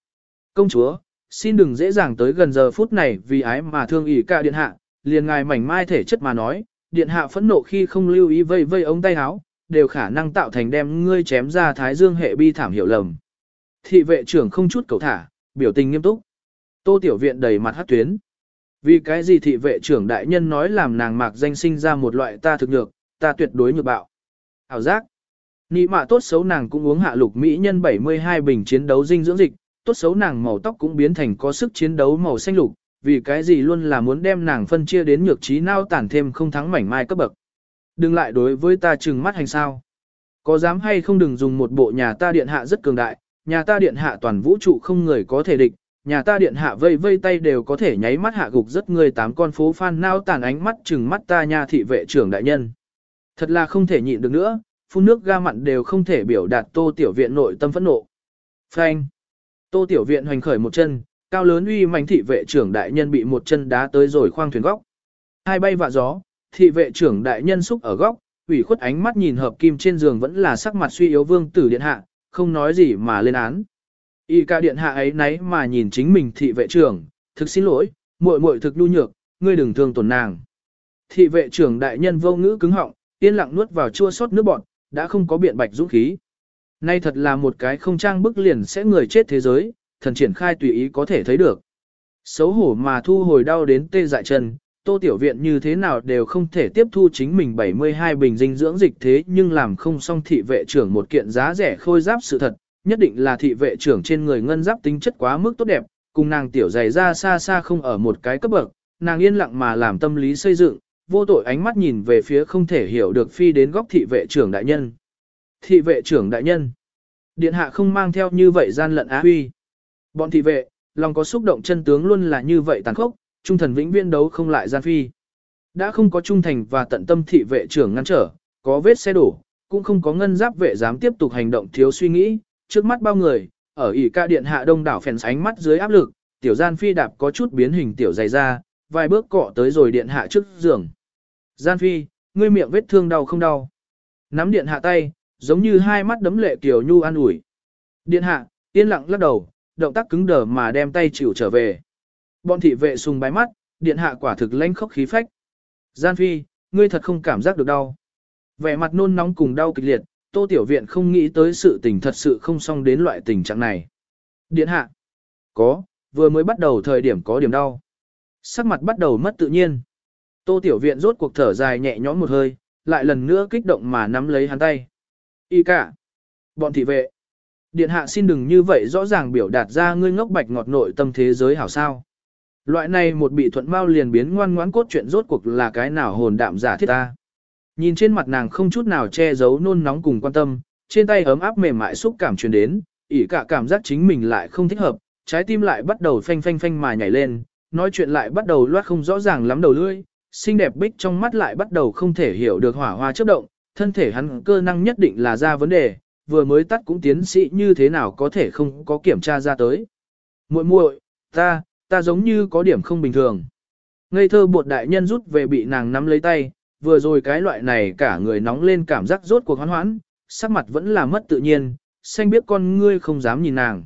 A: Công chúa, xin đừng dễ dàng tới gần giờ phút này vì ái mà thương ỉ cả điện hạ, liền ngài mảnh mai thể chất mà nói, điện hạ phẫn nộ khi không lưu ý vây vây ống tay áo, đều khả năng tạo thành đem ngươi chém ra thái dương hệ bi thảm hiểu lầm. Thị vệ trưởng không chút cầu thả, biểu tình nghiêm túc. Tô tiểu viện đầy mặt hát tuyến. Vì cái gì thị vệ trưởng đại nhân nói làm nàng mạc danh sinh ra một loại ta thực nhược, ta tuyệt đối nhược bạo. Hảo giác. Nị mạ tốt xấu nàng cũng uống hạ lục mỹ nhân 72 bình chiến đấu dinh dưỡng dịch, tốt xấu nàng màu tóc cũng biến thành có sức chiến đấu màu xanh lục, vì cái gì luôn là muốn đem nàng phân chia đến nhược trí nao tản thêm không thắng mảnh mai cấp bậc. Đừng lại đối với ta trừng mắt hành sao. Có dám hay không đừng dùng một bộ nhà ta điện hạ rất cường đại, nhà ta điện hạ toàn vũ trụ không người có thể địch, nhà ta điện hạ vây vây tay đều có thể nháy mắt hạ gục rất người tám con phố phan nao tàn ánh mắt chừng mắt ta nha thị vệ trưởng đại nhân. Thật là không thể nhịn được nữa, phun nước ga mặn đều không thể biểu đạt tô tiểu viện nội tâm phẫn nộ. Phanh. Tô tiểu viện hoành khởi một chân, cao lớn uy mạnh thị vệ trưởng đại nhân bị một chân đá tới rồi khoang thuyền góc. Hai bay vạ gió, thị vệ trưởng đại nhân xúc ở góc, ủy khuất ánh mắt nhìn hợp kim trên giường vẫn là sắc mặt suy yếu vương tử điện hạ, không nói gì mà lên án. Y ca điện hạ ấy nấy mà nhìn chính mình thị vệ trưởng, thực xin lỗi, muội muội thực nhu nhược, ngươi đừng thương tổn nàng. Thị vệ trưởng đại nhân vô ngữ cứng họng, yên lặng nuốt vào chua sót nước bọt, đã không có biện bạch dũng khí. Nay thật là một cái không trang bức liền sẽ người chết thế giới, thần triển khai tùy ý có thể thấy được. Xấu hổ mà thu hồi đau đến tê dại chân, tô tiểu viện như thế nào đều không thể tiếp thu chính mình 72 bình dinh dưỡng dịch thế nhưng làm không xong thị vệ trưởng một kiện giá rẻ khôi giáp sự thật, nhất định là thị vệ trưởng trên người ngân giáp tính chất quá mức tốt đẹp, cùng nàng tiểu dày ra xa xa không ở một cái cấp bậc, nàng yên lặng mà làm tâm lý xây dựng, vô tội ánh mắt nhìn về phía không thể hiểu được phi đến góc thị vệ trưởng đại nhân. Thị vệ trưởng đại nhân, điện hạ không mang theo như vậy gian lận á huy. Bọn thị vệ, lòng có xúc động chân tướng luôn là như vậy tàn khốc, trung thần vĩnh viễn đấu không lại gian phi. Đã không có trung thành và tận tâm thị vệ trưởng ngăn trở, có vết xe đổ, cũng không có ngân giáp vệ dám tiếp tục hành động thiếu suy nghĩ, trước mắt bao người, ở ỉ ca điện hạ đông đảo phèn sánh mắt dưới áp lực, tiểu gian phi đạp có chút biến hình tiểu dày ra, vài bước cọ tới rồi điện hạ trước giường. Gian phi, ngươi miệng vết thương đau không đau? Nắm điện hạ tay, giống như hai mắt đấm lệ tiểu nhu an ủi. Điện hạ, yên lặng lắc đầu, động tác cứng đờ mà đem tay chịu trở về. Bọn thị vệ sùng bái mắt, điện hạ quả thực lãnh khốc khí phách. Gian phi, ngươi thật không cảm giác được đau. Vẻ mặt nôn nóng cùng đau kịch liệt, tô tiểu viện không nghĩ tới sự tình thật sự không xong đến loại tình trạng này. Điện hạ, có, vừa mới bắt đầu thời điểm có điểm đau. Sắc mặt bắt đầu mất tự nhiên. Tô tiểu viện rốt cuộc thở dài nhẹ nhõm một hơi, lại lần nữa kích động mà nắm lấy hắn tay. Y cả. Bọn thị vệ. Điện hạ xin đừng như vậy rõ ràng biểu đạt ra ngươi ngốc bạch ngọt nội tâm thế giới hảo sao. Loại này một bị thuận mau liền biến ngoan ngoãn cốt chuyện rốt cuộc là cái nào hồn đạm giả thiết ta. Nhìn trên mặt nàng không chút nào che giấu nôn nóng cùng quan tâm, trên tay ấm áp mềm mại xúc cảm truyền đến, ỉ cả cảm giác chính mình lại không thích hợp, trái tim lại bắt đầu phanh phanh phanh mà nhảy lên, nói chuyện lại bắt đầu loát không rõ ràng lắm đầu lưỡi, xinh đẹp bích trong mắt lại bắt đầu không thể hiểu được hỏa hoa chớp động, thân thể hắn cơ năng nhất định là ra vấn đề, vừa mới tắt cũng tiến sĩ như thế nào có thể không có kiểm tra ra tới. Muội muội, ta, ta giống như có điểm không bình thường. Ngây thơ bột đại nhân rút về bị nàng nắm lấy tay, vừa rồi cái loại này cả người nóng lên cảm giác rốt cuộc hoán hoãn, sắc mặt vẫn là mất tự nhiên, xanh biết con ngươi không dám nhìn nàng.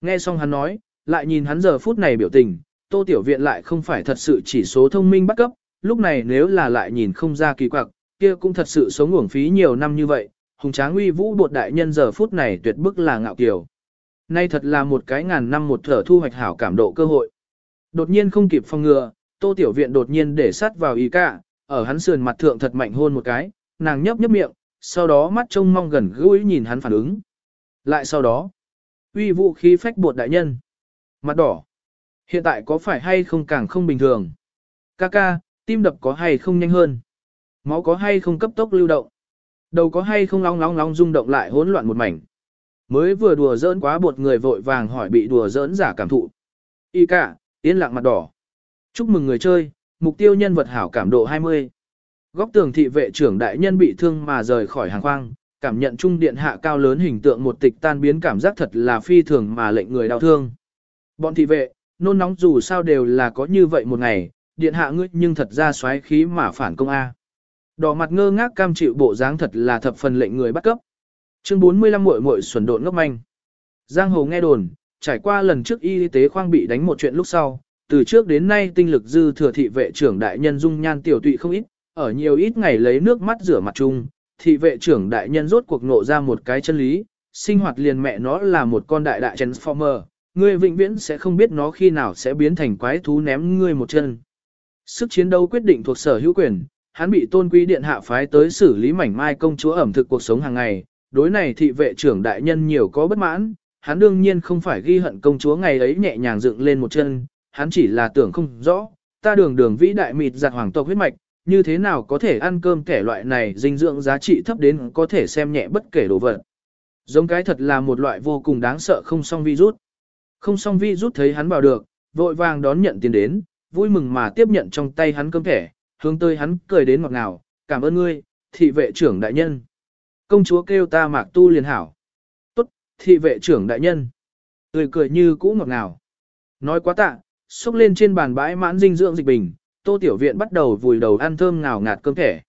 A: Nghe xong hắn nói, lại nhìn hắn giờ phút này biểu tình, tô tiểu viện lại không phải thật sự chỉ số thông minh bắt cấp, lúc này nếu là lại nhìn không ra kỳ quặc, kia cũng thật sự sống uổng phí nhiều năm như vậy, hùng tráng uy vũ bột đại nhân giờ phút này tuyệt bức là ngạo kiều. Nay thật là một cái ngàn năm một thở thu hoạch hảo cảm độ cơ hội. Đột nhiên không kịp phòng ngừa, tô tiểu viện đột nhiên để sát vào ý cả, ở hắn sườn mặt thượng thật mạnh hôn một cái, nàng nhấp nhấp miệng, sau đó mắt trông mong gần gũi nhìn hắn phản ứng. Lại sau đó, uy vũ khí phách bột đại nhân. Mặt đỏ. Hiện tại có phải hay không càng không bình thường? Ca ca, tim đập có hay không nhanh hơn? Máu có hay không cấp tốc lưu động? Đầu có hay không long long long rung động lại hỗn loạn một mảnh? Mới vừa đùa giỡn quá bột người vội vàng hỏi bị đùa giỡn giả cảm thụ. Y cả, yên lặng mặt đỏ. Chúc mừng người chơi, mục tiêu nhân vật hảo cảm độ 20. Góc tường thị vệ trưởng đại nhân bị thương mà rời khỏi hàng khoang, cảm nhận trung điện hạ cao lớn hình tượng một tịch tan biến cảm giác thật là phi thường mà lệnh người đau thương. Bọn thị vệ, nôn nóng dù sao đều là có như vậy một ngày, điện hạ ngươi nhưng thật ra xoáy khí mà phản công A. Đỏ mặt ngơ ngác cam chịu bộ dáng thật là thập phần lệnh người bắt cấp. Chương 45 muội muội xuẩn độn ngốc manh. Giang hồ nghe đồn, trải qua lần trước y tế khoang bị đánh một chuyện lúc sau, từ trước đến nay tinh lực dư thừa thị vệ trưởng đại nhân dung nhan tiểu tụy không ít, ở nhiều ít ngày lấy nước mắt rửa mặt chung, thị vệ trưởng đại nhân rốt cuộc nộ ra một cái chân lý, sinh hoạt liền mẹ nó là một con đại đại transformer, ngươi vĩnh viễn sẽ không biết nó khi nào sẽ biến thành quái thú ném ngươi một chân. Sức chiến đấu quyết định thuộc sở hữu quyền, hắn bị tôn quý điện hạ phái tới xử lý mảnh mai công chúa ẩm thực cuộc sống hàng ngày, đối này thị vệ trưởng đại nhân nhiều có bất mãn, hắn đương nhiên không phải ghi hận công chúa ngày ấy nhẹ nhàng dựng lên một chân, hắn chỉ là tưởng không rõ, ta đường đường vĩ đại mịt giặt hoàng tộc huyết mạch, như thế nào có thể ăn cơm kẻ loại này dinh dưỡng giá trị thấp đến có thể xem nhẹ bất kể đồ vật. Giống cái thật là một loại vô cùng đáng sợ không song virus. Không song virus thấy hắn vào được, vội vàng đón nhận tiền đến, vui mừng mà tiếp nhận trong tay hắn cơm kẻ, hướng tới hắn cười đến ngọt ngào, cảm ơn ngươi, thị vệ trưởng đại nhân. Công chúa kêu ta mạc tu liền hảo. Tốt, thị vệ trưởng đại nhân. Cười cười như cũ ngọt ngào. Nói quá tạ, xúc lên trên bàn bãi mãn dinh dưỡng dịch bình, tô tiểu viện bắt đầu vùi đầu ăn thơm ngào ngạt cơm thẻ.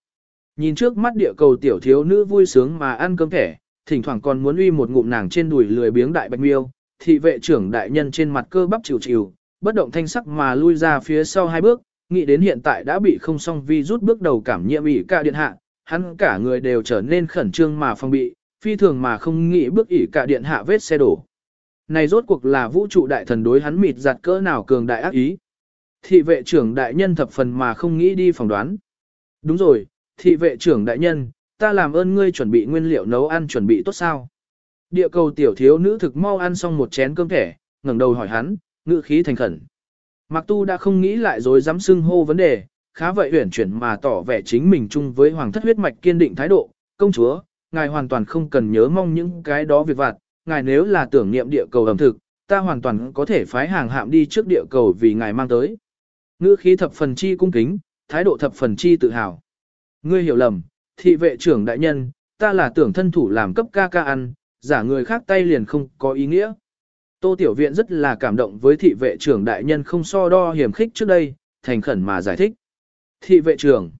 A: Nhìn trước mắt địa cầu tiểu thiếu nữ vui sướng mà ăn cơm thẻ, thỉnh thoảng còn muốn uy một ngụm nàng trên đùi lười biếng đại bạch miêu, thị vệ trưởng đại nhân trên mặt cơ bắp chịu chịu, bất động thanh sắc mà lui ra phía sau hai bước, nghĩ đến hiện tại đã bị không song vi rút bước đầu cảm nhiễm ỉ cả điện hạ, hắn cả người đều trở nên khẩn trương mà phong bị, phi thường mà không nghĩ bước ỉ cả điện hạ vết xe đổ. Này rốt cuộc là vũ trụ đại thần đối hắn mịt giặt cỡ nào cường đại ác ý. Thị vệ trưởng đại nhân thập phần mà không nghĩ đi phỏng đoán. Đúng rồi, thị vệ trưởng đại nhân, ta làm ơn ngươi chuẩn bị nguyên liệu nấu ăn chuẩn bị tốt sao. Địa cầu tiểu thiếu nữ thực mau ăn xong một chén cơm thẻ, ngẩng đầu hỏi hắn, ngữ khí thành khẩn. Mặc Tu đã không nghĩ lại rồi dám xưng hô vấn đề, khá vậy huyển chuyển mà tỏ vẻ chính mình chung với hoàng thất huyết mạch kiên định thái độ, công chúa, ngài hoàn toàn không cần nhớ mong những cái đó việc vặt, ngài nếu là tưởng niệm địa cầu ẩm thực, ta hoàn toàn có thể phái hàng hạm đi trước địa cầu vì ngài mang tới. Ngữ khí thập phần chi cung kính, thái độ thập phần chi tự hào. Ngươi hiểu lầm, thị vệ trưởng đại nhân, ta là tưởng thân thủ làm cấp ca ca ăn, giả người khác tay liền không có ý nghĩa. Tô Tiểu Viện rất là cảm động với thị vệ trưởng đại nhân không so đo hiểm khích trước đây, thành khẩn mà giải thích. Thị vệ trưởng,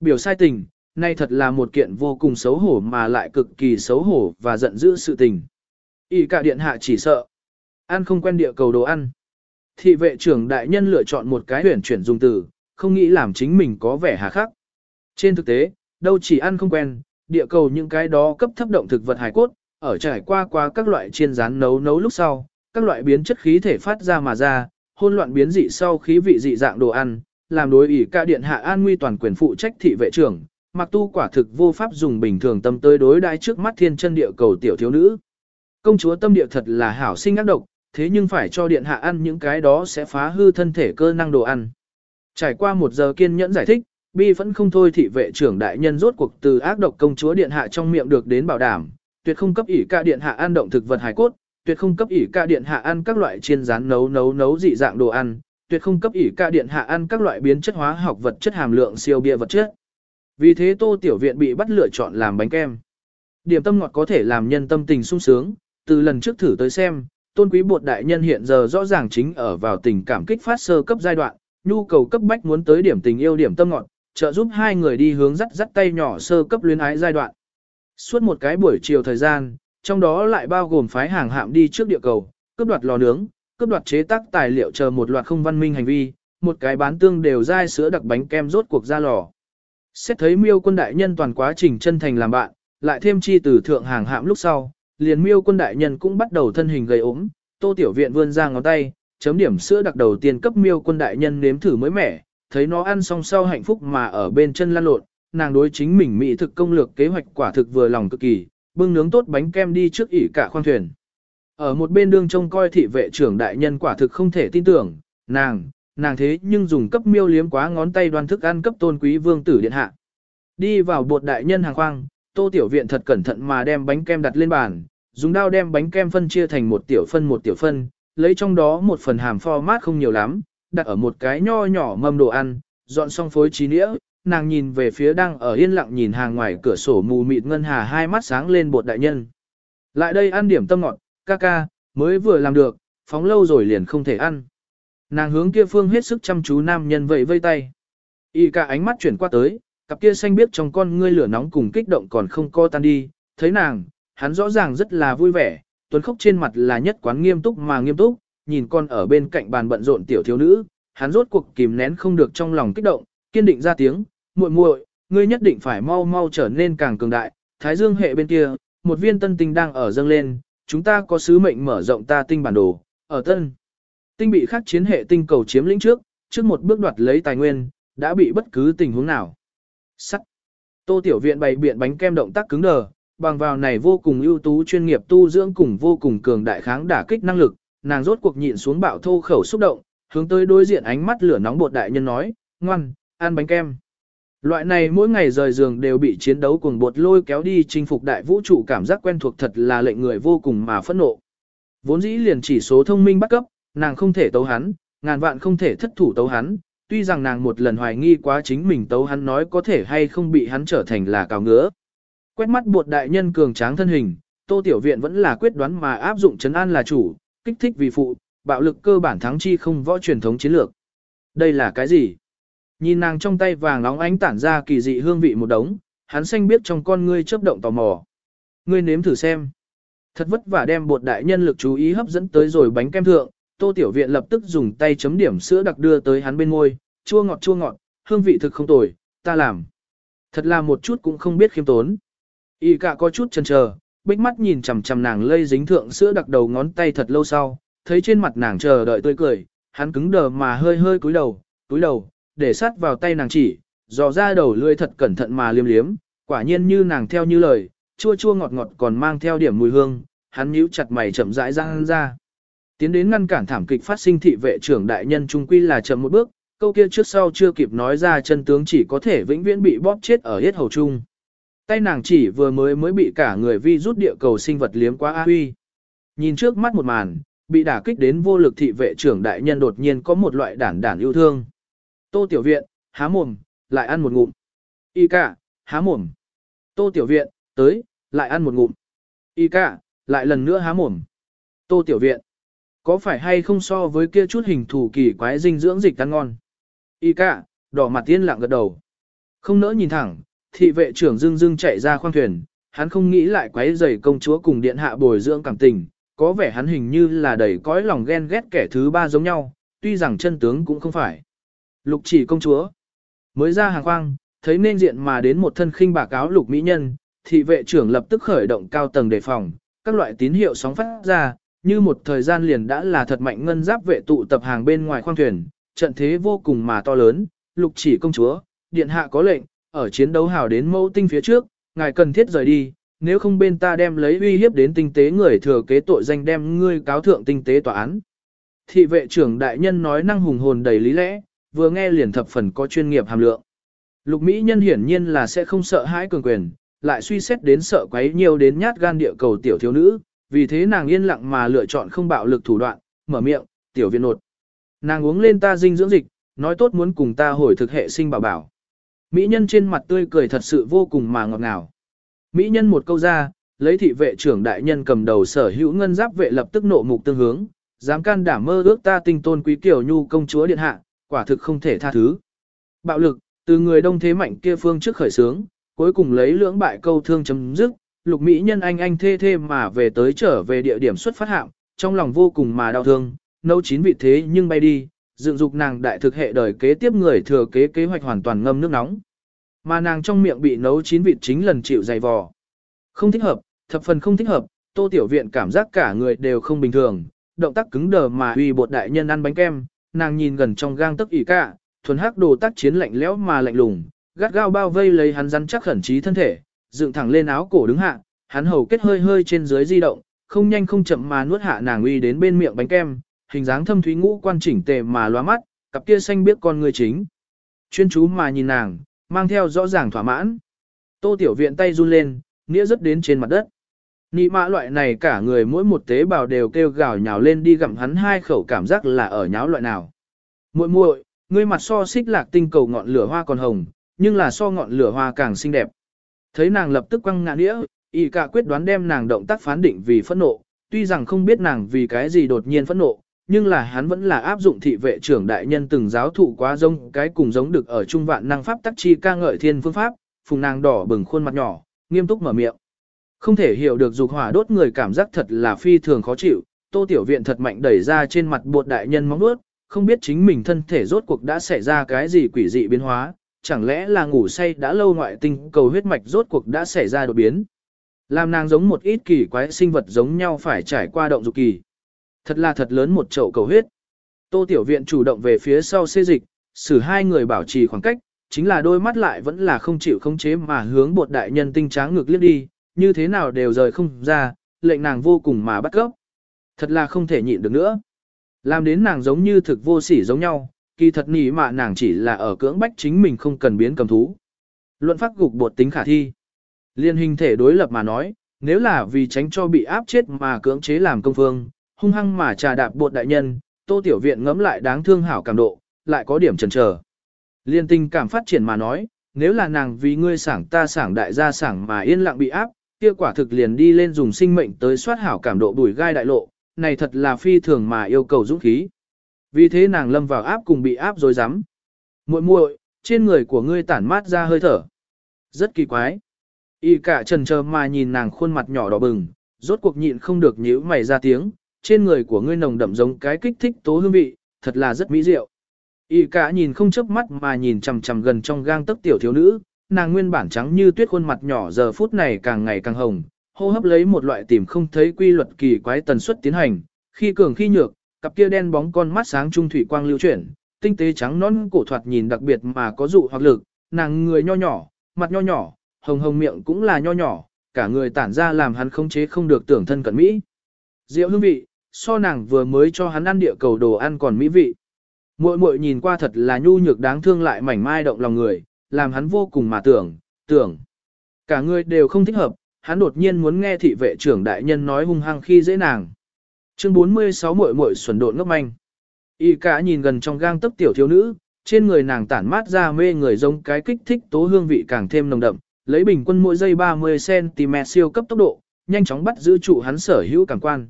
A: biểu sai tình, nay thật là một kiện vô cùng xấu hổ mà lại cực kỳ xấu hổ và giận dữ sự tình ỷ cả điện hạ chỉ sợ, ăn không quen địa cầu đồ ăn. Thị vệ trưởng đại nhân lựa chọn một cái huyền chuyển dùng từ, không nghĩ làm chính mình có vẻ hà khắc. Trên thực tế, đâu chỉ ăn không quen, địa cầu những cái đó cấp thấp động thực vật hải cốt, ở trải qua qua các loại chiên rán nấu nấu lúc sau, các loại biến chất khí thể phát ra mà ra, hôn loạn biến dị sau khí vị dị dạng đồ ăn, làm đối ỷ ca điện hạ an nguy toàn quyền phụ trách thị vệ trưởng, mặc tu quả thực vô pháp dùng bình thường tâm tới đối đãi trước mắt thiên chân địa cầu tiểu thiếu nữ. Công chúa tâm địa thật là hảo sinh ác độc, thế nhưng phải cho điện hạ ăn những cái đó sẽ phá hư thân thể cơ năng đồ ăn. Trải qua một giờ kiên nhẫn giải thích, bi vẫn không thôi thị vệ trưởng đại nhân rốt cuộc từ ác độc công chúa điện hạ trong miệng được đến bảo đảm, tuyệt không cấp ỷ ca điện hạ ăn động thực vật hải cốt, tuyệt không cấp ỷ ca điện hạ ăn các loại chiên rán nấu nấu nấu dị dạng đồ ăn, tuyệt không cấp ỷ ca điện hạ ăn các loại biến chất hóa học vật chất hàm lượng siêu bia vật chất. Vì thế Tô Tiểu Viện bị bắt lựa chọn làm bánh kem. Điểm tâm ngọt có thể làm nhân tâm tình sung sướng, từ lần trước thử tới xem, tôn quý bột đại nhân hiện giờ rõ ràng chính ở vào tình cảm kích phát sơ cấp giai đoạn, nhu cầu cấp bách muốn tới điểm tình yêu điểm tâm ngọt, trợ giúp hai người đi hướng dắt dắt tay nhỏ sơ cấp luyến ái giai đoạn. Suốt một cái buổi chiều thời gian, trong đó lại bao gồm phái hàng hạm đi trước địa cầu, cướp đoạt lò nướng, cướp đoạt chế tác tài liệu chờ một loạt không văn minh hành vi, một cái bán tương đều dai sữa đặc bánh kem rốt cuộc ra lò. Xét thấy miêu quân đại nhân toàn quá trình chân thành làm bạn, lại thêm chi từ thượng hàng hạm lúc sau, liền miêu quân đại nhân cũng bắt đầu thân hình gầy ốm, tô tiểu viện vươn ra ngón tay, chấm điểm sữa đặc đầu tiên cấp miêu quân đại nhân nếm thử mới mẻ, thấy nó ăn xong sau hạnh phúc mà ở bên chân lăn lộn, nàng đối chính mình mỹ thực công lược kế hoạch quả thực vừa lòng cực kỳ, bưng nướng tốt bánh kem đi trước ỉ cả khoang thuyền. Ở một bên đương trông coi thị vệ trưởng đại nhân quả thực không thể tin tưởng, nàng, nàng thế nhưng dùng cấp miêu liếm quá ngón tay đoan thức ăn cấp tôn quý vương tử điện hạ. Đi vào bột đại nhân hàng khoang, tô tiểu viện thật cẩn thận mà đem bánh kem đặt lên bàn, dùng dao đem bánh kem phân chia thành một tiểu phân một tiểu phân, lấy trong đó một phần hàm format không nhiều lắm, đặt ở một cái nho nhỏ mâm đồ ăn, dọn xong phối trí nĩa, nàng nhìn về phía đang ở yên lặng nhìn hàng ngoài cửa sổ mù mịt ngân hà hai mắt sáng lên bột đại nhân. Lại đây ăn điểm tâm ngọt, ca ca, mới vừa làm được, phóng lâu rồi liền không thể ăn. Nàng hướng kia phương hết sức chăm chú nam nhân vẫy vây tay. Y cả ánh mắt chuyển qua tới, cặp kia xanh biếc trong con ngươi lửa nóng cùng kích động còn không co tan đi, thấy nàng, hắn rõ ràng rất là vui vẻ, tuấn khóc trên mặt là nhất quán nghiêm túc mà nghiêm túc, nhìn con ở bên cạnh bàn bận rộn tiểu thiếu nữ, hắn rốt cuộc kìm nén không được trong lòng kích động, kiên định ra tiếng, muội muội, ngươi nhất định phải mau mau trở nên càng cường đại, thái dương hệ bên kia, một viên tân tinh đang ở dâng lên, chúng ta có sứ mệnh mở rộng ta tinh bản đồ, ở tân. Tinh bị khắc chiến hệ tinh cầu chiếm lĩnh trước, trước một bước đoạt lấy tài nguyên, đã bị bất cứ tình huống nào. Sắt. Tô Tiểu Viện bày biện bánh kem động tác cứng đờ, bằng vào này vô cùng ưu tú chuyên nghiệp tu dưỡng cùng vô cùng cường đại kháng đả kích năng lực, nàng rốt cuộc nhịn xuống bạo thô khẩu xúc động, hướng tới đối diện ánh mắt lửa nóng bột đại nhân nói, ngoan, ăn bánh kem. Loại này mỗi ngày rời giường đều bị chiến đấu cùng bột lôi kéo đi chinh phục đại vũ trụ cảm giác quen thuộc thật là lệnh người vô cùng mà phẫn nộ. Vốn dĩ liền chỉ số thông minh bắt cấp, nàng không thể tấu hắn, ngàn vạn không thể thất thủ tấu hắn, tuy rằng nàng một lần hoài nghi quá chính mình tấu hắn nói có thể hay không bị hắn trở thành là cào ngứa. Quét mắt bột đại nhân cường tráng thân hình, tô tiểu viện vẫn là quyết đoán mà áp dụng chấn an là chủ, kích thích vì phụ, bạo lực cơ bản thắng chi không võ truyền thống chiến lược. Đây là cái gì? Nhìn nàng trong tay vàng nóng ánh tản ra kỳ dị hương vị một đống, hắn xanh biết trong con ngươi chớp động tò mò. Ngươi nếm thử xem. Thật vất vả đem bột đại nhân lực chú ý hấp dẫn tới rồi bánh kem thượng, Tô Tiểu Viện lập tức dùng tay chấm điểm sữa đặc đưa tới hắn bên môi, chua ngọt chua ngọt, hương vị thực không tồi, ta làm. Thật là một chút cũng không biết khiêm tốn. Y cả có chút chần chờ, bích mắt nhìn chằm chằm nàng lây dính thượng sữa đặc đầu ngón tay thật lâu sau, thấy trên mặt nàng chờ đợi tươi cười, hắn cứng đờ mà hơi hơi cúi đầu, cúi đầu, để sát vào tay nàng chỉ, dò ra đầu lươi thật cẩn thận mà liếm liếm, quả nhiên như nàng theo như lời, chua chua ngọt ngọt còn mang theo điểm mùi hương, hắn nhíu chặt mày chậm rãi ra ra. Tiến đến ngăn cản thảm kịch phát sinh thị vệ trưởng đại nhân trung quy là chậm một bước, câu kia trước sau chưa kịp nói ra chân tướng chỉ có thể vĩnh viễn bị bóp chết ở hết hầu chung. Tay nàng chỉ vừa mới mới bị cả người vi rút địa cầu sinh vật liếm quá a huy. Nhìn trước mắt một màn, bị đả kích đến vô lực thị vệ trưởng đại nhân đột nhiên có một loại đản đản yêu thương. Tô tiểu viện, há mồm, lại ăn một ngụm. Y cả, há mồm. Tô tiểu viện, tới, lại ăn một ngụm. Y cả, lại lần nữa há mồm. Tô tiểu viện. Có phải hay không so với kia chút hình thủ kỳ quái dinh dưỡng dịch ăn ngon? Y cả, đỏ mặt tiên lặng gật đầu. Không nỡ nhìn thẳng, thị vệ trưởng dưng dưng chạy ra khoang thuyền, hắn không nghĩ lại quấy rầy công chúa cùng điện hạ bồi dưỡng cảm tình, có vẻ hắn hình như là đầy cõi lòng ghen ghét kẻ thứ ba giống nhau, tuy rằng chân tướng cũng không phải. Lục chỉ công chúa, mới ra hàng khoang, thấy nên diện mà đến một thân khinh bạc áo lục mỹ nhân, thị vệ trưởng lập tức khởi động cao tầng đề phòng, các loại tín hiệu sóng phát ra, như một thời gian liền đã là thật mạnh ngân giáp vệ tụ tập hàng bên ngoài khoang thuyền, trận thế vô cùng mà to lớn, lục chỉ công chúa, điện hạ có lệnh, ở chiến đấu hào đến mẫu tinh phía trước, ngài cần thiết rời đi, nếu không bên ta đem lấy uy hiếp đến tinh tế người thừa kế tội danh đem ngươi cáo thượng tinh tế tòa án. Thị vệ trưởng đại nhân nói năng hùng hồn đầy lý lẽ, vừa nghe liền thập phần có chuyên nghiệp hàm lượng. Lục Mỹ nhân hiển nhiên là sẽ không sợ hãi cường quyền, lại suy xét đến sợ quấy nhiều đến nhát gan địa cầu tiểu thiếu nữ, vì thế nàng yên lặng mà lựa chọn không bạo lực thủ đoạn, mở miệng, tiểu viên nột. Nàng uống lên ta dinh dưỡng dịch, nói tốt muốn cùng ta hồi thực hệ sinh bảo bảo. Mỹ nhân trên mặt tươi cười thật sự vô cùng mà ngọt ngào. Mỹ nhân một câu ra, lấy thị vệ trưởng đại nhân cầm đầu sở hữu ngân giáp vệ lập tức nộ mục tương hướng, dám can đảm mơ ước ta tinh tôn quý kiểu nhu công chúa điện hạ, quả thực không thể tha thứ. Bạo lực, từ người đông thế mạnh kia phương trước khởi sướng, cuối cùng lấy lưỡng bại câu thương chấm dứt, lục mỹ nhân anh anh thê thê mà về tới trở về địa điểm xuất phát hạm, trong lòng vô cùng mà đau thương, nấu chín vị thế nhưng bay đi, dựng dục nàng đại thực hệ đời kế tiếp người thừa kế kế hoạch hoàn toàn ngâm nước nóng. Mà nàng trong miệng bị nấu chín vịt chính lần chịu dày vò. Không thích hợp, thập phần không thích hợp, tô tiểu viện cảm giác cả người đều không bình thường, động tác cứng đờ mà uy bột đại nhân ăn bánh kem, nàng nhìn gần trong gang tấc ỉ cả, thuần hắc đồ tác chiến lạnh lẽo mà lạnh lùng, gắt gao bao vây lấy hắn rắn chắc khẩn trí thân thể, dựng thẳng lên áo cổ đứng hạ, hắn hầu kết hơi hơi trên dưới di động, không nhanh không chậm mà nuốt hạ nàng uy đến bên miệng bánh kem, hình dáng thâm thúy ngũ quan chỉnh tề mà loa mắt, cặp kia xanh biết con người chính. Chuyên chú mà nhìn nàng, mang theo rõ ràng thỏa mãn. Tô tiểu viện tay run lên, nghĩa rất đến trên mặt đất. Nị mã loại này cả người mỗi một tế bào đều kêu gào nhào lên đi gặm hắn hai khẩu cảm giác là ở nháo loại nào. muội muội, ngươi mặt so xích lạc tinh cầu ngọn lửa hoa còn hồng, nhưng là so ngọn lửa hoa càng xinh đẹp. Thấy nàng lập tức quăng ngã đĩa, y cả quyết đoán đem nàng động tác phán định vì phẫn nộ, tuy rằng không biết nàng vì cái gì đột nhiên phẫn nộ, nhưng là hắn vẫn là áp dụng thị vệ trưởng đại nhân từng giáo thụ quá giống cái cùng giống được ở trung vạn năng pháp tắc chi ca ngợi thiên phương pháp, phùng nàng đỏ bừng khuôn mặt nhỏ, nghiêm túc mở miệng. Không thể hiểu được dục hỏa đốt người cảm giác thật là phi thường khó chịu, tô tiểu viện thật mạnh đẩy ra trên mặt bột đại nhân móng nuốt, không biết chính mình thân thể rốt cuộc đã xảy ra cái gì quỷ dị biến hóa, chẳng lẽ là ngủ say đã lâu ngoại tinh cầu huyết mạch rốt cuộc đã xảy ra đột biến. Làm nàng giống một ít kỳ quái sinh vật giống nhau phải trải qua động dục kỳ. Thật là thật lớn một chậu cầu huyết. Tô Tiểu Viện chủ động về phía sau xê dịch, xử hai người bảo trì khoảng cách, chính là đôi mắt lại vẫn là không chịu khống chế mà hướng bột đại nhân tinh tráng ngược liếc đi, như thế nào đều rời không ra, lệnh nàng vô cùng mà bắt gốc. Thật là không thể nhịn được nữa. Làm đến nàng giống như thực vô sỉ giống nhau, kỳ thật nỉ mà nàng chỉ là ở cưỡng bách chính mình không cần biến cầm thú. Luận phát gục bột tính khả thi. Liên hình thể đối lập mà nói, nếu là vì tránh cho bị áp chết mà cưỡng chế làm công phương, hung hăng mà trà đạp bột đại nhân, tô tiểu viện ngẫm lại đáng thương hảo cảm độ, lại có điểm chần chờ. Liên tình cảm phát triển mà nói, nếu là nàng vì ngươi sảng ta sảng đại gia sảng mà yên lặng bị áp, kia quả thực liền đi lên dùng sinh mệnh tới soát hảo cảm độ bùi gai đại lộ, này thật là phi thường mà yêu cầu dũng khí. Vì thế nàng lâm vào áp cùng bị áp rồi dám. muội muội, trên người của ngươi tản mát ra hơi thở. Rất kỳ quái. Y cả trần chờ mà nhìn nàng khuôn mặt nhỏ đỏ bừng, rốt cuộc nhịn không được nhíu mày ra tiếng, trên người của ngươi nồng đậm giống cái kích thích tố hương vị, thật là rất mỹ diệu. Y cả nhìn không chớp mắt mà nhìn chằm chằm gần trong gang tấc tiểu thiếu nữ, nàng nguyên bản trắng như tuyết khuôn mặt nhỏ giờ phút này càng ngày càng hồng, hô hấp lấy một loại tìm không thấy quy luật kỳ quái tần suất tiến hành, khi cường khi nhược, cặp kia đen bóng con mắt sáng trung thủy quang lưu chuyển, tinh tế trắng non cổ thoạt nhìn đặc biệt mà có dụ hoặc lực, nàng người nho nhỏ, mặt nho nhỏ, hồng hồng miệng cũng là nho nhỏ, cả người tản ra làm hắn không chế không được tưởng thân cận mỹ. Diệu hương vị, so nàng vừa mới cho hắn ăn địa cầu đồ ăn còn mỹ vị. Muội muội nhìn qua thật là nhu nhược đáng thương lại mảnh mai động lòng người, làm hắn vô cùng mà tưởng, tưởng. Cả người đều không thích hợp, hắn đột nhiên muốn nghe thị vệ trưởng đại nhân nói hung hăng khi dễ nàng. Chương 46 muội muội xuẩn độn ngốc manh. Y cả nhìn gần trong gang tấc tiểu thiếu nữ, trên người nàng tản mát ra mê người giống cái kích thích tố hương vị càng thêm nồng đậm, lấy bình quân mỗi giây 30cm siêu cấp tốc độ, nhanh chóng bắt giữ trụ hắn sở hữu cảm quan.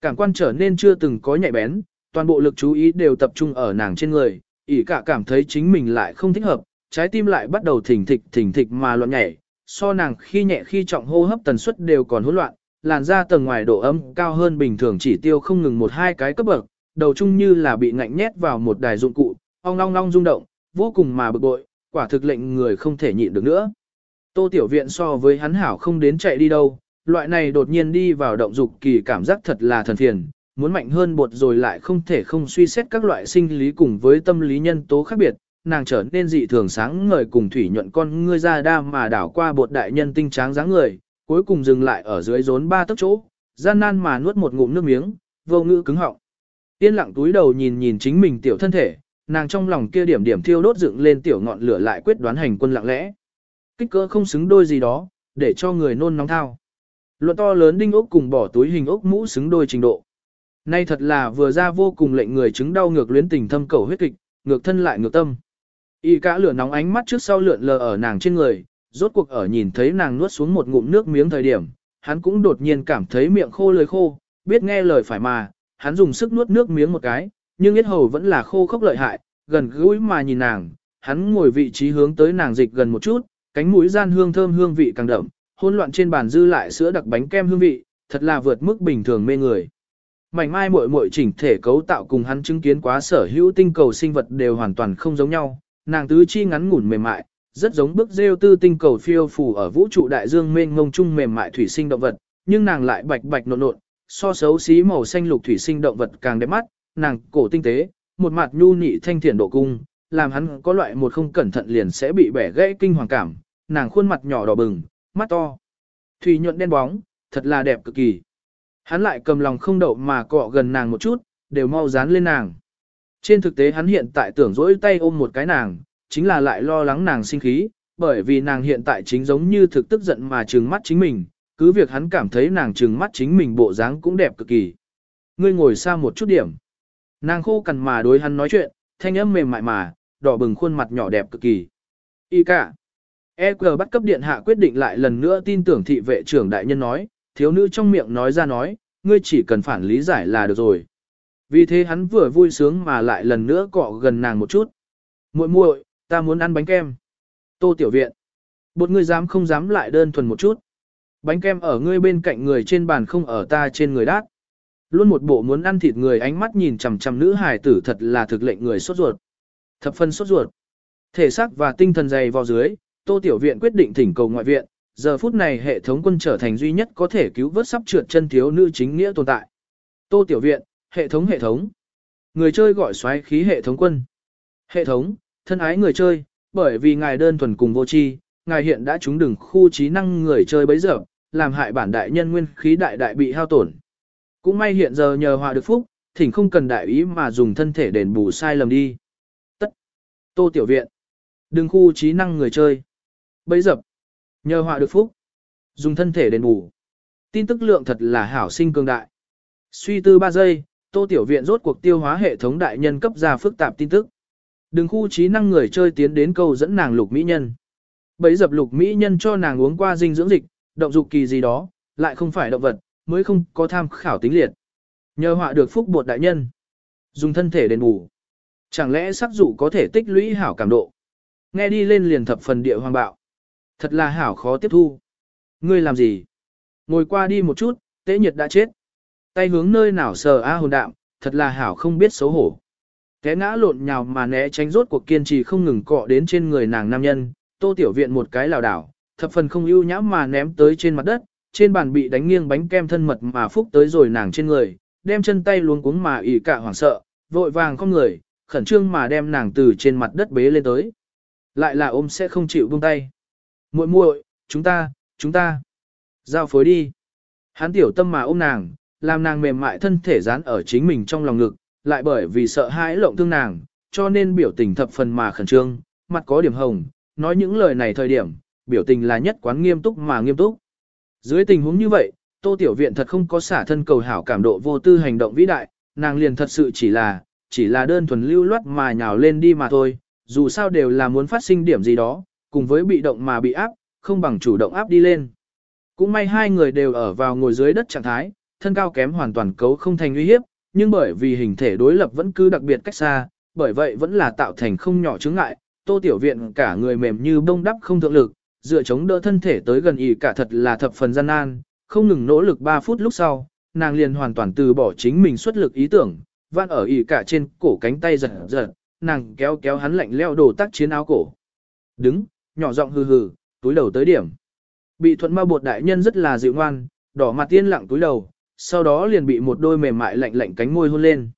A: Cảm quan trở nên chưa từng có nhạy bén, toàn bộ lực chú ý đều tập trung ở nàng trên người, Y cả cảm thấy chính mình lại không thích hợp, trái tim lại bắt đầu thỉnh thịch thỉnh thịch mà loạn nhảy, so nàng khi nhẹ khi trọng hô hấp tần suất đều còn hỗn loạn, làn da tầng ngoài độ ấm cao hơn bình thường chỉ tiêu không ngừng một hai cái cấp bậc, đầu chung như là bị ngạnh nhét vào một đài dụng cụ, ong long long rung động, vô cùng mà bực bội, quả thực lệnh người không thể nhịn được nữa. Tô Tiểu Viện so với hắn hảo không đến chạy đi đâu, loại này đột nhiên đi vào động dục kỳ cảm giác thật là thần thiền, muốn mạnh hơn bột rồi lại không thể không suy xét các loại sinh lý cùng với tâm lý nhân tố khác biệt, nàng trở nên dị thường sáng ngời cùng thủy nhuận con ngươi ra đa mà đảo qua bột đại nhân tinh tráng dáng người, cuối cùng dừng lại ở dưới rốn ba tấc chỗ, gian nan mà nuốt một ngụm nước miếng, vô ngữ cứng họng. Tiên lặng túi đầu nhìn nhìn chính mình tiểu thân thể, nàng trong lòng kia điểm điểm thiêu đốt dựng lên tiểu ngọn lửa lại quyết đoán hành quân lặng lẽ. Kích cỡ không xứng đôi gì đó, để cho người nôn nóng thao. Luận to lớn đinh ốc cùng bỏ túi hình ốc mũ xứng đôi trình độ. Nay thật là vừa ra vô cùng lệnh người chứng đau ngược luyến tình thâm cầu huyết kịch, ngược thân lại ngược tâm. Y cả lửa nóng ánh mắt trước sau lượn lờ ở nàng trên người, rốt cuộc ở nhìn thấy nàng nuốt xuống một ngụm nước miếng thời điểm, hắn cũng đột nhiên cảm thấy miệng khô lưỡi khô, biết nghe lời phải mà, hắn dùng sức nuốt nước miếng một cái, nhưng yết hầu vẫn là khô khốc lợi hại, gần gũi mà nhìn nàng, hắn ngồi vị trí hướng tới nàng dịch gần một chút, cánh mũi gian hương thơm hương vị càng đậm, hỗn loạn trên bàn dư lại sữa đặc bánh kem hương vị, thật là vượt mức bình thường mê người. Mảnh mai muội muội chỉnh thể cấu tạo cùng hắn chứng kiến quá sở hữu tinh cầu sinh vật đều hoàn toàn không giống nhau, nàng tứ chi ngắn ngủn mềm mại, rất giống bức rêu tư tinh cầu phiêu phù ở vũ trụ đại dương mênh mông chung mềm mại thủy sinh động vật, nhưng nàng lại bạch bạch nộn nộn, so xấu xí màu xanh lục thủy sinh động vật càng đẹp mắt, nàng cổ tinh tế, một mặt nhu nhị thanh thiện độ cung, làm hắn có loại một không cẩn thận liền sẽ bị bẻ gãy kinh hoàng cảm, nàng khuôn mặt nhỏ đỏ bừng, mắt to, thủy nhuận đen bóng, thật là đẹp cực kỳ. Hắn lại cầm lòng không đậu mà cọ gần nàng một chút, đều mau dán lên nàng. Trên thực tế hắn hiện tại tưởng dỗi tay ôm một cái nàng, chính là lại lo lắng nàng sinh khí, bởi vì nàng hiện tại chính giống như thực tức giận mà trừng mắt chính mình, cứ việc hắn cảm thấy nàng trừng mắt chính mình bộ dáng cũng đẹp cực kỳ. Ngươi ngồi xa một chút điểm. Nàng khô cằn mà đối hắn nói chuyện, thanh âm mềm mại mà, đỏ bừng khuôn mặt nhỏ đẹp cực kỳ. Y cả. EQ bắt cấp điện hạ quyết định lại lần nữa tin tưởng thị vệ trưởng đại nhân nói, thiếu nữ trong miệng nói ra nói, ngươi chỉ cần phản lý giải là được rồi. Vì thế hắn vừa vui sướng mà lại lần nữa cọ gần nàng một chút. muội muội, ta muốn ăn bánh kem. Tô tiểu viện. Bột ngươi dám không dám lại đơn thuần một chút. Bánh kem ở ngươi bên cạnh người trên bàn không ở ta trên người đát. Luôn một bộ muốn ăn thịt người ánh mắt nhìn chằm chằm nữ hài tử thật là thực lệnh người sốt ruột. Thập phân sốt ruột. Thể xác và tinh thần dày vào dưới, Tô Tiểu Viện quyết định thỉnh cầu ngoại viện, giờ phút này hệ thống quân trở thành duy nhất có thể cứu vớt sắp trượt chân thiếu nữ chính nghĩa tồn tại. Tô Tiểu Viện, hệ thống hệ thống. Người chơi gọi xoáy khí hệ thống quân. Hệ thống, thân ái người chơi, bởi vì ngài đơn thuần cùng vô tri, ngài hiện đã trúng đừng khu trí năng người chơi bấy giờ, làm hại bản đại nhân nguyên khí đại đại bị hao tổn. Cũng may hiện giờ nhờ hòa được phúc, thỉnh không cần đại ý mà dùng thân thể đền bù sai lầm đi. Tất. Tô Tiểu Viện. Đừng khu trí năng người chơi. Bấy dập. Nhờ họa được phúc. Dùng thân thể đền bù. Tin tức lượng thật là hảo sinh cường đại. Suy tư 3 giây, Tô Tiểu Viện rốt cuộc tiêu hóa hệ thống đại nhân cấp ra phức tạp tin tức. Đừng khu trí năng người chơi tiến đến câu dẫn nàng lục mỹ nhân. Bấy dập lục mỹ nhân cho nàng uống qua dinh dưỡng dịch, động dục kỳ gì đó, lại không phải động vật, mới không có tham khảo tính liệt. Nhờ họa được phúc bột đại nhân. Dùng thân thể đền bù. Chẳng lẽ sắc dụ có thể tích lũy hảo cảm độ. Nghe đi lên liền thập phần địa hoàng bạo. Thật là hảo khó tiếp thu. Ngươi làm gì? Ngồi qua đi một chút, tế nhiệt đã chết. Tay hướng nơi nào sờ a hồn đạm, thật là hảo không biết xấu hổ. Té ngã lộn nhào mà né tránh rốt cuộc kiên trì không ngừng cọ đến trên người nàng nam nhân, tô tiểu viện một cái lảo đảo, thập phần không ưu nhã mà ném tới trên mặt đất, trên bàn bị đánh nghiêng bánh kem thân mật mà phúc tới rồi nàng trên người, đem chân tay luống cuống mà ỉ cả hoảng sợ, vội vàng không người, khẩn trương mà đem nàng từ trên mặt đất bế lên tới. Lại là ôm sẽ không chịu buông tay. muội muội, chúng ta, chúng ta. Giao phối đi. Hắn tiểu tâm mà ôm nàng, làm nàng mềm mại thân thể dán ở chính mình trong lòng ngực, lại bởi vì sợ hãi lộng thương nàng, cho nên biểu tình thập phần mà khẩn trương, mặt có điểm hồng, nói những lời này thời điểm, biểu tình là nhất quán nghiêm túc mà nghiêm túc. Dưới tình huống như vậy, Tô Tiểu Viện thật không có xả thân cầu hảo cảm độ vô tư hành động vĩ đại, nàng liền thật sự chỉ là, chỉ là đơn thuần lưu loát mà nhào lên đi mà thôi, dù sao đều là muốn phát sinh điểm gì đó, cùng với bị động mà bị áp, không bằng chủ động áp đi lên. Cũng may hai người đều ở vào ngồi dưới đất trạng thái, thân cao kém hoàn toàn cấu không thành uy hiếp, nhưng bởi vì hình thể đối lập vẫn cứ đặc biệt cách xa, bởi vậy vẫn là tạo thành không nhỏ chứng ngại, Tô Tiểu Viện cả người mềm như bông đắp không thượng lực, dựa chống đỡ thân thể tới gần ỉ cả thật là thập phần gian nan, không ngừng nỗ lực 3 phút lúc sau, nàng liền hoàn toàn từ bỏ chính mình xuất lực ý tưởng, van ở ỉ cả trên cổ cánh tay giật giật, nàng kéo kéo hắn lạnh leo đồ tác chiến áo cổ. Đứng, nhỏ giọng hừ hừ, túi đầu tới điểm. Bị thuận ma bột đại nhân rất là dịu ngoan, đỏ mặt tiên lặng túi đầu, sau đó liền bị một đôi mềm mại lạnh lạnh cánh môi hôn lên.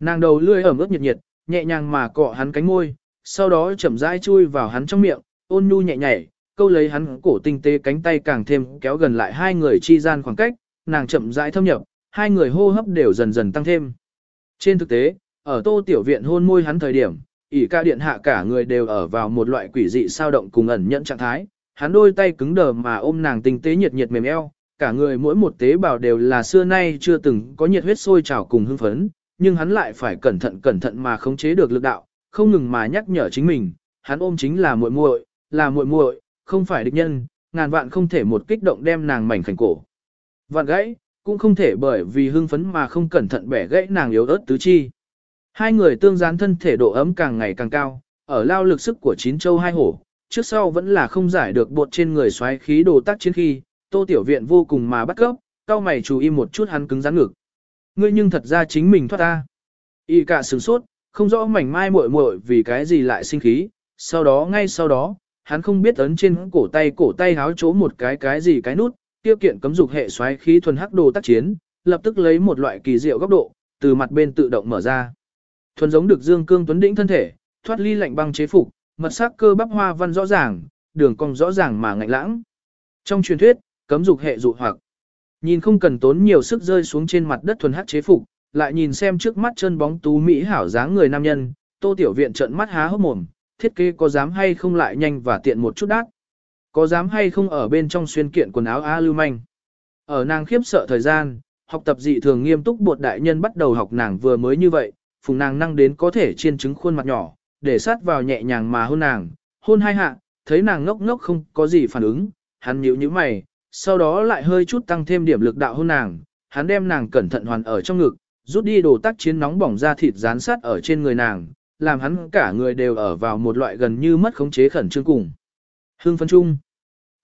A: Nàng đầu lưỡi ẩm ướt nhiệt nhiệt, nhẹ nhàng mà cọ hắn cánh môi, sau đó chậm rãi chui vào hắn trong miệng, ôn nhu nhẹ nhảy, câu lấy hắn cổ tinh tế cánh tay càng thêm kéo gần lại hai người chi gian khoảng cách, nàng chậm rãi thâm nhập, hai người hô hấp đều dần dần tăng thêm. Trên thực tế, ở tô tiểu viện hôn môi hắn thời điểm, ỷ ca điện hạ cả người đều ở vào một loại quỷ dị sao động cùng ẩn nhẫn trạng thái, hắn đôi tay cứng đờ mà ôm nàng tinh tế nhiệt nhiệt mềm eo, cả người mỗi một tế bào đều là xưa nay chưa từng có nhiệt huyết sôi trào cùng hưng phấn, nhưng hắn lại phải cẩn thận cẩn thận mà khống chế được lực đạo, không ngừng mà nhắc nhở chính mình, hắn ôm chính là muội muội, là muội muội, không phải địch nhân, ngàn vạn không thể một kích động đem nàng mảnh khảnh cổ. Vạn gãy, cũng không thể bởi vì hưng phấn mà không cẩn thận bẻ gãy nàng yếu ớt tứ chi. Hai người tương gián thân thể độ ấm càng ngày càng cao, ở lao lực sức của chín châu hai hổ, trước sau vẫn là không giải được bột trên người xoáy khí đồ tác chiến khi, tô tiểu viện vô cùng mà bắt gốc, cao mày chú ý một chút hắn cứng rắn ngực. Ngươi nhưng thật ra chính mình thoát ta. Y cả sửng sốt, không rõ mảnh mai muội muội vì cái gì lại sinh khí, sau đó ngay sau đó, hắn không biết ấn trên cổ tay cổ tay háo chỗ một cái cái gì cái nút, tiêu kiện cấm dục hệ xoáy khí thuần hắc đồ tác chiến, lập tức lấy một loại kỳ diệu góc độ, từ mặt bên tự động mở ra. Thuần giống được Dương Cương Tuấn đỉnh thân thể, thoát ly lạnh băng chế phục, mật sắc cơ bắp hoa văn rõ ràng, đường cong rõ ràng mà ngạnh lãng. Trong truyền thuyết, cấm dục hệ dụ hoặc. Nhìn không cần tốn nhiều sức rơi xuống trên mặt đất thuần hắc chế phục, lại nhìn xem trước mắt chân bóng tú mỹ hảo dáng người nam nhân, Tô Tiểu Viện trợn mắt há hốc mồm, thiết kế có dám hay không lại nhanh và tiện một chút đát Có dám hay không ở bên trong xuyên kiện quần áo A lưu manh. Ở nàng khiếp sợ thời gian, học tập dị thường nghiêm túc bột đại nhân bắt đầu học nàng vừa mới như vậy, phùng nàng năng đến có thể chiên trứng khuôn mặt nhỏ, để sát vào nhẹ nhàng mà hôn nàng, hôn hai hạ, thấy nàng ngốc ngốc không có gì phản ứng, hắn nhíu nhíu mày, sau đó lại hơi chút tăng thêm điểm lực đạo hôn nàng, hắn đem nàng cẩn thận hoàn ở trong ngực, rút đi đồ tác chiến nóng bỏng ra thịt dán sát ở trên người nàng, làm hắn cả người đều ở vào một loại gần như mất khống chế khẩn trương cùng. Hương phân chung.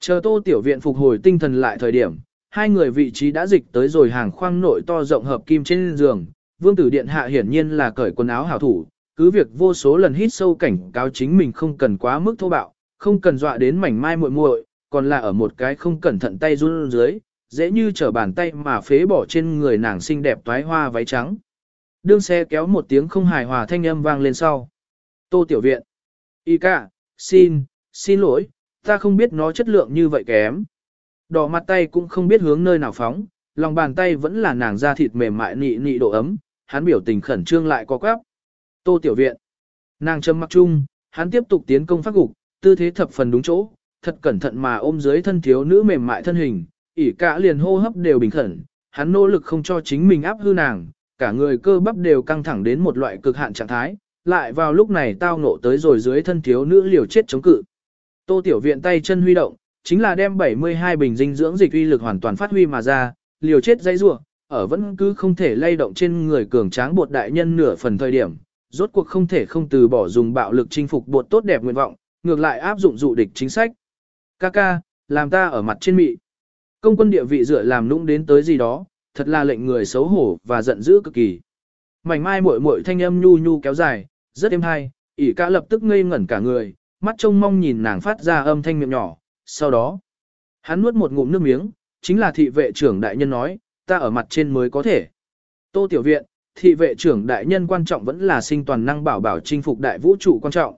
A: Chờ tô tiểu viện phục hồi tinh thần lại thời điểm, hai người vị trí đã dịch tới rồi hàng khoang nội to rộng hợp kim trên giường. Vương tử điện hạ hiển nhiên là cởi quần áo hảo thủ, cứ việc vô số lần hít sâu cảnh cáo chính mình không cần quá mức thô bạo, không cần dọa đến mảnh mai muội muội, còn là ở một cái không cẩn thận tay run dưới, dễ như trở bàn tay mà phế bỏ trên người nàng xinh đẹp toái hoa váy trắng. Đương xe kéo một tiếng không hài hòa thanh âm vang lên sau. Tô tiểu viện. Y ca, xin, xin lỗi, ta không biết nó chất lượng như vậy kém. Đỏ mặt tay cũng không biết hướng nơi nào phóng, lòng bàn tay vẫn là nàng da thịt mềm mại nị nị độ ấm, hắn biểu tình khẩn trương lại có quáp. Tô tiểu viện. Nàng trầm mặc chung, hắn tiếp tục tiến công phát gục, tư thế thập phần đúng chỗ, thật cẩn thận mà ôm dưới thân thiếu nữ mềm mại thân hình, ỉ cả liền hô hấp đều bình khẩn, hắn nỗ lực không cho chính mình áp hư nàng, cả người cơ bắp đều căng thẳng đến một loại cực hạn trạng thái, lại vào lúc này tao ngộ tới rồi dưới thân thiếu nữ liều chết chống cự. Tô tiểu viện tay chân huy động, chính là đem 72 bình dinh dưỡng dịch uy lực hoàn toàn phát huy mà ra, liều chết dãy rủa, ở vẫn cứ không thể lay động trên người cường tráng bột đại nhân nửa phần thời điểm, rốt cuộc không thể không từ bỏ dùng bạo lực chinh phục bột tốt đẹp nguyện vọng, ngược lại áp dụng dụ địch chính sách. Kaka, làm ta ở mặt trên mị. Công quân địa vị dựa làm nũng đến tới gì đó, thật là lệnh người xấu hổ và giận dữ cực kỳ. Mảnh mai muội muội thanh âm nhu nhu kéo dài, rất êm hay, ỉ ca lập tức ngây ngẩn cả người, mắt trông mong nhìn nàng phát ra âm thanh miệng nhỏ, sau đó, hắn nuốt một ngụm nước miếng, chính là thị vệ trưởng đại nhân nói, ta ở mặt trên mới có thể. Tô Tiểu Viện, thị vệ trưởng đại nhân quan trọng vẫn là sinh toàn năng bảo bảo chinh phục đại vũ trụ quan trọng.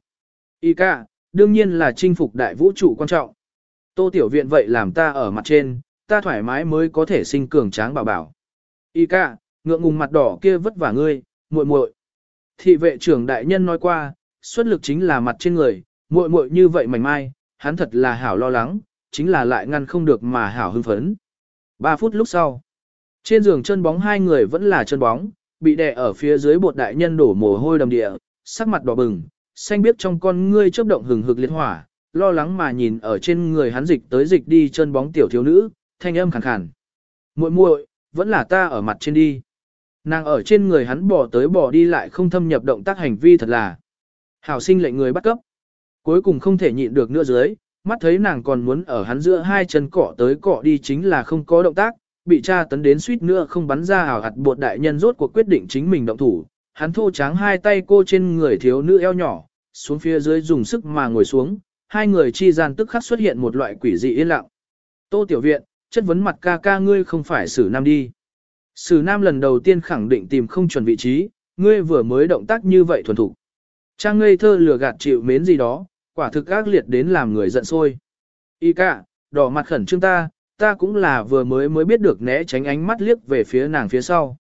A: Y ca, đương nhiên là chinh phục đại vũ trụ quan trọng. Tô Tiểu Viện vậy làm ta ở mặt trên, ta thoải mái mới có thể sinh cường tráng bảo bảo. Y ca, ngượng ngùng mặt đỏ kia vất vả ngươi, muội muội. Thị vệ trưởng đại nhân nói qua, xuất lực chính là mặt trên người, muội muội như vậy mảnh mai, hắn thật là hảo lo lắng, chính là lại ngăn không được mà hảo hưng phấn. Ba phút lúc sau, trên giường chân bóng hai người vẫn là chân bóng, bị đè ở phía dưới bột đại nhân đổ mồ hôi đầm địa, sắc mặt đỏ bừng, xanh biết trong con ngươi chớp động hừng hực liệt hỏa, lo lắng mà nhìn ở trên người hắn dịch tới dịch đi chân bóng tiểu thiếu nữ, thanh âm khàn khàn. Muội muội, vẫn là ta ở mặt trên đi. Nàng ở trên người hắn bỏ tới bỏ đi lại không thâm nhập động tác hành vi thật là. Hảo sinh lệnh người bắt cấp. Cuối cùng không thể nhịn được nữa dưới, mắt thấy nàng còn muốn ở hắn giữa hai chân cọ tới cọ đi chính là không có động tác, bị cha tấn đến suýt nữa không bắn ra hào hạt bột đại nhân rốt cuộc quyết định chính mình động thủ. Hắn thô tráng hai tay cô trên người thiếu nữ eo nhỏ, xuống phía dưới dùng sức mà ngồi xuống, hai người chi gian tức khắc xuất hiện một loại quỷ dị yên lặng. Tô Tiểu Viện, chất vấn mặt ca ca ngươi không phải xử nam đi. Sử nam lần đầu tiên khẳng định tìm không chuẩn vị trí, ngươi vừa mới động tác như vậy thuần thủ. Trang ngây thơ lừa gạt chịu mến gì đó, quả thực ác liệt đến làm người giận sôi. Y ca, đỏ mặt khẩn trương ta, ta cũng là vừa mới mới biết được né tránh ánh mắt liếc về phía nàng phía sau.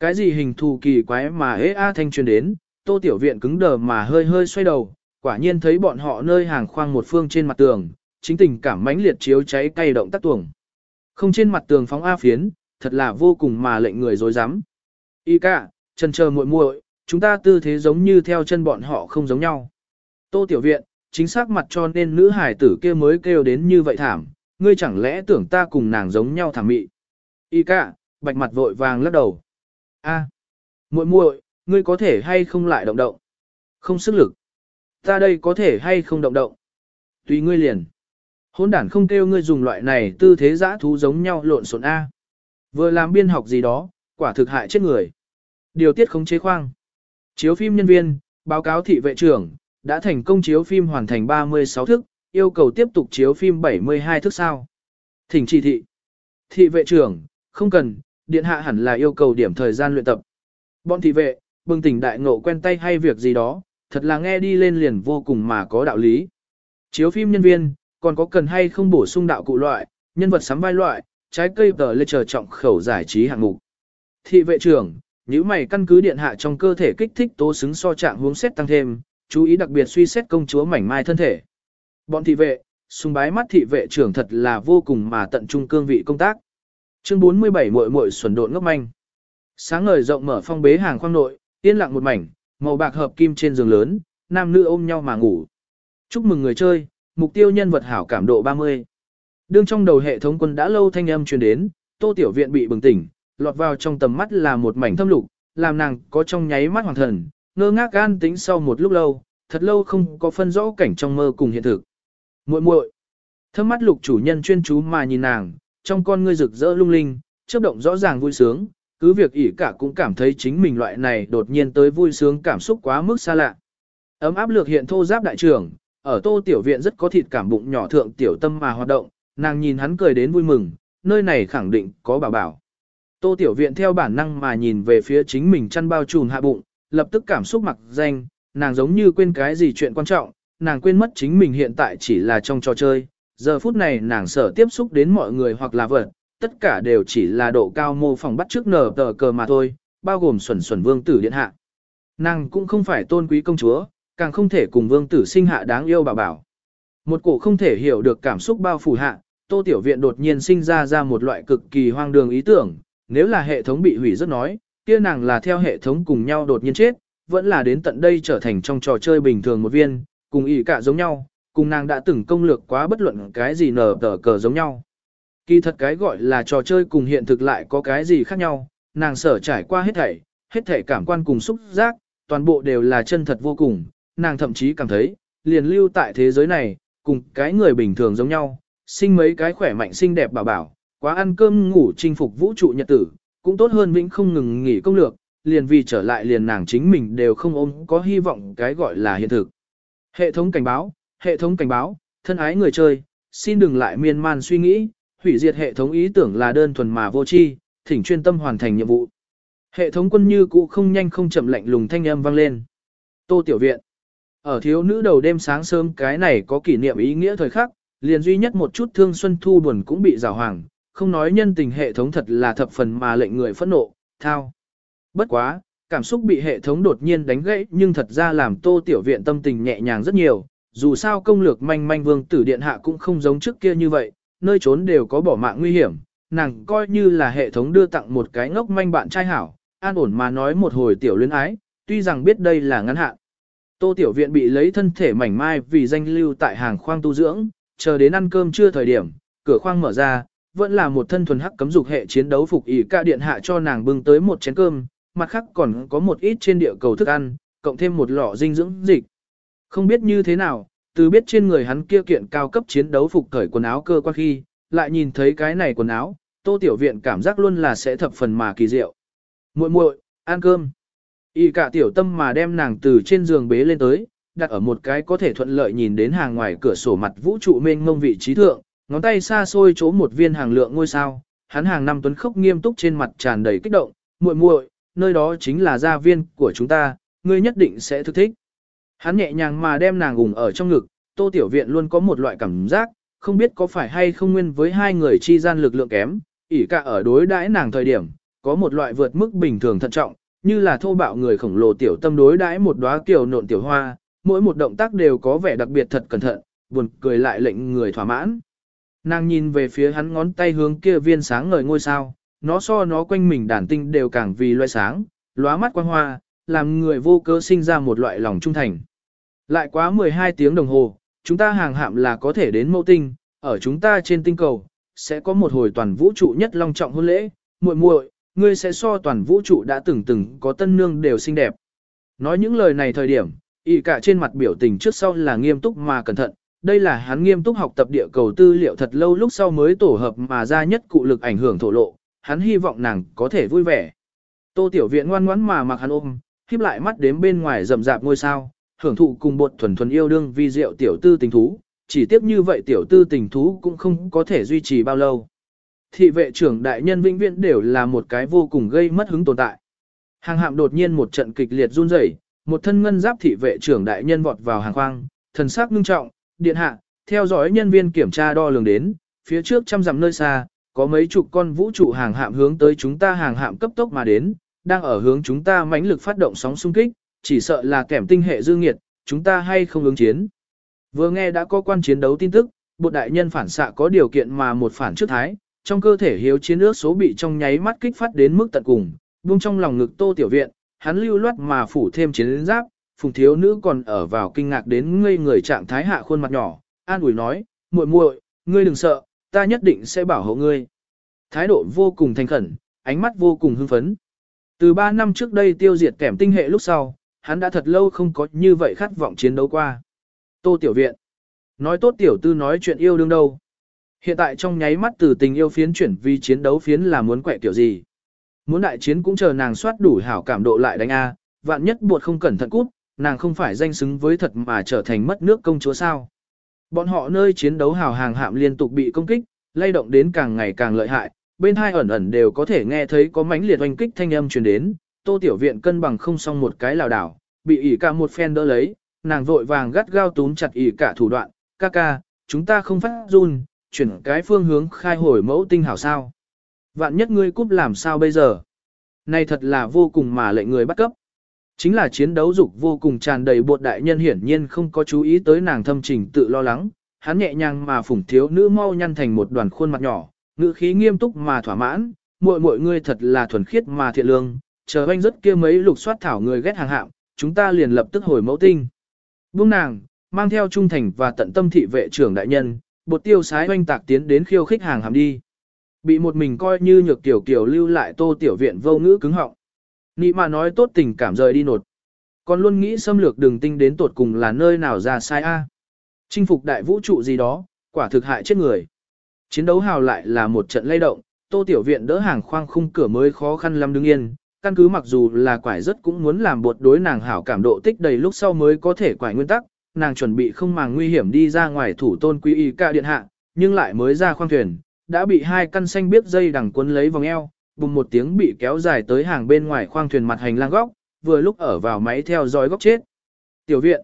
A: Cái gì hình thù kỳ quái mà hế a thanh truyền đến, tô tiểu viện cứng đờ mà hơi hơi xoay đầu, quả nhiên thấy bọn họ nơi hàng khoang một phương trên mặt tường, chính tình cảm mãnh liệt chiếu cháy cay động tác tuồng. Không trên mặt tường phóng A phiến, thật là vô cùng mà lệnh người dối rắm Y ca, chân chờ muội muội, chúng ta tư thế giống như theo chân bọn họ không giống nhau. Tô tiểu viện, chính xác mặt cho nên nữ hải tử kia mới kêu đến như vậy thảm, ngươi chẳng lẽ tưởng ta cùng nàng giống nhau thảm mị. Y ca, bạch mặt vội vàng lắc đầu. A, muội muội, ngươi có thể hay không lại động động? Không sức lực. Ta đây có thể hay không động động? Tùy ngươi liền. Hôn đản không kêu ngươi dùng loại này tư thế giã thú giống nhau lộn xộn A. Vừa làm biên học gì đó, quả thực hại chết người. Điều tiết khống chế khoang. Chiếu phim nhân viên, báo cáo thị vệ trưởng, đã thành công chiếu phim hoàn thành 36 thức, yêu cầu tiếp tục chiếu phim 72 thức sao. Thỉnh chỉ thị. Thị vệ trưởng, không cần, điện hạ hẳn là yêu cầu điểm thời gian luyện tập. Bọn thị vệ, bừng tỉnh đại ngộ quen tay hay việc gì đó, thật là nghe đi lên liền vô cùng mà có đạo lý. Chiếu phim nhân viên, còn có cần hay không bổ sung đạo cụ loại, nhân vật sắm vai loại, trái cây tờ lê chờ trọng khẩu giải trí hạng mục. Thị vệ trưởng, nếu mày căn cứ điện hạ trong cơ thể kích thích tố xứng so trạng hướng xét tăng thêm, chú ý đặc biệt suy xét công chúa mảnh mai thân thể. Bọn thị vệ, sùng bái mắt thị vệ trưởng thật là vô cùng mà tận trung cương vị công tác. Chương 47 muội muội xuẩn độn ngốc manh. Sáng ngời rộng mở phong bế hàng khoang nội, yên lặng một mảnh, màu bạc hợp kim trên giường lớn, nam nữ ôm nhau mà ngủ. Chúc mừng người chơi, mục tiêu nhân vật hảo cảm độ 30. Đương trong đầu hệ thống quân đã lâu thanh âm truyền đến, Tô Tiểu Viện bị bừng tỉnh, lọt vào trong tầm mắt là một mảnh thâm lục, làm nàng có trong nháy mắt hoàng thần, ngơ ngác gan tính sau một lúc lâu, thật lâu không có phân rõ cảnh trong mơ cùng hiện thực. Muội muội. Thâm mắt lục chủ nhân chuyên chú mà nhìn nàng, trong con ngươi rực rỡ lung linh, chớp động rõ ràng vui sướng, cứ việc ỉ cả cũng cảm thấy chính mình loại này đột nhiên tới vui sướng cảm xúc quá mức xa lạ. Ấm áp lược hiện thô giáp đại trưởng, ở tô tiểu viện rất có thịt cảm bụng nhỏ thượng tiểu tâm mà hoạt động, nàng nhìn hắn cười đến vui mừng, nơi này khẳng định có bảo bảo. Tô tiểu viện theo bản năng mà nhìn về phía chính mình chăn bao trùm hạ bụng, lập tức cảm xúc mặc danh, nàng giống như quên cái gì chuyện quan trọng, nàng quên mất chính mình hiện tại chỉ là trong trò chơi. Giờ phút này nàng sở tiếp xúc đến mọi người hoặc là vật, tất cả đều chỉ là độ cao mô phỏng bắt trước nở tờ cờ mà thôi, bao gồm xuẩn xuẩn vương tử điện hạ. Nàng cũng không phải tôn quý công chúa, càng không thể cùng vương tử sinh hạ đáng yêu bảo bảo. Một cổ không thể hiểu được cảm xúc bao phủ hạ, tô tiểu viện đột nhiên sinh ra ra một loại cực kỳ hoang đường ý tưởng, nếu là hệ thống bị hủy rất nói, kia nàng là theo hệ thống cùng nhau đột nhiên chết, vẫn là đến tận đây trở thành trong trò chơi bình thường một viên, cùng ý cả giống nhau, cùng nàng đã từng công lược quá bất luận cái gì nở tờ cờ giống nhau. Kỳ thật cái gọi là trò chơi cùng hiện thực lại có cái gì khác nhau, nàng sở trải qua hết thảy, hết thảy cảm quan cùng xúc giác, toàn bộ đều là chân thật vô cùng, nàng thậm chí cảm thấy, liền lưu tại thế giới này, cùng cái người bình thường giống nhau, sinh mấy cái khỏe mạnh xinh đẹp bảo bảo, quá ăn cơm ngủ chinh phục vũ trụ nhật tử, cũng tốt hơn vĩnh không ngừng nghỉ công lược, liền vì trở lại liền nàng chính mình đều không ôm có hy vọng cái gọi là hiện thực. Hệ thống cảnh báo, hệ thống cảnh báo, thân ái người chơi, xin đừng lại miên man suy nghĩ, hủy diệt hệ thống ý tưởng là đơn thuần mà vô tri, thỉnh chuyên tâm hoàn thành nhiệm vụ. Hệ thống quân như cũ không nhanh không chậm lạnh lùng thanh âm vang lên. Tô Tiểu Viện Ở thiếu nữ đầu đêm sáng sớm cái này có kỷ niệm ý nghĩa thời khắc, liền duy nhất một chút thương xuân thu buồn cũng bị rào hoàng, không nói nhân tình hệ thống thật là thập phần mà lệnh người phẫn nộ, thao. Bất quá, cảm xúc bị hệ thống đột nhiên đánh gãy nhưng thật ra làm tô tiểu viện tâm tình nhẹ nhàng rất nhiều, dù sao công lược manh manh vương tử điện hạ cũng không giống trước kia như vậy, nơi trốn đều có bỏ mạng nguy hiểm, nàng coi như là hệ thống đưa tặng một cái ngốc manh bạn trai hảo, an ổn mà nói một hồi tiểu luyến ái, tuy rằng biết đây là ngắn hạn. Tô tiểu viện bị lấy thân thể mảnh mai vì danh lưu tại hàng khoang tu dưỡng, chờ đến ăn cơm trưa thời điểm, cửa khoang mở ra, vẫn là một thân thuần hắc cấm dục hệ chiến đấu phục ỷ ca điện hạ cho nàng bưng tới một chén cơm, mặt khác còn có một ít trên địa cầu thức ăn, cộng thêm một lọ dinh dưỡng dịch. Không biết như thế nào, từ biết trên người hắn kia kiện cao cấp chiến đấu phục cởi quần áo cơ qua khi, lại nhìn thấy cái này quần áo, tô tiểu viện cảm giác luôn là sẽ thập phần mà kỳ diệu. muội muội ăn cơm. Y cả tiểu tâm mà đem nàng từ trên giường bế lên tới, đặt ở một cái có thể thuận lợi nhìn đến hàng ngoài cửa sổ mặt vũ trụ mênh mông vị trí thượng, ngón tay xa xôi chỗ một viên hàng lượng ngôi sao, hắn hàng năm tuấn khốc nghiêm túc trên mặt tràn đầy kích động, muội muội, nơi đó chính là gia viên của chúng ta, ngươi nhất định sẽ thức thích. Hắn nhẹ nhàng mà đem nàng ủng ở trong ngực, tô tiểu viện luôn có một loại cảm giác, không biết có phải hay không nguyên với hai người chi gian lực lượng kém, ỉ cả ở đối đãi nàng thời điểm, có một loại vượt mức bình thường thận trọng, như là thô bạo người khổng lồ tiểu tâm đối đãi một đóa kiều nộn tiểu hoa, mỗi một động tác đều có vẻ đặc biệt thật cẩn thận, buồn cười lại lệnh người thỏa mãn. Nàng nhìn về phía hắn ngón tay hướng kia viên sáng ngời ngôi sao, nó so nó quanh mình đàn tinh đều càng vì loe sáng, lóa mắt quang hoa, làm người vô cớ sinh ra một loại lòng trung thành. Lại quá 12 tiếng đồng hồ, chúng ta hàng hạm là có thể đến mẫu tinh, ở chúng ta trên tinh cầu, sẽ có một hồi toàn vũ trụ nhất long trọng hôn lễ, muội muội, ngươi sẽ so toàn vũ trụ đã từng từng có tân nương đều xinh đẹp. Nói những lời này thời điểm, y cả trên mặt biểu tình trước sau là nghiêm túc mà cẩn thận, đây là hắn nghiêm túc học tập địa cầu tư liệu thật lâu lúc sau mới tổ hợp mà ra nhất cụ lực ảnh hưởng thổ lộ, hắn hy vọng nàng có thể vui vẻ. Tô Tiểu Viện ngoan ngoãn mà mặc hắn ôm, khiếp lại mắt đếm bên ngoài rậm rạp ngôi sao, hưởng thụ cùng bột thuần thuần yêu đương vi diệu tiểu tư tình thú, chỉ tiếp như vậy tiểu tư tình thú cũng không có thể duy trì bao lâu. Thị vệ trưởng đại nhân vĩnh viễn đều là một cái vô cùng gây mất hứng tồn tại. Hàng hạm đột nhiên một trận kịch liệt run rẩy, một thân ngân giáp thị vệ trưởng đại nhân vọt vào hàng khoang, thần sắc nghiêm trọng, điện hạ, theo dõi nhân viên kiểm tra đo lường đến, phía trước trăm dặm nơi xa, có mấy chục con vũ trụ hàng hạm hướng tới chúng ta hàng hạm cấp tốc mà đến, đang ở hướng chúng ta mãnh lực phát động sóng xung kích, chỉ sợ là kẻm tinh hệ dư nghiệt, chúng ta hay không ứng chiến. Vừa nghe đã có quan chiến đấu tin tức, bộ đại nhân phản xạ có điều kiện mà một phản trước thái, trong cơ thể hiếu chiến ước số bị trong nháy mắt kích phát đến mức tận cùng, buông trong lòng ngực tô tiểu viện, hắn lưu loát mà phủ thêm chiến giáp, phùng thiếu nữ còn ở vào kinh ngạc đến ngây người trạng thái hạ khuôn mặt nhỏ, an ủi nói, muội muội, ngươi đừng sợ, ta nhất định sẽ bảo hộ ngươi. Thái độ vô cùng thành khẩn, ánh mắt vô cùng hưng phấn. Từ 3 năm trước đây tiêu diệt kẻm tinh hệ lúc sau, hắn đã thật lâu không có như vậy khát vọng chiến đấu qua. Tô Tiểu Viện. Nói tốt tiểu tư nói chuyện yêu đương đâu. Hiện tại trong nháy mắt từ tình yêu phiến chuyển vì chiến đấu phiến là muốn quẹ kiểu gì. Muốn đại chiến cũng chờ nàng soát đủ hảo cảm độ lại đánh A, vạn nhất buộc không cẩn thận cút, nàng không phải danh xứng với thật mà trở thành mất nước công chúa sao. Bọn họ nơi chiến đấu hào hàng hạm liên tục bị công kích, lay động đến càng ngày càng lợi hại, bên hai ẩn ẩn đều có thể nghe thấy có mánh liệt oanh kích thanh âm truyền đến, tô tiểu viện cân bằng không xong một cái lảo đảo, bị ỉ cả một phen đỡ lấy, nàng vội vàng gắt gao túm chặt ỉ cả thủ đoạn, ca ca, chúng ta không phát run, chuyển cái phương hướng khai hồi mẫu tinh hảo sao. Vạn nhất ngươi cúp làm sao bây giờ? Này thật là vô cùng mà lệnh người bắt cấp. Chính là chiến đấu dục vô cùng tràn đầy bột đại nhân hiển nhiên không có chú ý tới nàng thâm trình tự lo lắng. Hắn nhẹ nhàng mà phủng thiếu nữ mau nhăn thành một đoàn khuôn mặt nhỏ, ngữ khí nghiêm túc mà thỏa mãn, muội muội ngươi thật là thuần khiết mà thiện lương, chờ anh rất kia mấy lục soát thảo người ghét hàng hạm, chúng ta liền lập tức hồi mẫu tinh. Buông nàng, mang theo trung thành và tận tâm thị vệ trưởng đại nhân, bột tiêu sái oanh tạc tiến đến khiêu khích hàng hàm đi. Bị một mình coi như nhược tiểu kiểu lưu lại tô tiểu viện vô ngữ cứng họng. Nị mà nói tốt tình cảm rời đi nột. Còn luôn nghĩ xâm lược đường tinh đến tột cùng là nơi nào ra sai a Chinh phục đại vũ trụ gì đó, quả thực hại chết người. Chiến đấu hào lại là một trận lay động, tô tiểu viện đỡ hàng khoang khung cửa mới khó khăn lắm đứng yên. Căn cứ mặc dù là quải rất cũng muốn làm bột đối nàng hảo cảm độ tích đầy lúc sau mới có thể quải nguyên tắc, nàng chuẩn bị không màng nguy hiểm đi ra ngoài thủ tôn quý y ca điện hạ, nhưng lại mới ra khoang thuyền, đã bị hai căn xanh biết dây đằng cuốn lấy vòng eo, bùng một tiếng bị kéo dài tới hàng bên ngoài khoang thuyền mặt hành lang góc, vừa lúc ở vào máy theo dõi góc chết. Tiểu viện.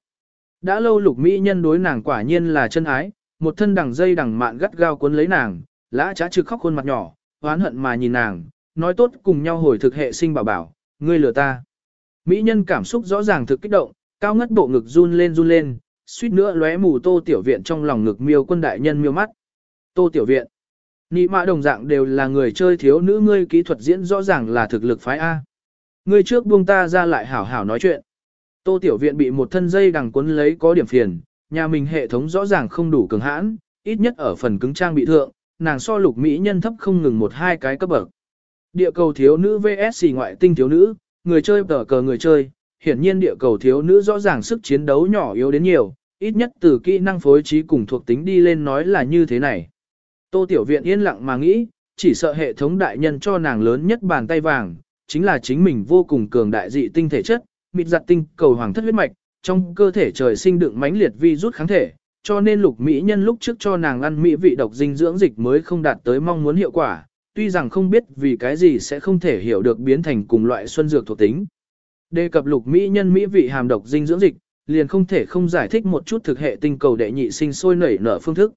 A: Đã lâu lục mỹ nhân đối nàng quả nhiên là chân ái, một thân đằng dây đằng mạn gắt gao cuốn lấy nàng, lã trá trực khóc khuôn mặt nhỏ, oán hận mà nhìn nàng, nói tốt cùng nhau hồi thực hệ sinh bảo bảo, ngươi lừa ta. Mỹ nhân cảm xúc rõ ràng thực kích động, cao ngất bộ ngực run lên run lên, suýt nữa lóe mù tô tiểu viện trong lòng ngực miêu quân đại nhân miêu mắt. Tô tiểu viện. Nị mã đồng dạng đều là người chơi thiếu nữ ngươi kỹ thuật diễn rõ ràng là thực lực phái A. Ngươi trước buông ta ra lại hảo hảo nói chuyện. Tô tiểu viện bị một thân dây đằng cuốn lấy có điểm phiền, nhà mình hệ thống rõ ràng không đủ cường hãn, ít nhất ở phần cứng trang bị thượng, nàng so lục mỹ nhân thấp không ngừng một hai cái cấp bậc. Địa cầu thiếu nữ VS ngoại tinh thiếu nữ, người chơi tờ cờ người chơi, hiển nhiên địa cầu thiếu nữ rõ ràng sức chiến đấu nhỏ yếu đến nhiều, ít nhất từ kỹ năng phối trí cùng thuộc tính đi lên nói là như thế này. Tô Tiểu Viện yên lặng mà nghĩ, chỉ sợ hệ thống đại nhân cho nàng lớn nhất bàn tay vàng, chính là chính mình vô cùng cường đại dị tinh thể chất, mịt giặt tinh cầu hoàng thất huyết mạch, trong cơ thể trời sinh đựng mãnh liệt vi rút kháng thể, cho nên lục mỹ nhân lúc trước cho nàng ăn mỹ vị độc dinh dưỡng dịch mới không đạt tới mong muốn hiệu quả, tuy rằng không biết vì cái gì sẽ không thể hiểu được biến thành cùng loại xuân dược thuộc tính. Đề cập lục mỹ nhân mỹ vị hàm độc dinh dưỡng dịch, liền không thể không giải thích một chút thực hệ tinh cầu đệ nhị sinh sôi nảy nở phương thức.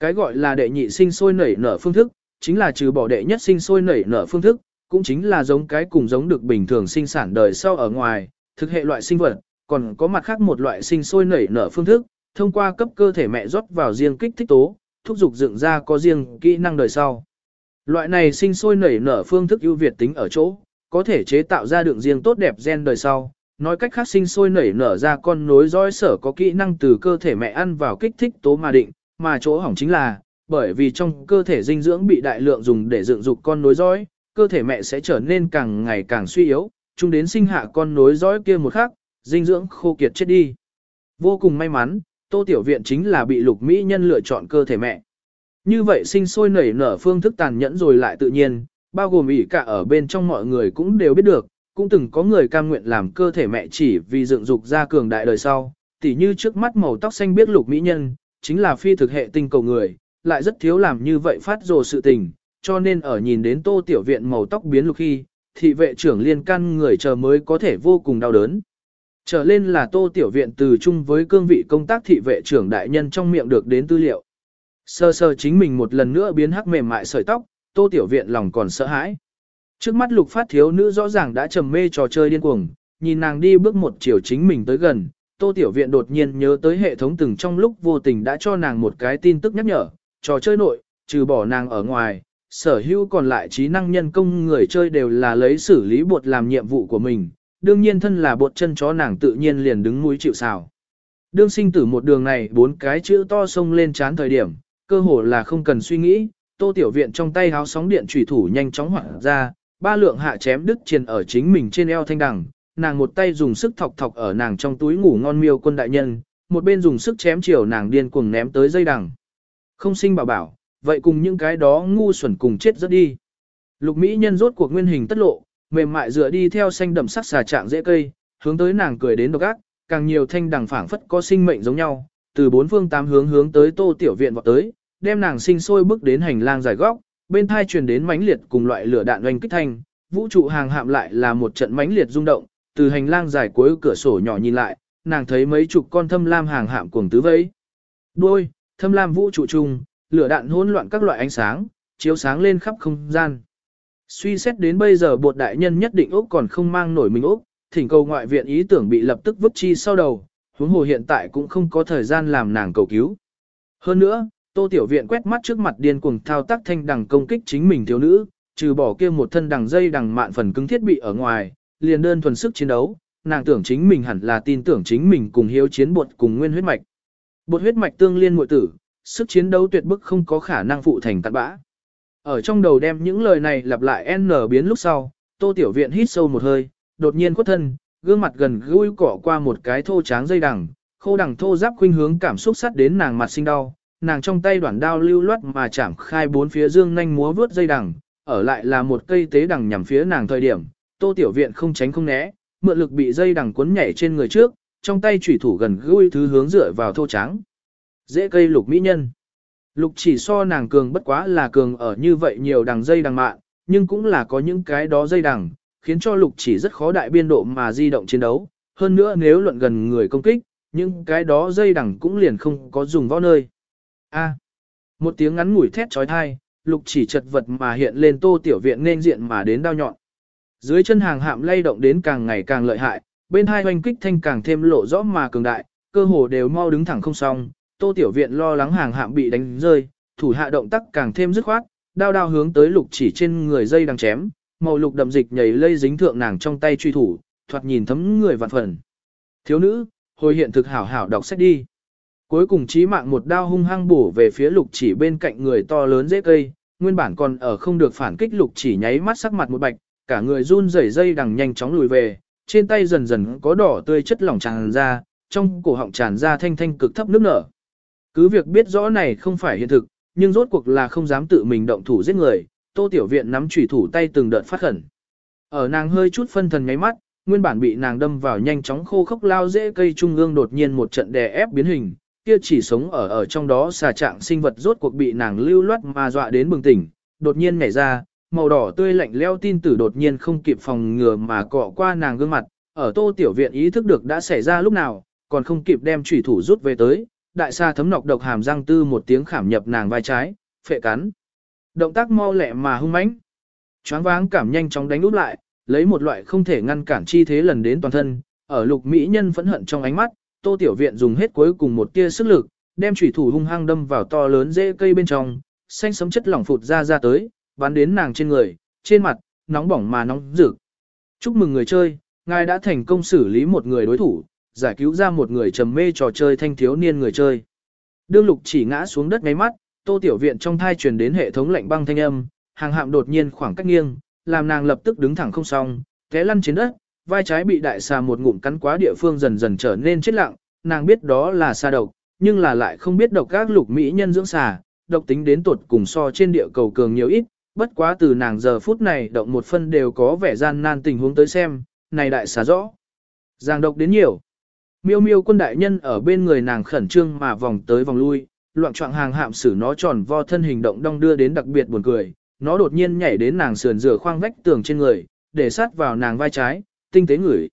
A: Cái gọi là đệ nhị sinh sôi nảy nở phương thức, chính là trừ bỏ đệ nhất sinh sôi nảy nở phương thức, cũng chính là giống cái cùng giống được bình thường sinh sản đời sau ở ngoài, thực hệ loại sinh vật, còn có mặt khác một loại sinh sôi nảy nở phương thức, thông qua cấp cơ thể mẹ rót vào riêng kích thích tố, thúc dục dựng ra có riêng kỹ năng đời sau. Loại này sinh sôi nảy nở phương thức ưu việt tính ở chỗ, có thể chế tạo ra đường riêng tốt đẹp gen đời sau. Nói cách khác sinh sôi nảy nở ra con nối dõi sở có kỹ năng từ cơ thể mẹ ăn vào kích thích tố mà định, mà chỗ hỏng chính là, bởi vì trong cơ thể dinh dưỡng bị đại lượng dùng để dựng dục con nối dõi, cơ thể mẹ sẽ trở nên càng ngày càng suy yếu, chung đến sinh hạ con nối dõi kia một khắc, dinh dưỡng khô kiệt chết đi. Vô cùng may mắn, Tô Tiểu Viện chính là bị lục mỹ nhân lựa chọn cơ thể mẹ. Như vậy sinh sôi nảy nở phương thức tàn nhẫn rồi lại tự nhiên, bao gồm ỉ cả ở bên trong mọi người cũng đều biết được, cũng từng có người cam nguyện làm cơ thể mẹ chỉ vì dựng dục ra cường đại đời sau, tỉ như trước mắt màu tóc xanh biết lục mỹ nhân, chính là phi thực hệ tinh cầu người, lại rất thiếu làm như vậy phát rồ sự tình, cho nên ở nhìn đến tô tiểu viện màu tóc biến lục khi, thị vệ trưởng liên căn người chờ mới có thể vô cùng đau đớn. Trở lên là tô tiểu viện từ chung với cương vị công tác thị vệ trưởng đại nhân trong miệng được đến tư liệu. Sơ sơ chính mình một lần nữa biến hắc mềm mại sợi tóc, tô tiểu viện lòng còn sợ hãi. Trước mắt lục phát thiếu nữ rõ ràng đã trầm mê trò chơi điên cuồng, nhìn nàng đi bước một chiều chính mình tới gần, tô tiểu viện đột nhiên nhớ tới hệ thống từng trong lúc vô tình đã cho nàng một cái tin tức nhắc nhở, trò chơi nội, trừ bỏ nàng ở ngoài, sở hữu còn lại trí năng nhân công người chơi đều là lấy xử lý bột làm nhiệm vụ của mình, đương nhiên thân là bột chân chó nàng tự nhiên liền đứng mũi chịu sào. Đương sinh tử một đường này bốn cái chữ to sông lên chán thời điểm, cơ hồ là không cần suy nghĩ, tô tiểu viện trong tay háo sóng điện trùy thủ nhanh chóng hoảng ra, ba lượng hạ chém đứt triền ở chính mình trên eo thanh đằng, nàng một tay dùng sức thọc thọc ở nàng trong túi ngủ ngon miêu quân đại nhân, một bên dùng sức chém chiều nàng điên cuồng ném tới dây đằng. Không sinh bảo bảo, vậy cùng những cái đó ngu xuẩn cùng chết rất đi. Lục Mỹ nhân rốt cuộc nguyên hình tất lộ, mềm mại dựa đi theo xanh đậm sắc xà trạng dễ cây, hướng tới nàng cười đến độc ác, càng nhiều thanh đằng phảng phất có sinh mệnh giống nhau, từ bốn phương tám hướng hướng tới Tô tiểu viện vọt tới, đem nàng sinh sôi bước đến hành lang dài góc, bên thai truyền đến mãnh liệt cùng loại lửa đạn oanh kích thanh, vũ trụ hàng hạm lại là một trận mãnh liệt rung động, từ hành lang dài cuối cửa sổ nhỏ nhìn lại, nàng thấy mấy chục con thâm lam hàng hạm cuồng tứ vây. Đôi, thâm lam vũ trụ chung, lửa đạn hỗn loạn các loại ánh sáng, chiếu sáng lên khắp không gian. Suy xét đến bây giờ bột đại nhân nhất định Úc còn không mang nổi mình Úc, thỉnh cầu ngoại viện ý tưởng bị lập tức vứt chi sau đầu, huống hồ hiện tại cũng không có thời gian làm nàng cầu cứu. Hơn nữa, tô tiểu viện quét mắt trước mặt điên cuồng thao tác thanh đằng công kích chính mình thiếu nữ, trừ bỏ kia một thân đằng dây đằng mạn phần cứng thiết bị ở ngoài, liền đơn thuần sức chiến đấu, nàng tưởng chính mình hẳn là tin tưởng chính mình cùng hiếu chiến bột cùng nguyên huyết mạch. Bột huyết mạch tương liên muội tử, sức chiến đấu tuyệt bức không có khả năng phụ thành tạt bã. Ở trong đầu đem những lời này lặp lại n biến lúc sau, tô tiểu viện hít sâu một hơi, đột nhiên quất thân, gương mặt gần gũi cỏ qua một cái thô tráng dây đằng, khô đằng thô giáp khuynh hướng cảm xúc sắt đến nàng mặt sinh đau, nàng trong tay đoạn đao lưu loát mà chạm khai bốn phía dương nhanh múa vướt dây đằng, ở lại là một cây tế đằng nhằm phía nàng thời điểm, tô tiểu viện không tránh không né, mượn lực bị dây đằng cuốn nhảy trên người trước, trong tay chủy thủ gần gũi thứ hướng dựa vào thô trắng. Dễ cây lục mỹ nhân. Lục chỉ so nàng cường bất quá là cường ở như vậy nhiều đằng dây đằng mạng, nhưng cũng là có những cái đó dây đằng, khiến cho lục chỉ rất khó đại biên độ mà di động chiến đấu. Hơn nữa nếu luận gần người công kích, những cái đó dây đằng cũng liền không có dùng võ nơi. A. một tiếng ngắn ngủi thét trói thai, lục chỉ chật vật mà hiện lên tô tiểu viện nên diện mà đến đau nhọn. Dưới chân hàng hạm lay động đến càng ngày càng lợi hại, bên hai hoành kích thanh càng thêm lộ rõ mà cường đại, cơ hồ đều mau đứng thẳng không xong, tô tiểu viện lo lắng hàng hạm bị đánh rơi, thủ hạ động tác càng thêm dứt khoát, đao đao hướng tới lục chỉ trên người dây đang chém, màu lục đậm dịch nhảy lây dính thượng nàng trong tay truy thủ, thoạt nhìn thấm người vạn phần. Thiếu nữ, hồi hiện thực hảo hảo đọc sách đi. Cuối cùng chí mạng một đao hung hăng bổ về phía lục chỉ bên cạnh người to lớn dễ cây, nguyên bản còn ở không được phản kích lục chỉ nháy mắt sắc mặt một bạch, cả người run rẩy dây đằng nhanh chóng lùi về, trên tay dần dần có đỏ tươi chất lỏng tràn ra, trong cổ họng tràn ra thanh thanh cực thấp nước nở. Cứ việc biết rõ này không phải hiện thực, nhưng rốt cuộc là không dám tự mình động thủ giết người, Tô Tiểu Viện nắm chủy thủ tay từng đợt phát khẩn. Ở nàng hơi chút phân thần nháy mắt, nguyên bản bị nàng đâm vào nhanh chóng khô khốc lao dễ cây trung ương đột nhiên một trận đè ép biến hình, kia chỉ sống ở ở trong đó xà trạng sinh vật rốt cuộc bị nàng lưu loát mà dọa đến bừng tỉnh, đột nhiên nhảy ra, màu đỏ tươi lạnh leo tin tử đột nhiên không kịp phòng ngừa mà cọ qua nàng gương mặt, ở tô tiểu viện ý thức được đã xảy ra lúc nào, còn không kịp đem chủy thủ rút về tới, đại sa thấm nọc độc hàm răng tư một tiếng khảm nhập nàng vai trái, phệ cắn. Động tác mau lẹ mà hung mãnh. Choáng váng cảm nhanh chóng đánh úp lại, lấy một loại không thể ngăn cản chi thế lần đến toàn thân, ở lục mỹ nhân phẫn hận trong ánh mắt, Tô Tiểu Viện dùng hết cuối cùng một tia sức lực, đem chủy thủ hung hăng đâm vào to lớn rễ cây bên trong, xanh sấm chất lỏng phụt ra ra tới, bắn đến nàng trên người, trên mặt, nóng bỏng mà nóng rực. Chúc mừng người chơi, ngài đã thành công xử lý một người đối thủ, giải cứu ra một người trầm mê trò chơi thanh thiếu niên người chơi. Đương lục chỉ ngã xuống đất ngay mắt, tô tiểu viện trong thai truyền đến hệ thống lạnh băng thanh âm, hàng hạm đột nhiên khoảng cách nghiêng, làm nàng lập tức đứng thẳng không xong, té lăn trên đất, vai trái bị đại xà một ngụm cắn quá địa phương dần dần trở nên chết lặng, nàng biết đó là xà độc, nhưng là lại không biết độc các lục mỹ nhân dưỡng xà, độc tính đến tuột cùng so trên địa cầu cường nhiều ít, bất quá từ nàng giờ phút này động một phân đều có vẻ gian nan tình huống tới xem, này đại xà rõ. Giang độc đến nhiều. Miêu miêu quân đại nhân ở bên người nàng khẩn trương mà vòng tới vòng lui, loạn trọng hàng hạm xử nó tròn vo thân hình động đong đưa đến đặc biệt buồn cười, nó đột nhiên nhảy đến nàng sườn rửa khoang vách tường trên người, để sát vào nàng vai trái, tinh tế ngửi.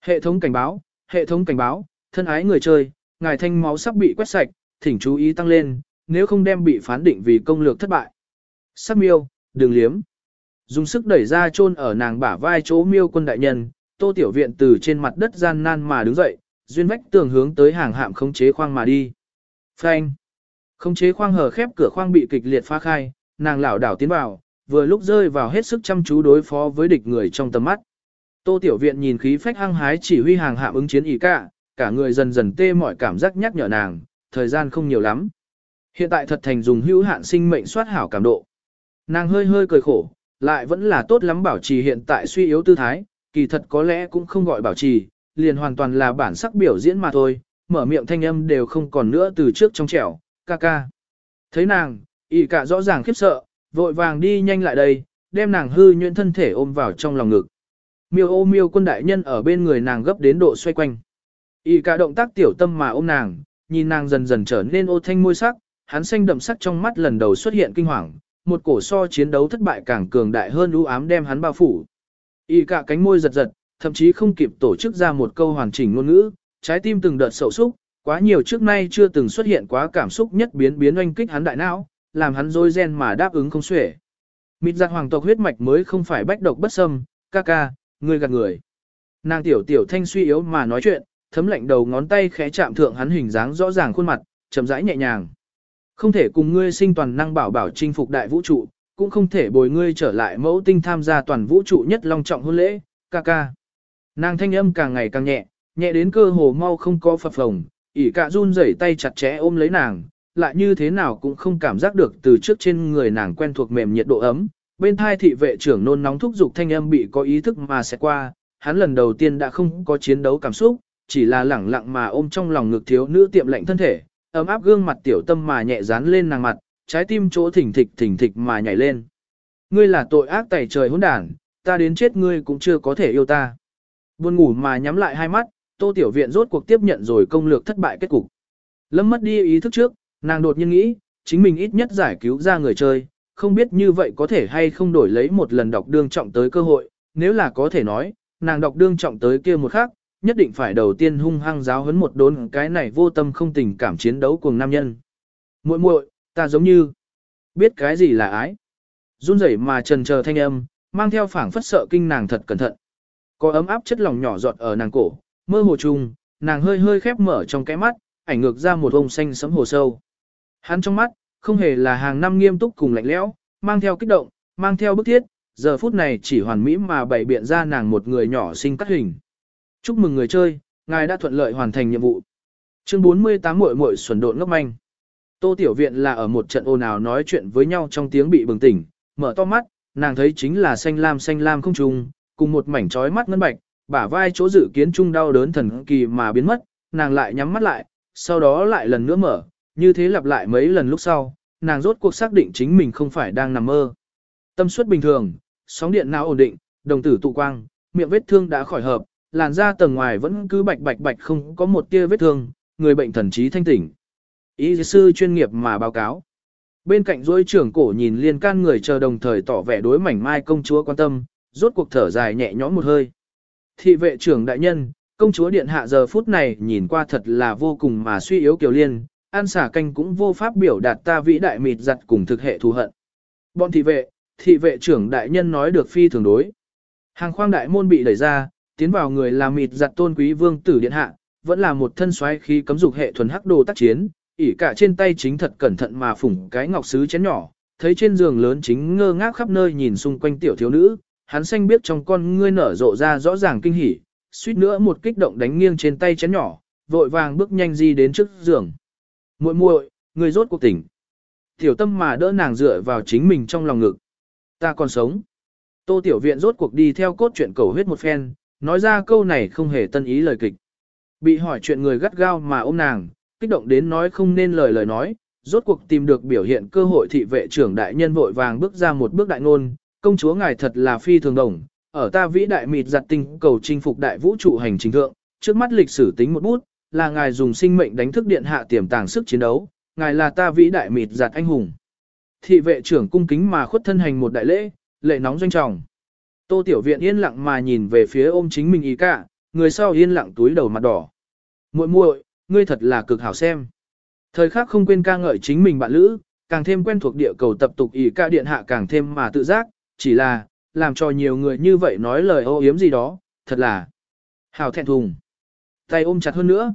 A: Hệ thống cảnh báo, hệ thống cảnh báo, thân ái người chơi, ngài thanh máu sắp bị quét sạch, thỉnh chú ý tăng lên, nếu không đem bị phán định vì công lược thất bại. Sắc miêu, đừng liếm. Dùng sức đẩy ra chôn ở nàng bả vai chỗ miêu quân đại nhân, tô tiểu viện từ trên mặt đất gian nan mà đứng dậy, duyên vách tường hướng tới hàng hạm khống chế khoang mà đi. Phanh. Khống chế khoang hở khép cửa khoang bị kịch liệt phá khai, nàng lảo đảo tiến vào, vừa lúc rơi vào hết sức chăm chú đối phó với địch người trong tầm mắt. Tô Tiểu Viện nhìn khí phách hăng hái chỉ huy hàng hạm ứng chiến ý cả, cả người dần dần tê mọi cảm giác nhắc nhở nàng, thời gian không nhiều lắm. Hiện tại thật thành dùng hữu hạn sinh mệnh soát hảo cảm độ. Nàng hơi hơi cười khổ, lại vẫn là tốt lắm bảo trì hiện tại suy yếu tư thái, kỳ thật có lẽ cũng không gọi bảo trì, liền hoàn toàn là bản sắc biểu diễn mà thôi, mở miệng thanh âm đều không còn nữa từ trước trong trẻo, ca ca. Thấy nàng, ý cả rõ ràng khiếp sợ, vội vàng đi nhanh lại đây, đem nàng hư nhuyễn thân thể ôm vào trong lòng ngực. Miêu ô miêu quân đại nhân ở bên người nàng gấp đến độ xoay quanh. Y cả động tác tiểu tâm mà ôm nàng, nhìn nàng dần dần trở nên ô thanh môi sắc, hắn xanh đậm sắc trong mắt lần đầu xuất hiện kinh hoàng, một cổ so chiến đấu thất bại càng cường đại hơn u ám đem hắn bao phủ. Y cả cánh môi giật giật, thậm chí không kịp tổ chức ra một câu hoàn chỉnh ngôn ngữ, trái tim từng đợt sầu xúc, quá nhiều trước nay chưa từng xuất hiện quá cảm xúc nhất biến biến oanh kích hắn đại não, làm hắn rối ren mà đáp ứng không xuể. Mịt giặc hoàng tộc huyết mạch mới không phải bách độc bất xâm, ca ca, ngươi gạt người. Nàng tiểu tiểu thanh suy yếu mà nói chuyện, thấm lạnh đầu ngón tay khẽ chạm thượng hắn hình dáng rõ ràng khuôn mặt, chậm rãi nhẹ nhàng. Không thể cùng ngươi sinh toàn năng bảo bảo chinh phục đại vũ trụ, cũng không thể bồi ngươi trở lại mẫu tinh tham gia toàn vũ trụ nhất long trọng hôn lễ, ca ca. Nàng thanh âm càng ngày càng nhẹ, nhẹ đến cơ hồ mau không có phập phồng, ỉ cả run rẩy tay chặt chẽ ôm lấy nàng, lại như thế nào cũng không cảm giác được từ trước trên người nàng quen thuộc mềm nhiệt độ ấm. Bên thai thị vệ trưởng nôn nóng thúc giục thanh âm bị có ý thức mà sẽ qua, hắn lần đầu tiên đã không có chiến đấu cảm xúc, chỉ là lẳng lặng mà ôm trong lòng ngực thiếu nữ tiệm lạnh thân thể, ấm áp gương mặt tiểu tâm mà nhẹ dán lên nàng mặt, trái tim chỗ thỉnh thịch thỉnh thịch mà nhảy lên. Ngươi là tội ác tẩy trời hỗn đản, ta đến chết ngươi cũng chưa có thể yêu ta. Buồn ngủ mà nhắm lại hai mắt, Tô Tiểu Viện rốt cuộc tiếp nhận rồi công lược thất bại kết cục. Lâm mất đi ý thức trước, nàng đột nhiên nghĩ, chính mình ít nhất giải cứu ra người chơi, không biết như vậy có thể hay không đổi lấy một lần đọc đương trọng tới cơ hội, nếu là có thể nói, nàng đọc đương trọng tới kia một khác, nhất định phải đầu tiên hung hăng giáo huấn một đốn cái này vô tâm không tình cảm chiến đấu cùng nam nhân. Muội muội, ta giống như biết cái gì là ái. Run rẩy mà trần chờ thanh âm, mang theo phảng phất sợ kinh nàng thật cẩn thận. Có ấm áp chất lỏng nhỏ giọt ở nàng cổ, mơ hồ trùng, nàng hơi hơi khép mở trong cái mắt, ảnh ngược ra một ông xanh sẫm hồ sâu. Hắn trong mắt, không hề là hàng năm nghiêm túc cùng lạnh lẽo, mang theo kích động, mang theo bức thiết, giờ phút này chỉ hoàn mỹ mà bày biện ra nàng một người nhỏ sinh cắt hình. Chúc mừng người chơi, ngài đã thuận lợi hoàn thành nhiệm vụ. Chương 48 muội muội xuẩn độn ngốc manh. Tô Tiểu Viện là ở một trận ồn ào nói chuyện với nhau trong tiếng bị bừng tỉnh, mở to mắt, nàng thấy chính là xanh lam xanh lam không trùng, cùng một mảnh trói mắt ngân bạch, bả vai chỗ dự kiến trung đau đớn thần kỳ mà biến mất, nàng lại nhắm mắt lại, sau đó lại lần nữa mở, như thế lặp lại mấy lần lúc sau, nàng rốt cuộc xác định chính mình không phải đang nằm mơ. Tâm suất bình thường, sóng điện não ổn định, đồng tử tụ quang, miệng vết thương đã khỏi hợp, làn da tầng ngoài vẫn cứ bạch bạch bạch không có một tia vết thương, người bệnh thần trí thanh tỉnh. Y sư chuyên nghiệp mà báo cáo. Bên cạnh dối trưởng cổ nhìn liên can người chờ đồng thời tỏ vẻ đối mảnh mai công chúa quan tâm, rốt cuộc thở dài nhẹ nhõm một hơi. Thị vệ trưởng đại nhân, công chúa điện hạ giờ phút này nhìn qua thật là vô cùng mà suy yếu kiều liên, an xả canh cũng vô pháp biểu đạt ta vĩ đại mịt giặt cùng thực hệ thù hận. Bọn thị vệ, thị vệ trưởng đại nhân nói được phi thường đối. Hàng khoang đại môn bị đẩy ra, tiến vào người là mịt giặt tôn quý vương tử điện hạ, vẫn là một thân xoáy khí cấm dục hệ thuần hắc đồ tác chiến, ỉ cả trên tay chính thật cẩn thận mà phủng cái ngọc sứ chén nhỏ, thấy trên giường lớn chính ngơ ngác khắp nơi nhìn xung quanh tiểu thiếu nữ, hắn xanh biết trong con ngươi nở rộ ra rõ ràng kinh hỉ, suýt nữa một kích động đánh nghiêng trên tay chén nhỏ, vội vàng bước nhanh di đến trước giường. Muội muội, người rốt cuộc tỉnh. Tiểu tâm mà đỡ nàng dựa vào chính mình trong lòng ngực. Ta còn sống. Tô tiểu viện rốt cuộc đi theo cốt truyện cầu huyết một phen, nói ra câu này không hề tân ý lời kịch. Bị hỏi chuyện người gắt gao mà ôm nàng, kích động đến nói không nên lời lời nói, rốt cuộc tìm được biểu hiện cơ hội thị vệ trưởng đại nhân vội vàng bước ra một bước đại ngôn, công chúa ngài thật là phi thường đồng, ở ta vĩ đại mịt giặt tinh cầu chinh phục đại vũ trụ hành trình thượng, trước mắt lịch sử tính một bút, là ngài dùng sinh mệnh đánh thức điện hạ tiềm tàng sức chiến đấu, ngài là ta vĩ đại mịt giặt anh hùng. Thị vệ trưởng cung kính mà khuất thân hành một đại lễ, lệ nóng doanh trọng. Tô Tiểu Viện yên lặng mà nhìn về phía ôm chính mình ý cả, người sau yên lặng túi đầu mặt đỏ. muội muội, ngươi thật là cực hảo xem. Thời khắc không quên ca ngợi chính mình bạn lữ, càng thêm quen thuộc địa cầu tập tục ý ca điện hạ càng thêm mà tự giác, chỉ là, làm cho nhiều người như vậy nói lời ô yếm gì đó, thật là hảo thẹn thùng. Tay ôm chặt hơn nữa.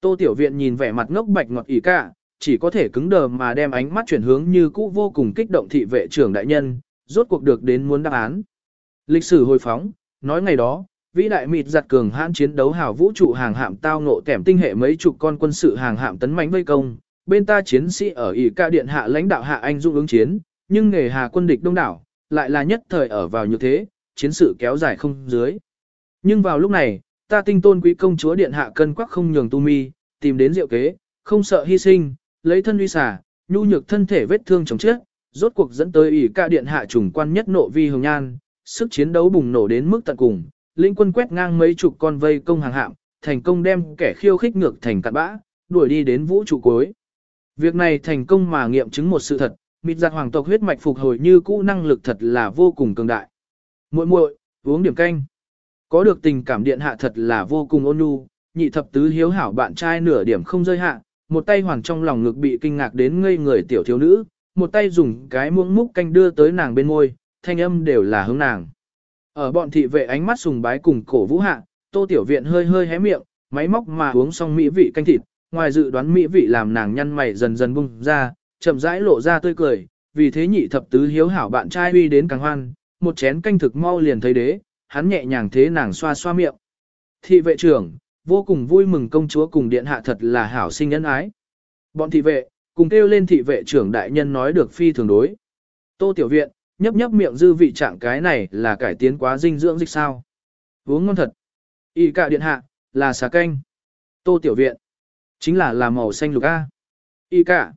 A: Tô Tiểu Viện nhìn vẻ mặt ngốc bạch ngọt ỉ cả, chỉ có thể cứng đờ mà đem ánh mắt chuyển hướng như cũ vô cùng kích động thị vệ trưởng đại nhân, rốt cuộc được đến muốn đáp án. Lịch sử hồi phóng, nói ngày đó, vĩ đại mịt giặt cường hãn chiến đấu hào vũ trụ hàng hạm tao ngộ kèm tinh hệ mấy chục con quân sự hàng hạm tấn mãnh vây công, bên ta chiến sĩ ở ỉ ca điện hạ lãnh đạo hạ anh dung ứng chiến, nhưng nghề hà quân địch đông đảo, lại là nhất thời ở vào như thế, chiến sự kéo dài không dưới. Nhưng vào lúc này, ta tinh tôn quý công chúa điện hạ cân quắc không nhường tu mi, tìm đến diệu kế, không sợ hy sinh, lấy thân uy xả, nhu nhược thân thể vết thương chồng chết, rốt cuộc dẫn tới ỷ ca điện hạ trùng quan nhất nộ vi hồng nhan, sức chiến đấu bùng nổ đến mức tận cùng, lĩnh quân quét ngang mấy chục con vây công hàng hạm, thành công đem kẻ khiêu khích ngược thành cạn bã, đuổi đi đến vũ trụ cuối. Việc này thành công mà nghiệm chứng một sự thật, mịt giặt hoàng tộc huyết mạch phục hồi như cũ năng lực thật là vô cùng cường đại. Muội muội, uống điểm canh. Có được tình cảm điện hạ thật là vô cùng ôn nhu, nhị thập tứ hiếu hảo bạn trai nửa điểm không rơi hạ, một tay hoàng trong lòng ngực bị kinh ngạc đến ngây người tiểu thiếu nữ, một tay dùng cái muỗng múc canh đưa tới nàng bên môi, thanh âm đều là hướng nàng. Ở bọn thị vệ ánh mắt sùng bái cùng cổ vũ hạ, tô tiểu viện hơi hơi hé miệng, máy móc mà uống xong mỹ vị canh thịt, ngoài dự đoán mỹ vị làm nàng nhăn mày dần dần bung ra, chậm rãi lộ ra tươi cười, vì thế nhị thập tứ hiếu hảo bạn trai uy đến càng hoan, một chén canh thực mau liền thấy đế, hắn nhẹ nhàng thế nàng xoa xoa miệng. Thị vệ trưởng, vô cùng vui mừng công chúa cùng điện hạ thật là hảo sinh nhân ái. Bọn thị vệ, cùng kêu lên thị vệ trưởng đại nhân nói được phi thường đối. Tô tiểu viện, nhấp nhấp miệng dư vị trạng cái này là cải tiến quá dinh dưỡng dịch sao. Uống ngon thật. Y cả điện hạ, là xà canh. Tô tiểu viện, chính là là màu xanh lục A. Y cả.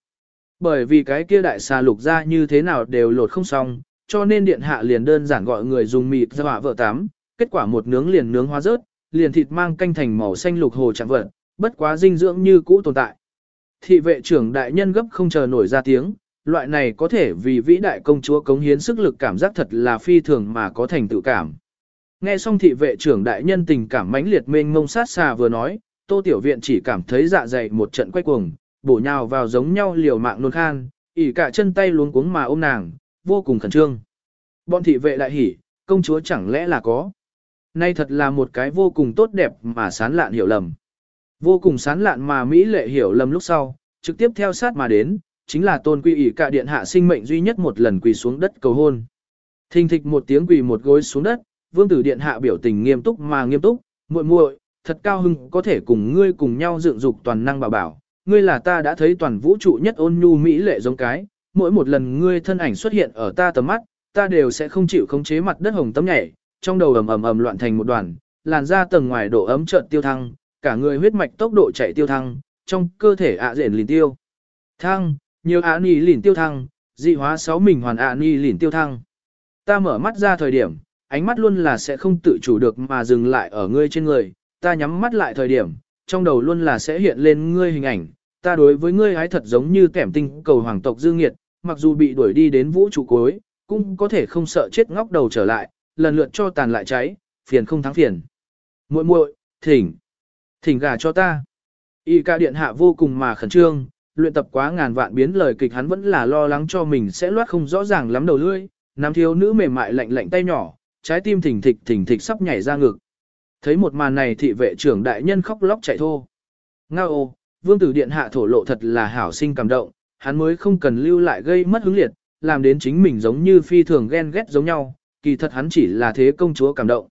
A: Bởi vì cái kia đại xà lục ra như thế nào đều lột không xong, cho nên điện hạ liền đơn giản gọi người dùng mịt ra hỏa vợ tám, kết quả một nướng liền nướng hóa rớt, liền thịt mang canh thành màu xanh lục hồ chẳng vật, bất quá dinh dưỡng như cũ tồn tại. Thị vệ trưởng đại nhân gấp không chờ nổi ra tiếng, loại này có thể vì vĩ đại công chúa cống hiến sức lực cảm giác thật là phi thường mà có thành tự cảm. Nghe xong thị vệ trưởng đại nhân tình cảm mãnh liệt mênh mông sát xà vừa nói, tô tiểu viện chỉ cảm thấy dạ dày một trận quay cuồng, bổ nhào vào giống nhau liều mạng nôn khan, ỉ cả chân tay luống cuống mà ôm nàng, vô cùng khẩn trương. Bọn thị vệ đại hỉ, công chúa chẳng lẽ là có. Nay thật là một cái vô cùng tốt đẹp mà sán lạn hiểu lầm. Vô cùng sán lạn mà Mỹ lệ hiểu lầm lúc sau, trực tiếp theo sát mà đến, chính là tôn quy ỷ cả điện hạ sinh mệnh duy nhất một lần quỳ xuống đất cầu hôn. Thình thịch một tiếng quỳ một gối xuống đất, vương tử điện hạ biểu tình nghiêm túc mà nghiêm túc, muội muội, thật cao hưng có thể cùng ngươi cùng nhau dựng dục toàn năng bảo bảo, ngươi là ta đã thấy toàn vũ trụ nhất ôn nhu mỹ lệ giống cái, mỗi một lần ngươi thân ảnh xuất hiện ở ta tầm mắt, ta đều sẽ không chịu khống chế mặt đất hồng tấm nhảy, trong đầu ầm ầm ầm loạn thành một đoàn, làn da tầng ngoài độ ấm chợt tiêu thăng, cả người huyết mạch tốc độ chạy tiêu thăng, trong cơ thể ạ à rền liền tiêu. Thăng, nhiều ạ nì lìn tiêu thăng, dị hóa sáu mình hoàn ạ nì lìn tiêu thăng. Ta mở mắt ra thời điểm, ánh mắt luôn là sẽ không tự chủ được mà dừng lại ở ngươi trên người, ta nhắm mắt lại thời điểm, trong đầu luôn là sẽ hiện lên ngươi hình ảnh, ta đối với ngươi hái thật giống như kẻm tinh cầu hoàng tộc dương nghiệt, mặc dù bị đuổi đi đến vũ trụ cuối, cũng có thể không sợ chết ngóc đầu trở lại, lần lượt cho tàn lại cháy, phiền không thắng phiền. Muội muội, thỉnh, thỉnh gà cho ta. Y ca điện hạ vô cùng mà khẩn trương, luyện tập quá ngàn vạn biến lời kịch hắn vẫn là lo lắng cho mình sẽ loát không rõ ràng lắm đầu lưỡi, nam thiếu nữ mềm mại lạnh lạnh tay nhỏ, trái tim thỉnh thịch thỉnh thịch sắp nhảy ra ngực. Thấy một màn này thị vệ trưởng đại nhân khóc lóc chạy thô. Ngao ô, vương tử điện hạ thổ lộ thật là hảo sinh cảm động, hắn mới không cần lưu lại gây mất hứng liệt, làm đến chính mình giống như phi thường ghen ghét giống nhau, kỳ thật hắn chỉ là thế công chúa cảm động.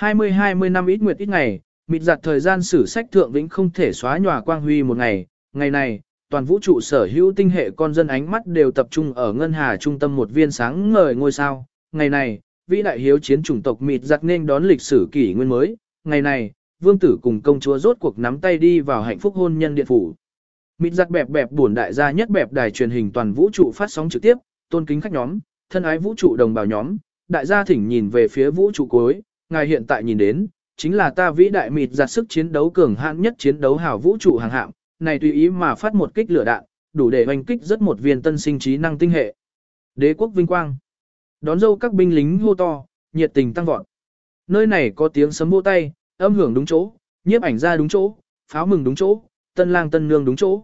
A: 20-20 năm ít nguyệt ít ngày, mịt giặt thời gian sử sách thượng vĩnh không thể xóa nhòa quang huy một ngày, ngày này, toàn vũ trụ sở hữu tinh hệ con dân ánh mắt đều tập trung ở ngân hà trung tâm một viên sáng ngời ngôi sao. Ngày này, vĩ đại hiếu chiến chủng tộc mịt giặt nên đón lịch sử kỷ nguyên mới. Ngày này, vương tử cùng công chúa rốt cuộc nắm tay đi vào hạnh phúc hôn nhân điện phủ. Mịt giặt bẹp bẹp buồn đại gia nhất bẹp đài truyền hình toàn vũ trụ phát sóng trực tiếp, tôn kính khách nhóm, thân ái vũ trụ đồng bào nhóm, đại gia thỉnh nhìn về phía vũ trụ cuối, ngài hiện tại nhìn đến, chính là ta vĩ đại mịt giặt sức chiến đấu cường hãn nhất chiến đấu hào vũ trụ hàng hạng, này tùy ý mà phát một kích lửa đạn, đủ để hoành kích rất một viên tân sinh trí năng tinh hệ. Đế quốc vinh quang. Đón dâu các binh lính hô to, nhiệt tình tăng vọt. Nơi này có tiếng sấm vỗ tay, âm hưởng đúng chỗ, nhiếp ảnh ra đúng chỗ, pháo mừng đúng chỗ, tân lang tân nương đúng chỗ.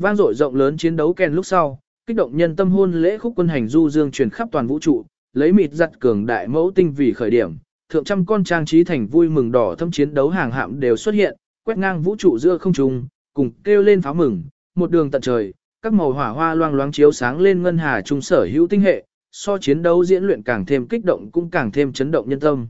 A: Vang dội rộng lớn chiến đấu kèn lúc sau, kích động nhân tâm hôn lễ khúc quân hành du dương truyền khắp toàn vũ trụ, lấy mịt giặt cường đại mẫu tinh vì khởi điểm, thượng trăm con trang trí thành vui mừng đỏ thâm chiến đấu hàng hạm đều xuất hiện, quét ngang vũ trụ giữa không trung, cùng kêu lên pháo mừng, một đường tận trời, các màu hỏa hoa loang loáng chiếu sáng lên ngân hà trung sở hữu tinh hệ, so chiến đấu diễn luyện càng thêm kích động cũng càng thêm chấn động nhân tâm.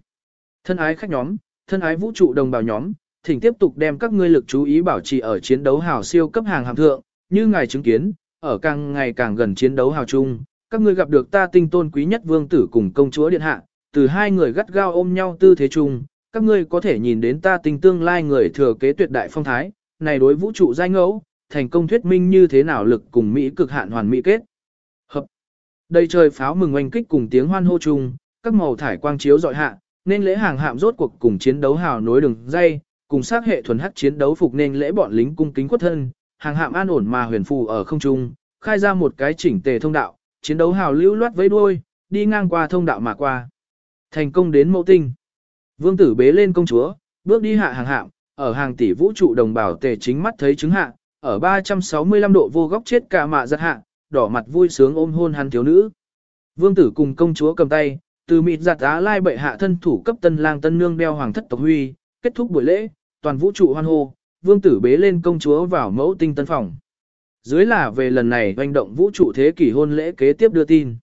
A: Thân ái khách nhóm, thân ái vũ trụ đồng bào nhóm, thỉnh tiếp tục đem các ngươi lực chú ý bảo trì ở chiến đấu hào siêu cấp hàng hàm thượng, như ngài chứng kiến, ở càng ngày càng gần chiến đấu hào chung, các ngươi gặp được ta tinh tôn quý nhất vương tử cùng công chúa điện hạ, từ hai người gắt gao ôm nhau tư thế chung, các ngươi có thể nhìn đến ta tinh tương lai người thừa kế tuyệt đại phong thái, này đối vũ trụ giai ngẫu, thành công thuyết minh như thế nào lực cùng Mỹ cực hạn hoàn mỹ kết. Hợp. Đây trời pháo mừng oanh kích cùng tiếng hoan hô chung, các màu thải quang chiếu dọi hạ, nên lễ hàng hạm rốt cuộc cùng chiến đấu hào nối đường dây, cùng sát hệ thuần hắc chiến đấu phục nên lễ bọn lính cung kính quất thân, hàng hạm an ổn mà huyền phù ở không trung, khai ra một cái chỉnh tề thông đạo, chiến đấu hào lưu loát với đuôi, đi ngang qua thông đạo mà qua. Thành công đến mẫu tinh. Vương tử bế lên công chúa, bước đi hạ hàng hạm, ở hàng tỷ vũ trụ đồng bào tề chính mắt thấy chứng hạ, ở 365 độ vô góc chết cả mạ giật hạ, đỏ mặt vui sướng ôm hôn hắn thiếu nữ. Vương tử cùng công chúa cầm tay, từ mịt giặt á lai bệ hạ thân thủ cấp tân lang tân nương đeo hoàng thất tộc huy, kết thúc buổi lễ, toàn vũ trụ hoan hô, vương tử bế lên công chúa vào mẫu tinh tân phòng. Dưới là về lần này doanh động vũ trụ thế kỷ hôn lễ kế tiếp đưa tin.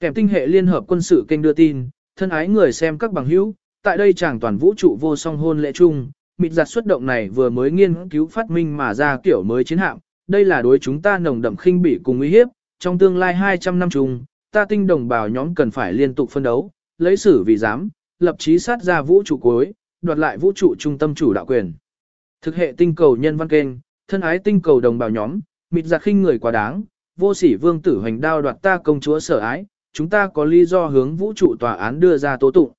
A: Kèm tinh hệ liên hợp quân sự kênh đưa tin, thân ái người xem các bằng hữu, tại đây chàng toàn vũ trụ vô song hôn lễ chung, mịt giặt xuất động này vừa mới nghiên cứu phát minh mà ra kiểu mới chiến hạm, đây là đối chúng ta nồng đậm khinh bỉ cùng uy hiếp, trong tương lai 200 năm chung, ta tinh đồng bào nhóm cần phải liên tục phân đấu, lấy xử vì dám, lập chí sát ra vũ trụ cuối, đoạt lại vũ trụ trung tâm chủ đạo quyền. Thực hệ tinh cầu nhân văn kênh, thân ái tinh cầu đồng bào nhóm, mịt giặc khinh người quá đáng, vô sỉ vương tử hoành đao đoạt ta công chúa sở ái, chúng ta có lý do hướng vũ trụ tòa án đưa ra tố tụng.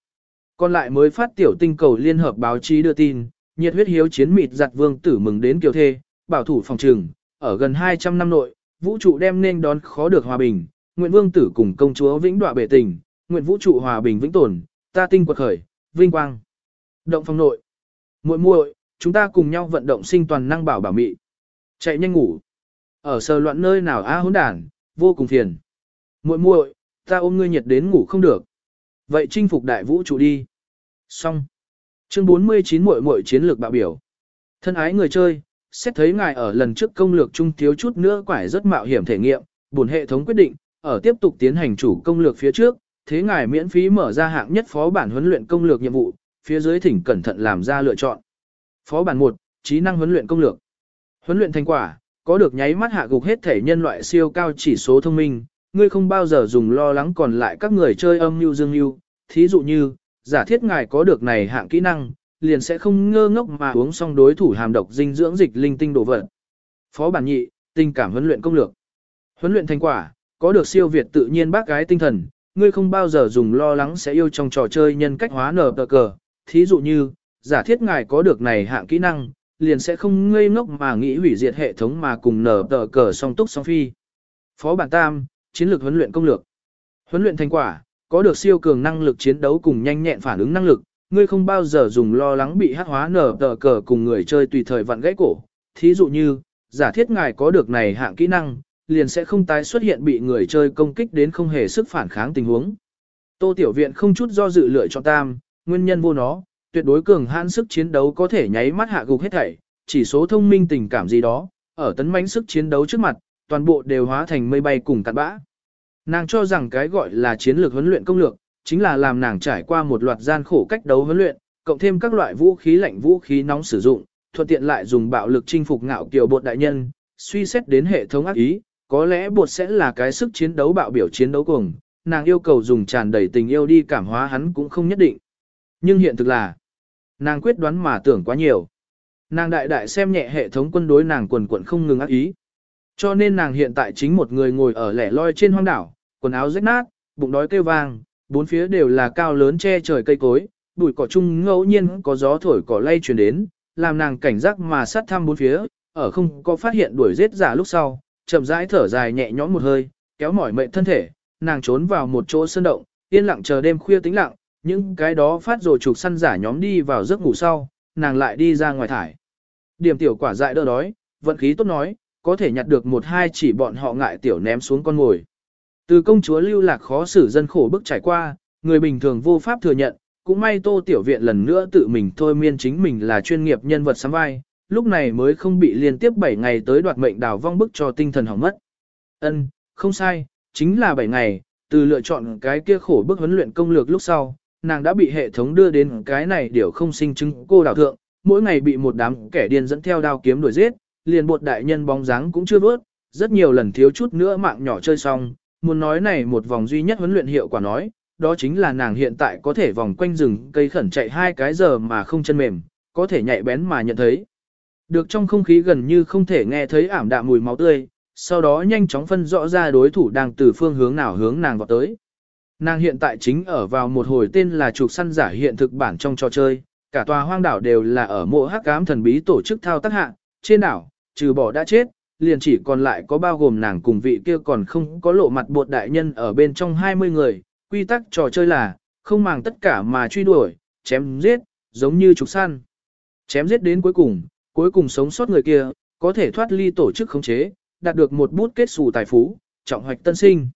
A: Còn lại mới phát tiểu tinh cầu liên hợp báo chí đưa tin, nhiệt huyết hiếu chiến mịt giặc vương tử mừng đến kiều thê, bảo thủ phòng trường, ở gần 200 năm nội, vũ trụ đem nên đón khó được hòa bình, nguyện vương tử cùng công chúa vĩnh đọa bể tình, nguyện vũ trụ hòa bình vĩnh tồn, ta tinh quật khởi, vinh quang. Động phòng nội. muội muội, chúng ta cùng nhau vận động sinh toàn năng bảo bảo mị. Chạy nhanh ngủ. Ở sờ loạn nơi nào a hỗn đản, vô cùng phiền. Muội muội, ta ôm ngươi nhiệt đến ngủ không được. Vậy chinh phục đại vũ trụ đi. Xong. Chương 49 muội muội chiến lược bạo biểu. Thân ái người chơi, xét thấy ngài ở lần trước công lược trung thiếu chút nữa quải rất mạo hiểm thể nghiệm, buồn hệ thống quyết định, ở tiếp tục tiến hành chủ công lược phía trước, thế ngài miễn phí mở ra hạng nhất phó bản huấn luyện công lược nhiệm vụ, phía dưới thỉnh cẩn thận làm ra lựa chọn. Phó bản 1, trí năng huấn luyện công lược. Huấn luyện thành quả, có được nháy mắt hạ gục hết thể nhân loại siêu cao chỉ số thông minh, ngươi không bao giờ dùng lo lắng còn lại các người chơi âm mưu dương mưu, thí dụ như, giả thiết ngài có được này hạng kỹ năng, liền sẽ không ngơ ngốc mà uống xong đối thủ hàm độc dinh dưỡng dịch linh tinh đồ vật. Phó bản nhị, tình cảm huấn luyện công lược. Huấn luyện thành quả, có được siêu việt tự nhiên bác gái tinh thần, ngươi không bao giờ dùng lo lắng sẽ yêu trong trò chơi nhân cách hóa nở tờ cờ, thí dụ như, giả thiết ngài có được này hạng kỹ năng, liền sẽ không ngây ngốc mà nghĩ hủy diệt hệ thống mà cùng nở tờ cờ song túc song phi. Phó bản tam, chiến lược huấn luyện công lược. Huấn luyện thành quả, có được siêu cường năng lực chiến đấu cùng nhanh nhẹn phản ứng năng lực, ngươi không bao giờ dùng lo lắng bị hắc hóa nở tờ cờ cùng người chơi tùy thời vặn gãy cổ. Thí dụ như, giả thiết ngài có được này hạng kỹ năng, liền sẽ không tái xuất hiện bị người chơi công kích đến không hề sức phản kháng tình huống. Tô Tiểu Viện không chút do dự lựa chọn tam, nguyên nhân vô nó, tuyệt đối cường hãn sức chiến đấu có thể nháy mắt hạ gục hết thảy, chỉ số thông minh tình cảm gì đó, ở tấn mãnh sức chiến đấu trước mặt, toàn bộ đều hóa thành mây bay cùng tạt bã. Nàng cho rằng cái gọi là chiến lược huấn luyện công lược, chính là làm nàng trải qua một loạt gian khổ cách đấu huấn luyện, cộng thêm các loại vũ khí lạnh vũ khí nóng sử dụng, thuận tiện lại dùng bạo lực chinh phục ngạo kiều bột đại nhân, suy xét đến hệ thống ác ý, có lẽ bột sẽ là cái sức chiến đấu bạo biểu chiến đấu cùng, nàng yêu cầu dùng tràn đầy tình yêu đi cảm hóa hắn cũng không nhất định. Nhưng hiện thực là, nàng quyết đoán mà tưởng quá nhiều. Nàng đại đại xem nhẹ hệ thống quân đối nàng quần quận không ngừng ác ý. Cho nên nàng hiện tại chính một người ngồi ở lẻ loi trên hoang đảo, quần áo rách nát, bụng đói kêu vang, bốn phía đều là cao lớn che trời cây cối, bụi cỏ chung ngẫu nhiên có gió thổi cỏ lay truyền đến, làm nàng cảnh giác mà sát thăm bốn phía, ở không có phát hiện đuổi giết giả lúc sau, chậm rãi thở dài nhẹ nhõm một hơi, kéo mỏi mệt thân thể, nàng trốn vào một chỗ sơn động, yên lặng chờ đêm khuya tĩnh lặng, những cái đó phát rồi trục săn giả nhóm đi vào giấc ngủ sau, nàng lại đi ra ngoài thải. Điểm tiểu quả dại đỡ đói, vận khí tốt nói, có thể nhặt được một hai chỉ bọn họ ngại tiểu ném xuống con ngồi. Từ công chúa lưu lạc khó xử dân khổ bức trải qua, người bình thường vô pháp thừa nhận, cũng may tô tiểu viện lần nữa tự mình thôi miên chính mình là chuyên nghiệp nhân vật sắm vai, lúc này mới không bị liên tiếp 7 ngày tới đoạt mệnh đào vong bức cho tinh thần hỏng mất. Ân, không sai, chính là 7 ngày, từ lựa chọn cái kia khổ bức huấn luyện công lược lúc sau, nàng đã bị hệ thống đưa đến cái này điều không sinh chứng cô đào thượng, mỗi ngày bị một đám kẻ điên dẫn theo đao kiếm đuổi giết, liền bột đại nhân bóng dáng cũng chưa vớt, rất nhiều lần thiếu chút nữa mạng nhỏ chơi xong, muốn nói này một vòng duy nhất huấn luyện hiệu quả nói, đó chính là nàng hiện tại có thể vòng quanh rừng cây khẩn chạy hai cái giờ mà không chân mềm, có thể nhạy bén mà nhận thấy. Được trong không khí gần như không thể nghe thấy ảm đạm mùi máu tươi, sau đó nhanh chóng phân rõ ra đối thủ đang từ phương hướng nào hướng nàng vào tới. Nàng hiện tại chính ở vào một hồi tên là trục săn giả hiện thực bản trong trò chơi, cả tòa hoang đảo đều là ở mộ hắc ám thần bí tổ chức thao tác hạ, trên đảo, trừ bỏ đã chết, liền chỉ còn lại có bao gồm nàng cùng vị kia còn không có lộ mặt bột đại nhân ở bên trong 20 người, quy tắc trò chơi là, không màng tất cả mà truy đuổi, chém giết, giống như trục săn. Chém giết đến cuối cùng, cuối cùng sống sót người kia, có thể thoát ly tổ chức khống chế, đạt được một bút kết xù tài phú, trọng hoạch tân sinh.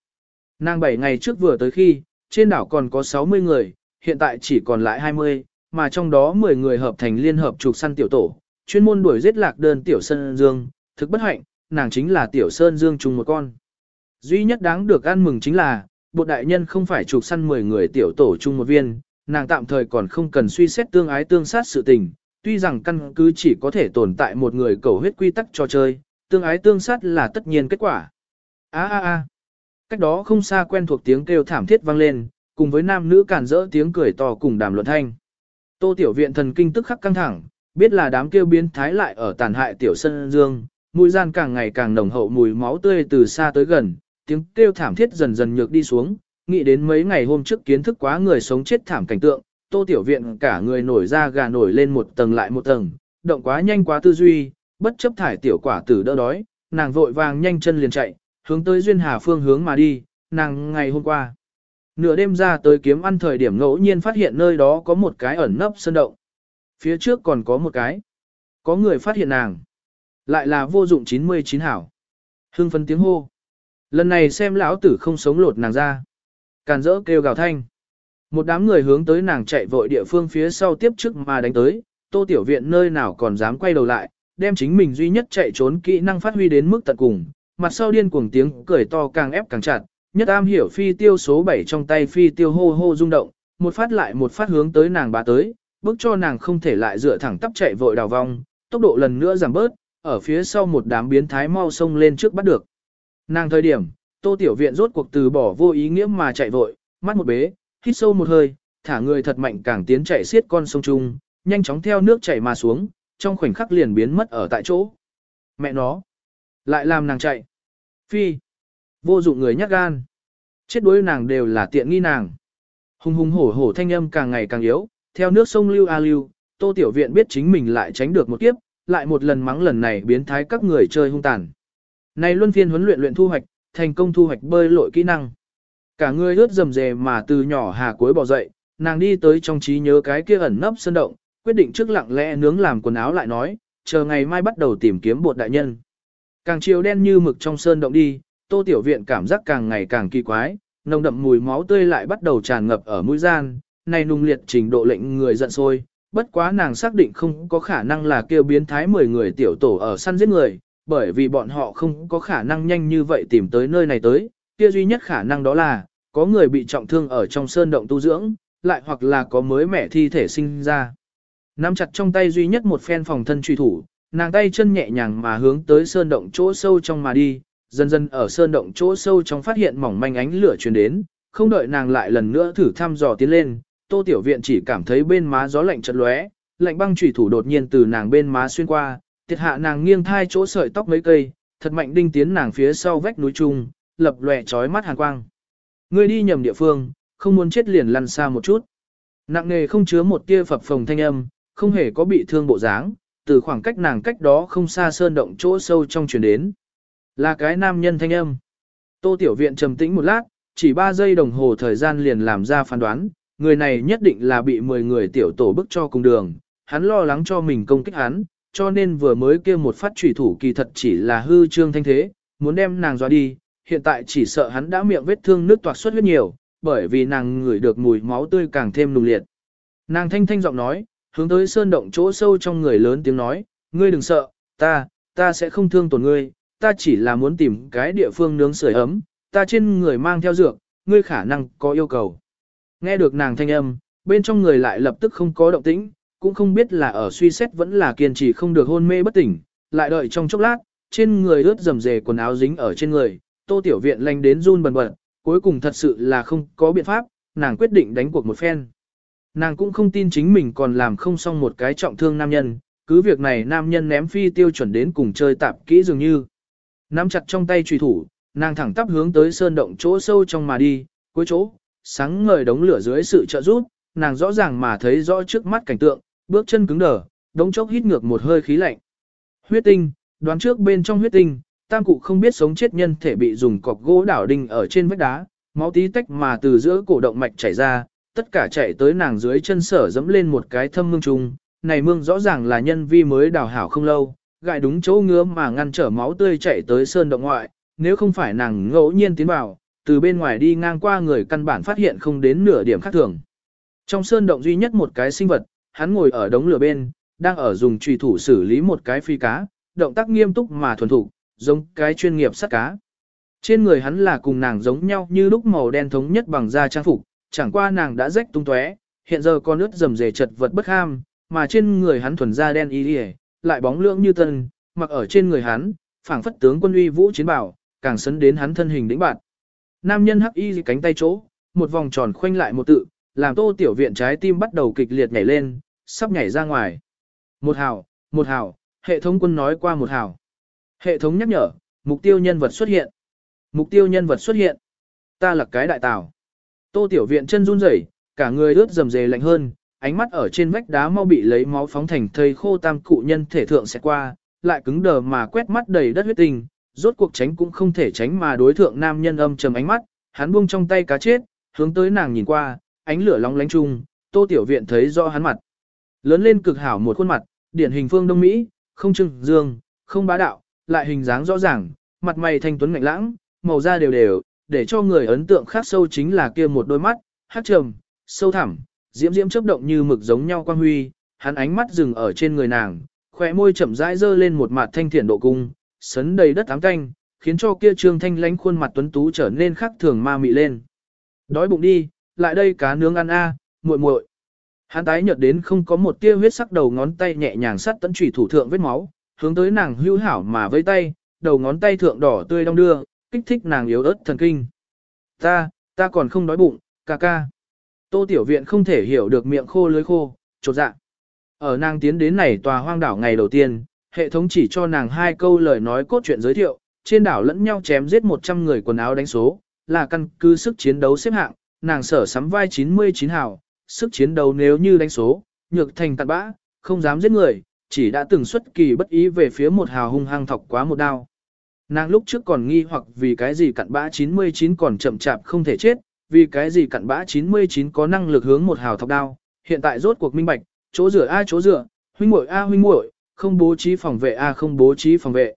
A: Nàng 7 ngày trước vừa tới khi, trên đảo còn có 60 người, hiện tại chỉ còn lại 20, mà trong đó 10 người hợp thành liên hợp trục săn tiểu tổ, chuyên môn đuổi giết lạc đơn tiểu sơn dương, thực bất hạnh, nàng chính là tiểu sơn dương chung một con. Duy nhất đáng được ăn mừng chính là, bộ đại nhân không phải trục săn 10 người tiểu tổ chung một viên, nàng tạm thời còn không cần suy xét tương ái tương sát sự tình, tuy rằng căn cứ chỉ có thể tồn tại một người cầu huyết quy tắc cho chơi, tương ái tương sát là tất nhiên kết quả. A a a. Cách đó không xa quen thuộc tiếng kêu thảm thiết vang lên, cùng với nam nữ cản rỡ tiếng cười to cùng đàm luận thanh. Tô tiểu viện thần kinh tức khắc căng thẳng, biết là đám kêu biến thái lại ở tàn hại tiểu sân dương, mùi gian càng ngày càng nồng hậu mùi máu tươi từ xa tới gần, tiếng kêu thảm thiết dần dần nhược đi xuống, nghĩ đến mấy ngày hôm trước kiến thức quá người sống chết thảm cảnh tượng, tô tiểu viện cả người nổi ra gà nổi lên một tầng lại một tầng, động quá nhanh quá tư duy, bất chấp thải tiểu quả tử đỡ đói, nàng vội vàng nhanh chân liền chạy, hướng tới duyên hà phương hướng mà đi, nàng ngày hôm qua. Nửa đêm ra tới kiếm ăn thời điểm ngẫu nhiên phát hiện nơi đó có một cái ẩn nấp sơn động. Phía trước còn có một cái. Có người phát hiện nàng. Lại là vô dụng 99 hảo. Hưng phấn tiếng hô. Lần này xem lão tử không sống lột nàng ra. Càn rỡ kêu gào thanh. Một đám người hướng tới nàng chạy vội địa phương phía sau tiếp trước mà đánh tới, tô tiểu viện nơi nào còn dám quay đầu lại, đem chính mình duy nhất chạy trốn kỹ năng phát huy đến mức tận cùng, mặt sau điên cuồng tiếng cười to càng ép càng chặt, nhất am hiểu phi tiêu số 7 trong tay phi tiêu hô hô rung động, một phát lại một phát hướng tới nàng bà tới, bước cho nàng không thể lại dựa thẳng tắp chạy vội đào vong, tốc độ lần nữa giảm bớt, ở phía sau một đám biến thái mau sông lên trước bắt được. Nàng thời điểm, tô tiểu viện rốt cuộc từ bỏ vô ý nghĩa mà chạy vội, mắt một bế, hít sâu một hơi, thả người thật mạnh càng tiến chạy xiết con sông trung, nhanh chóng theo nước chảy mà xuống, trong khoảnh khắc liền biến mất ở tại chỗ. Mẹ nó, lại làm nàng chạy. Phi, vô dụng người nhát gan. Chết đuối nàng đều là tiện nghi nàng. Hùng hùng hổ hổ thanh âm càng ngày càng yếu, theo nước sông lưu a lưu, tô tiểu viện biết chính mình lại tránh được một kiếp, lại một lần mắng lần này biến thái các người chơi hung tàn. Này luân phiên huấn luyện luyện thu hoạch, thành công thu hoạch bơi lội kỹ năng. Cả người ướt rầm rề mà từ nhỏ hà cuối bỏ dậy, nàng đi tới trong trí nhớ cái kia ẩn nấp sơn động, quyết định trước lặng lẽ nướng làm quần áo lại nói, chờ ngày mai bắt đầu tìm kiếm bột đại nhân. Càng chiều đen như mực trong sơn động đi, tô tiểu viện cảm giác càng ngày càng kỳ quái, nồng đậm mùi máu tươi lại bắt đầu tràn ngập ở mũi gian, này nung liệt trình độ lệnh người giận sôi. Bất quá nàng xác định không có khả năng là kêu biến thái 10 người tiểu tổ ở săn giết người, bởi vì bọn họ không có khả năng nhanh như vậy tìm tới nơi này tới, kia duy nhất khả năng đó là, có người bị trọng thương ở trong sơn động tu dưỡng, lại hoặc là có mới mẻ thi thể sinh ra. Nắm chặt trong tay duy nhất một phen phòng thân truy thủ, nàng tay chân nhẹ nhàng mà hướng tới sơn động chỗ sâu trong mà đi, dần dần ở sơn động chỗ sâu trong phát hiện mỏng manh ánh lửa truyền đến, không đợi nàng lại lần nữa thử thăm dò tiến lên, Tô Tiểu Viện chỉ cảm thấy bên má gió lạnh chợt lóe, lạnh băng chủy thủ đột nhiên từ nàng bên má xuyên qua, thiệt hạ nàng nghiêng thai chỗ sợi tóc mấy cây, thật mạnh đinh tiến nàng phía sau vách núi trung, lập lòe chói mắt hàn quang. Ngươi đi nhầm địa phương, không muốn chết liền lăn xa một chút. Nặng nề không chứa một tia phập phồng thanh âm, không hề có bị thương bộ dáng, từ khoảng cách nàng cách đó không xa sơn động chỗ sâu trong truyền đến. Là cái nam nhân thanh âm. Tô Tiểu Viện trầm tĩnh một lát, chỉ 3 giây đồng hồ thời gian liền làm ra phán đoán, người này nhất định là bị 10 người tiểu tổ bức cho cùng đường, hắn lo lắng cho mình công kích hắn, cho nên vừa mới kêu một phát trùy thủ kỳ thật chỉ là hư trương thanh thế, muốn đem nàng dọa đi, hiện tại chỉ sợ hắn đã miệng vết thương nước toạc xuất huyết nhiều, bởi vì nàng ngửi được mùi máu tươi càng thêm nùng liệt. Nàng thanh thanh giọng nói, hướng tới sơn động chỗ sâu trong người lớn tiếng nói, ngươi đừng sợ, ta, ta sẽ không thương tổn ngươi, ta chỉ là muốn tìm cái địa phương nướng sưởi ấm, ta trên người mang theo dược, ngươi khả năng có yêu cầu. Nghe được nàng thanh âm, bên trong người lại lập tức không có động tĩnh, cũng không biết là ở suy xét vẫn là kiên trì không được hôn mê bất tỉnh, lại đợi trong chốc lát, trên người ướt rầm rề quần áo dính ở trên người, tô tiểu viện lanh đến run bần bật, cuối cùng thật sự là không có biện pháp, nàng quyết định đánh cuộc một phen. Nàng cũng không tin chính mình còn làm không xong một cái trọng thương nam nhân, cứ việc này nam nhân ném phi tiêu chuẩn đến cùng chơi tạp kỹ dường như. Nắm chặt trong tay trùy thủ, nàng thẳng tắp hướng tới sơn động chỗ sâu trong mà đi, cuối chỗ, sáng ngời đống lửa dưới sự trợ giúp, nàng rõ ràng mà thấy rõ trước mắt cảnh tượng, bước chân cứng đờ, đống chốc hít ngược một hơi khí lạnh. Huyết tinh, đoán trước bên trong huyết tinh, tam cụ không biết sống chết nhân thể bị dùng cọc gỗ đảo đinh ở trên vách đá, máu tí tách mà từ giữa cổ động mạch chảy ra, tất cả chạy tới nàng dưới chân sở dẫm lên một cái thâm mương trùng, này mương rõ ràng là nhân vi mới đào hảo không lâu, gại đúng chỗ ngứa mà ngăn trở máu tươi chạy tới sơn động ngoại, nếu không phải nàng ngẫu nhiên tiến vào, từ bên ngoài đi ngang qua người căn bản phát hiện không đến nửa điểm khác thường. Trong sơn động duy nhất một cái sinh vật, hắn ngồi ở đống lửa bên, đang ở dùng trùy thủ xử lý một cái phi cá, động tác nghiêm túc mà thuần thục, giống cái chuyên nghiệp sát cá. Trên người hắn là cùng nàng giống nhau như lúc màu đen thống nhất bằng da trang phục, chẳng qua nàng đã rách tung tóe, hiện giờ con nước rầm rề chật vật bất ham, mà trên người hắn thuần da đen y lìa, lại bóng lưỡng như tân, mặc ở trên người hắn, phảng phất tướng quân uy vũ chiến bảo, càng sấn đến hắn thân hình đĩnh bạn. Nam nhân hắc y cánh tay chỗ, một vòng tròn khoanh lại một tự, làm tô tiểu viện trái tim bắt đầu kịch liệt nhảy lên, sắp nhảy ra ngoài. Một hào, một hào, hệ thống quân nói qua một hào. Hệ thống nhắc nhở, mục tiêu nhân vật xuất hiện. Mục tiêu nhân vật xuất hiện. Ta là cái đại tào. Tô tiểu viện chân run rẩy, cả người ướt rầm rề lạnh hơn, ánh mắt ở trên vách đá mau bị lấy máu phóng thành thây khô tam cụ nhân thể thượng sẽ qua, lại cứng đờ mà quét mắt đầy đất huyết tình, rốt cuộc tránh cũng không thể tránh mà đối thượng nam nhân âm trầm ánh mắt, hắn buông trong tay cá chết, hướng tới nàng nhìn qua, ánh lửa long lánh chung, Tô Tiểu Viện thấy rõ hắn mặt. Lớn lên cực hảo một khuôn mặt, điển hình phương Đông Mỹ, không trưng dương, không bá đạo, lại hình dáng rõ ràng, mặt mày thanh tuấn ngạnh lãng, màu da đều đều, để cho người ấn tượng khác sâu chính là kia một đôi mắt, hát trầm, sâu thẳm, diễm diễm chớp động như mực giống nhau quang huy, hắn ánh mắt dừng ở trên người nàng, khóe môi chậm rãi dơ lên một mặt thanh thiện độ cung, sấn đầy đất ám canh, khiến cho kia trương thanh lánh khuôn mặt tuấn tú trở nên khác thường ma mị lên. Đói bụng đi, lại đây cá nướng ăn a, muội muội. Hắn tái nhợt đến không có một tia huyết sắc đầu ngón tay nhẹ nhàng sắt tấn chủy thủ thượng vết máu, hướng tới nàng hữu hảo mà với tay, đầu ngón tay thượng đỏ tươi đong đưa, kích thích nàng yếu ớt thần kinh. Ta, ta còn không đói bụng, ca ca. Tô Tiểu Viện không thể hiểu được miệng khô lưới khô, chột dạ. Ở nàng tiến đến này tòa hoang đảo ngày đầu tiên, hệ thống chỉ cho nàng hai câu lời nói cốt truyện giới thiệu, trên đảo lẫn nhau chém giết 100 người quần áo đánh số, là căn cứ sức chiến đấu xếp hạng, nàng sở sắm vai 99 hào, sức chiến đấu nếu như đánh số, nhược thành tạt bã, không dám giết người, chỉ đã từng xuất kỳ bất ý về phía một hào hung hăng thọc quá một đao. Nàng lúc trước còn nghi hoặc vì cái gì cặn bã 99 còn chậm chạp không thể chết, vì cái gì cặn bã 99 có năng lực hướng một hào thọc đao, hiện tại rốt cuộc minh bạch, chỗ rửa A chỗ rửa, huynh muội A huynh muội, không bố trí phòng vệ A không bố trí phòng vệ.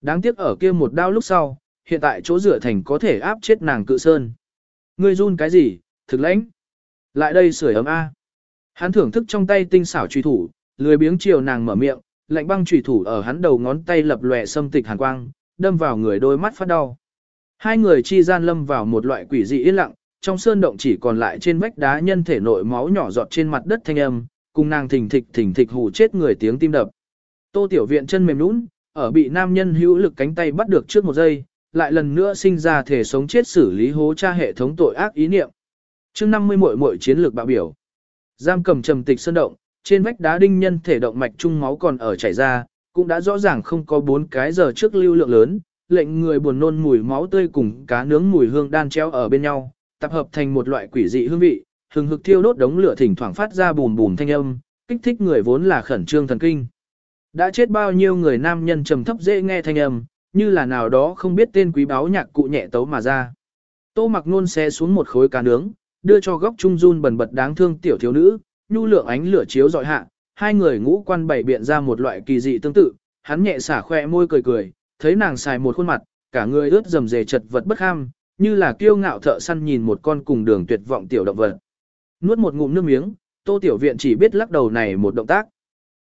A: Đáng tiếc ở kia một đao lúc sau, hiện tại chỗ rửa thành có thể áp chết nàng cự sơn. Ngươi run cái gì, thực lãnh. Lại đây sưởi ấm A. Hắn thưởng thức trong tay tinh xảo truy thủ, lười biếng chiều nàng mở miệng, lạnh băng truy thủ ở hắn đầu ngón tay lập lòe xâm tịch hàn quang, đâm vào người đôi mắt phát đau. Hai người chi gian lâm vào một loại quỷ dị yên lặng, trong sơn động chỉ còn lại trên vách đá nhân thể nội máu nhỏ giọt trên mặt đất thanh âm, cùng nàng thình thịch thình thịch hù chết người tiếng tim đập. Tô Tiểu Viện chân mềm nhũn, ở bị nam nhân hữu lực cánh tay bắt được trước một giây, lại lần nữa sinh ra thể sống chết xử lý hố tra hệ thống tội ác ý niệm. Chương 50 muội muội chiến lược bạo biểu. Giam cầm trầm tịch sơn động, trên vách đá đinh nhân thể động mạch trung máu còn ở chảy ra, cũng đã rõ ràng không có bốn cái giờ trước lưu lượng lớn, lệnh người buồn nôn mùi máu tươi cùng cá nướng mùi hương đan treo ở bên nhau, tập hợp thành một loại quỷ dị hương vị, hừng hực thiêu đốt đống lửa thỉnh thoảng phát ra bùm bùm thanh âm, kích thích người vốn là khẩn trương thần kinh. Đã chết bao nhiêu người nam nhân trầm thấp dễ nghe thanh âm, như là nào đó không biết tên quý báo nhạc cụ nhẹ tấu mà ra. Tô mặc nôn xe xuống một khối cá nướng, đưa cho góc trung run bần bật đáng thương tiểu thiếu nữ, nhu lượng ánh lửa chiếu dọi hạ, hai người ngũ quan bảy biện ra một loại kỳ dị tương tự, hắn nhẹ xả khoe môi cười cười, thấy nàng xài một khuôn mặt, cả người ướt dầm dề chật vật bất ham, như là kiêu ngạo thợ săn nhìn một con cùng đường tuyệt vọng tiểu động vật. Nuốt một ngụm nước miếng, Tô Tiểu Viện chỉ biết lắc đầu này một động tác.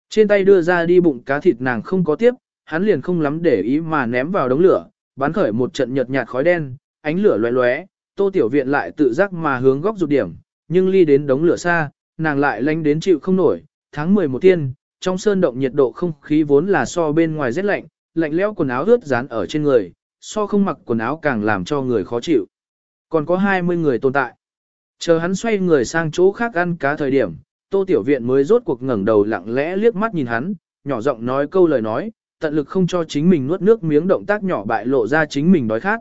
A: Trên tay đưa ra đi bụng cá thịt nàng không có tiếp, hắn liền không lắm để ý mà ném vào đống lửa, bắn khởi một trận nhợt nhạt khói đen, ánh lửa loé loé, Tô Tiểu Viện lại tự giác mà hướng góc rụt điểm, nhưng ly đến đống lửa xa, nàng lại lánh đến chịu không nổi. Tháng 11 tiên, trong sơn động nhiệt độ không khí vốn là so bên ngoài rất lạnh, lạnh lẽo quần áo ướt dán ở trên người, so không mặc quần áo càng làm cho người khó chịu. Còn có 20 người tồn tại. Chờ hắn xoay người sang chỗ khác ăn cá thời điểm, Tô Tiểu Viện mới rốt cuộc ngẩng đầu lặng lẽ liếc mắt nhìn hắn, nhỏ giọng nói câu lời nói, tận lực không cho chính mình nuốt nước miếng động tác nhỏ bại lộ ra chính mình đói khát.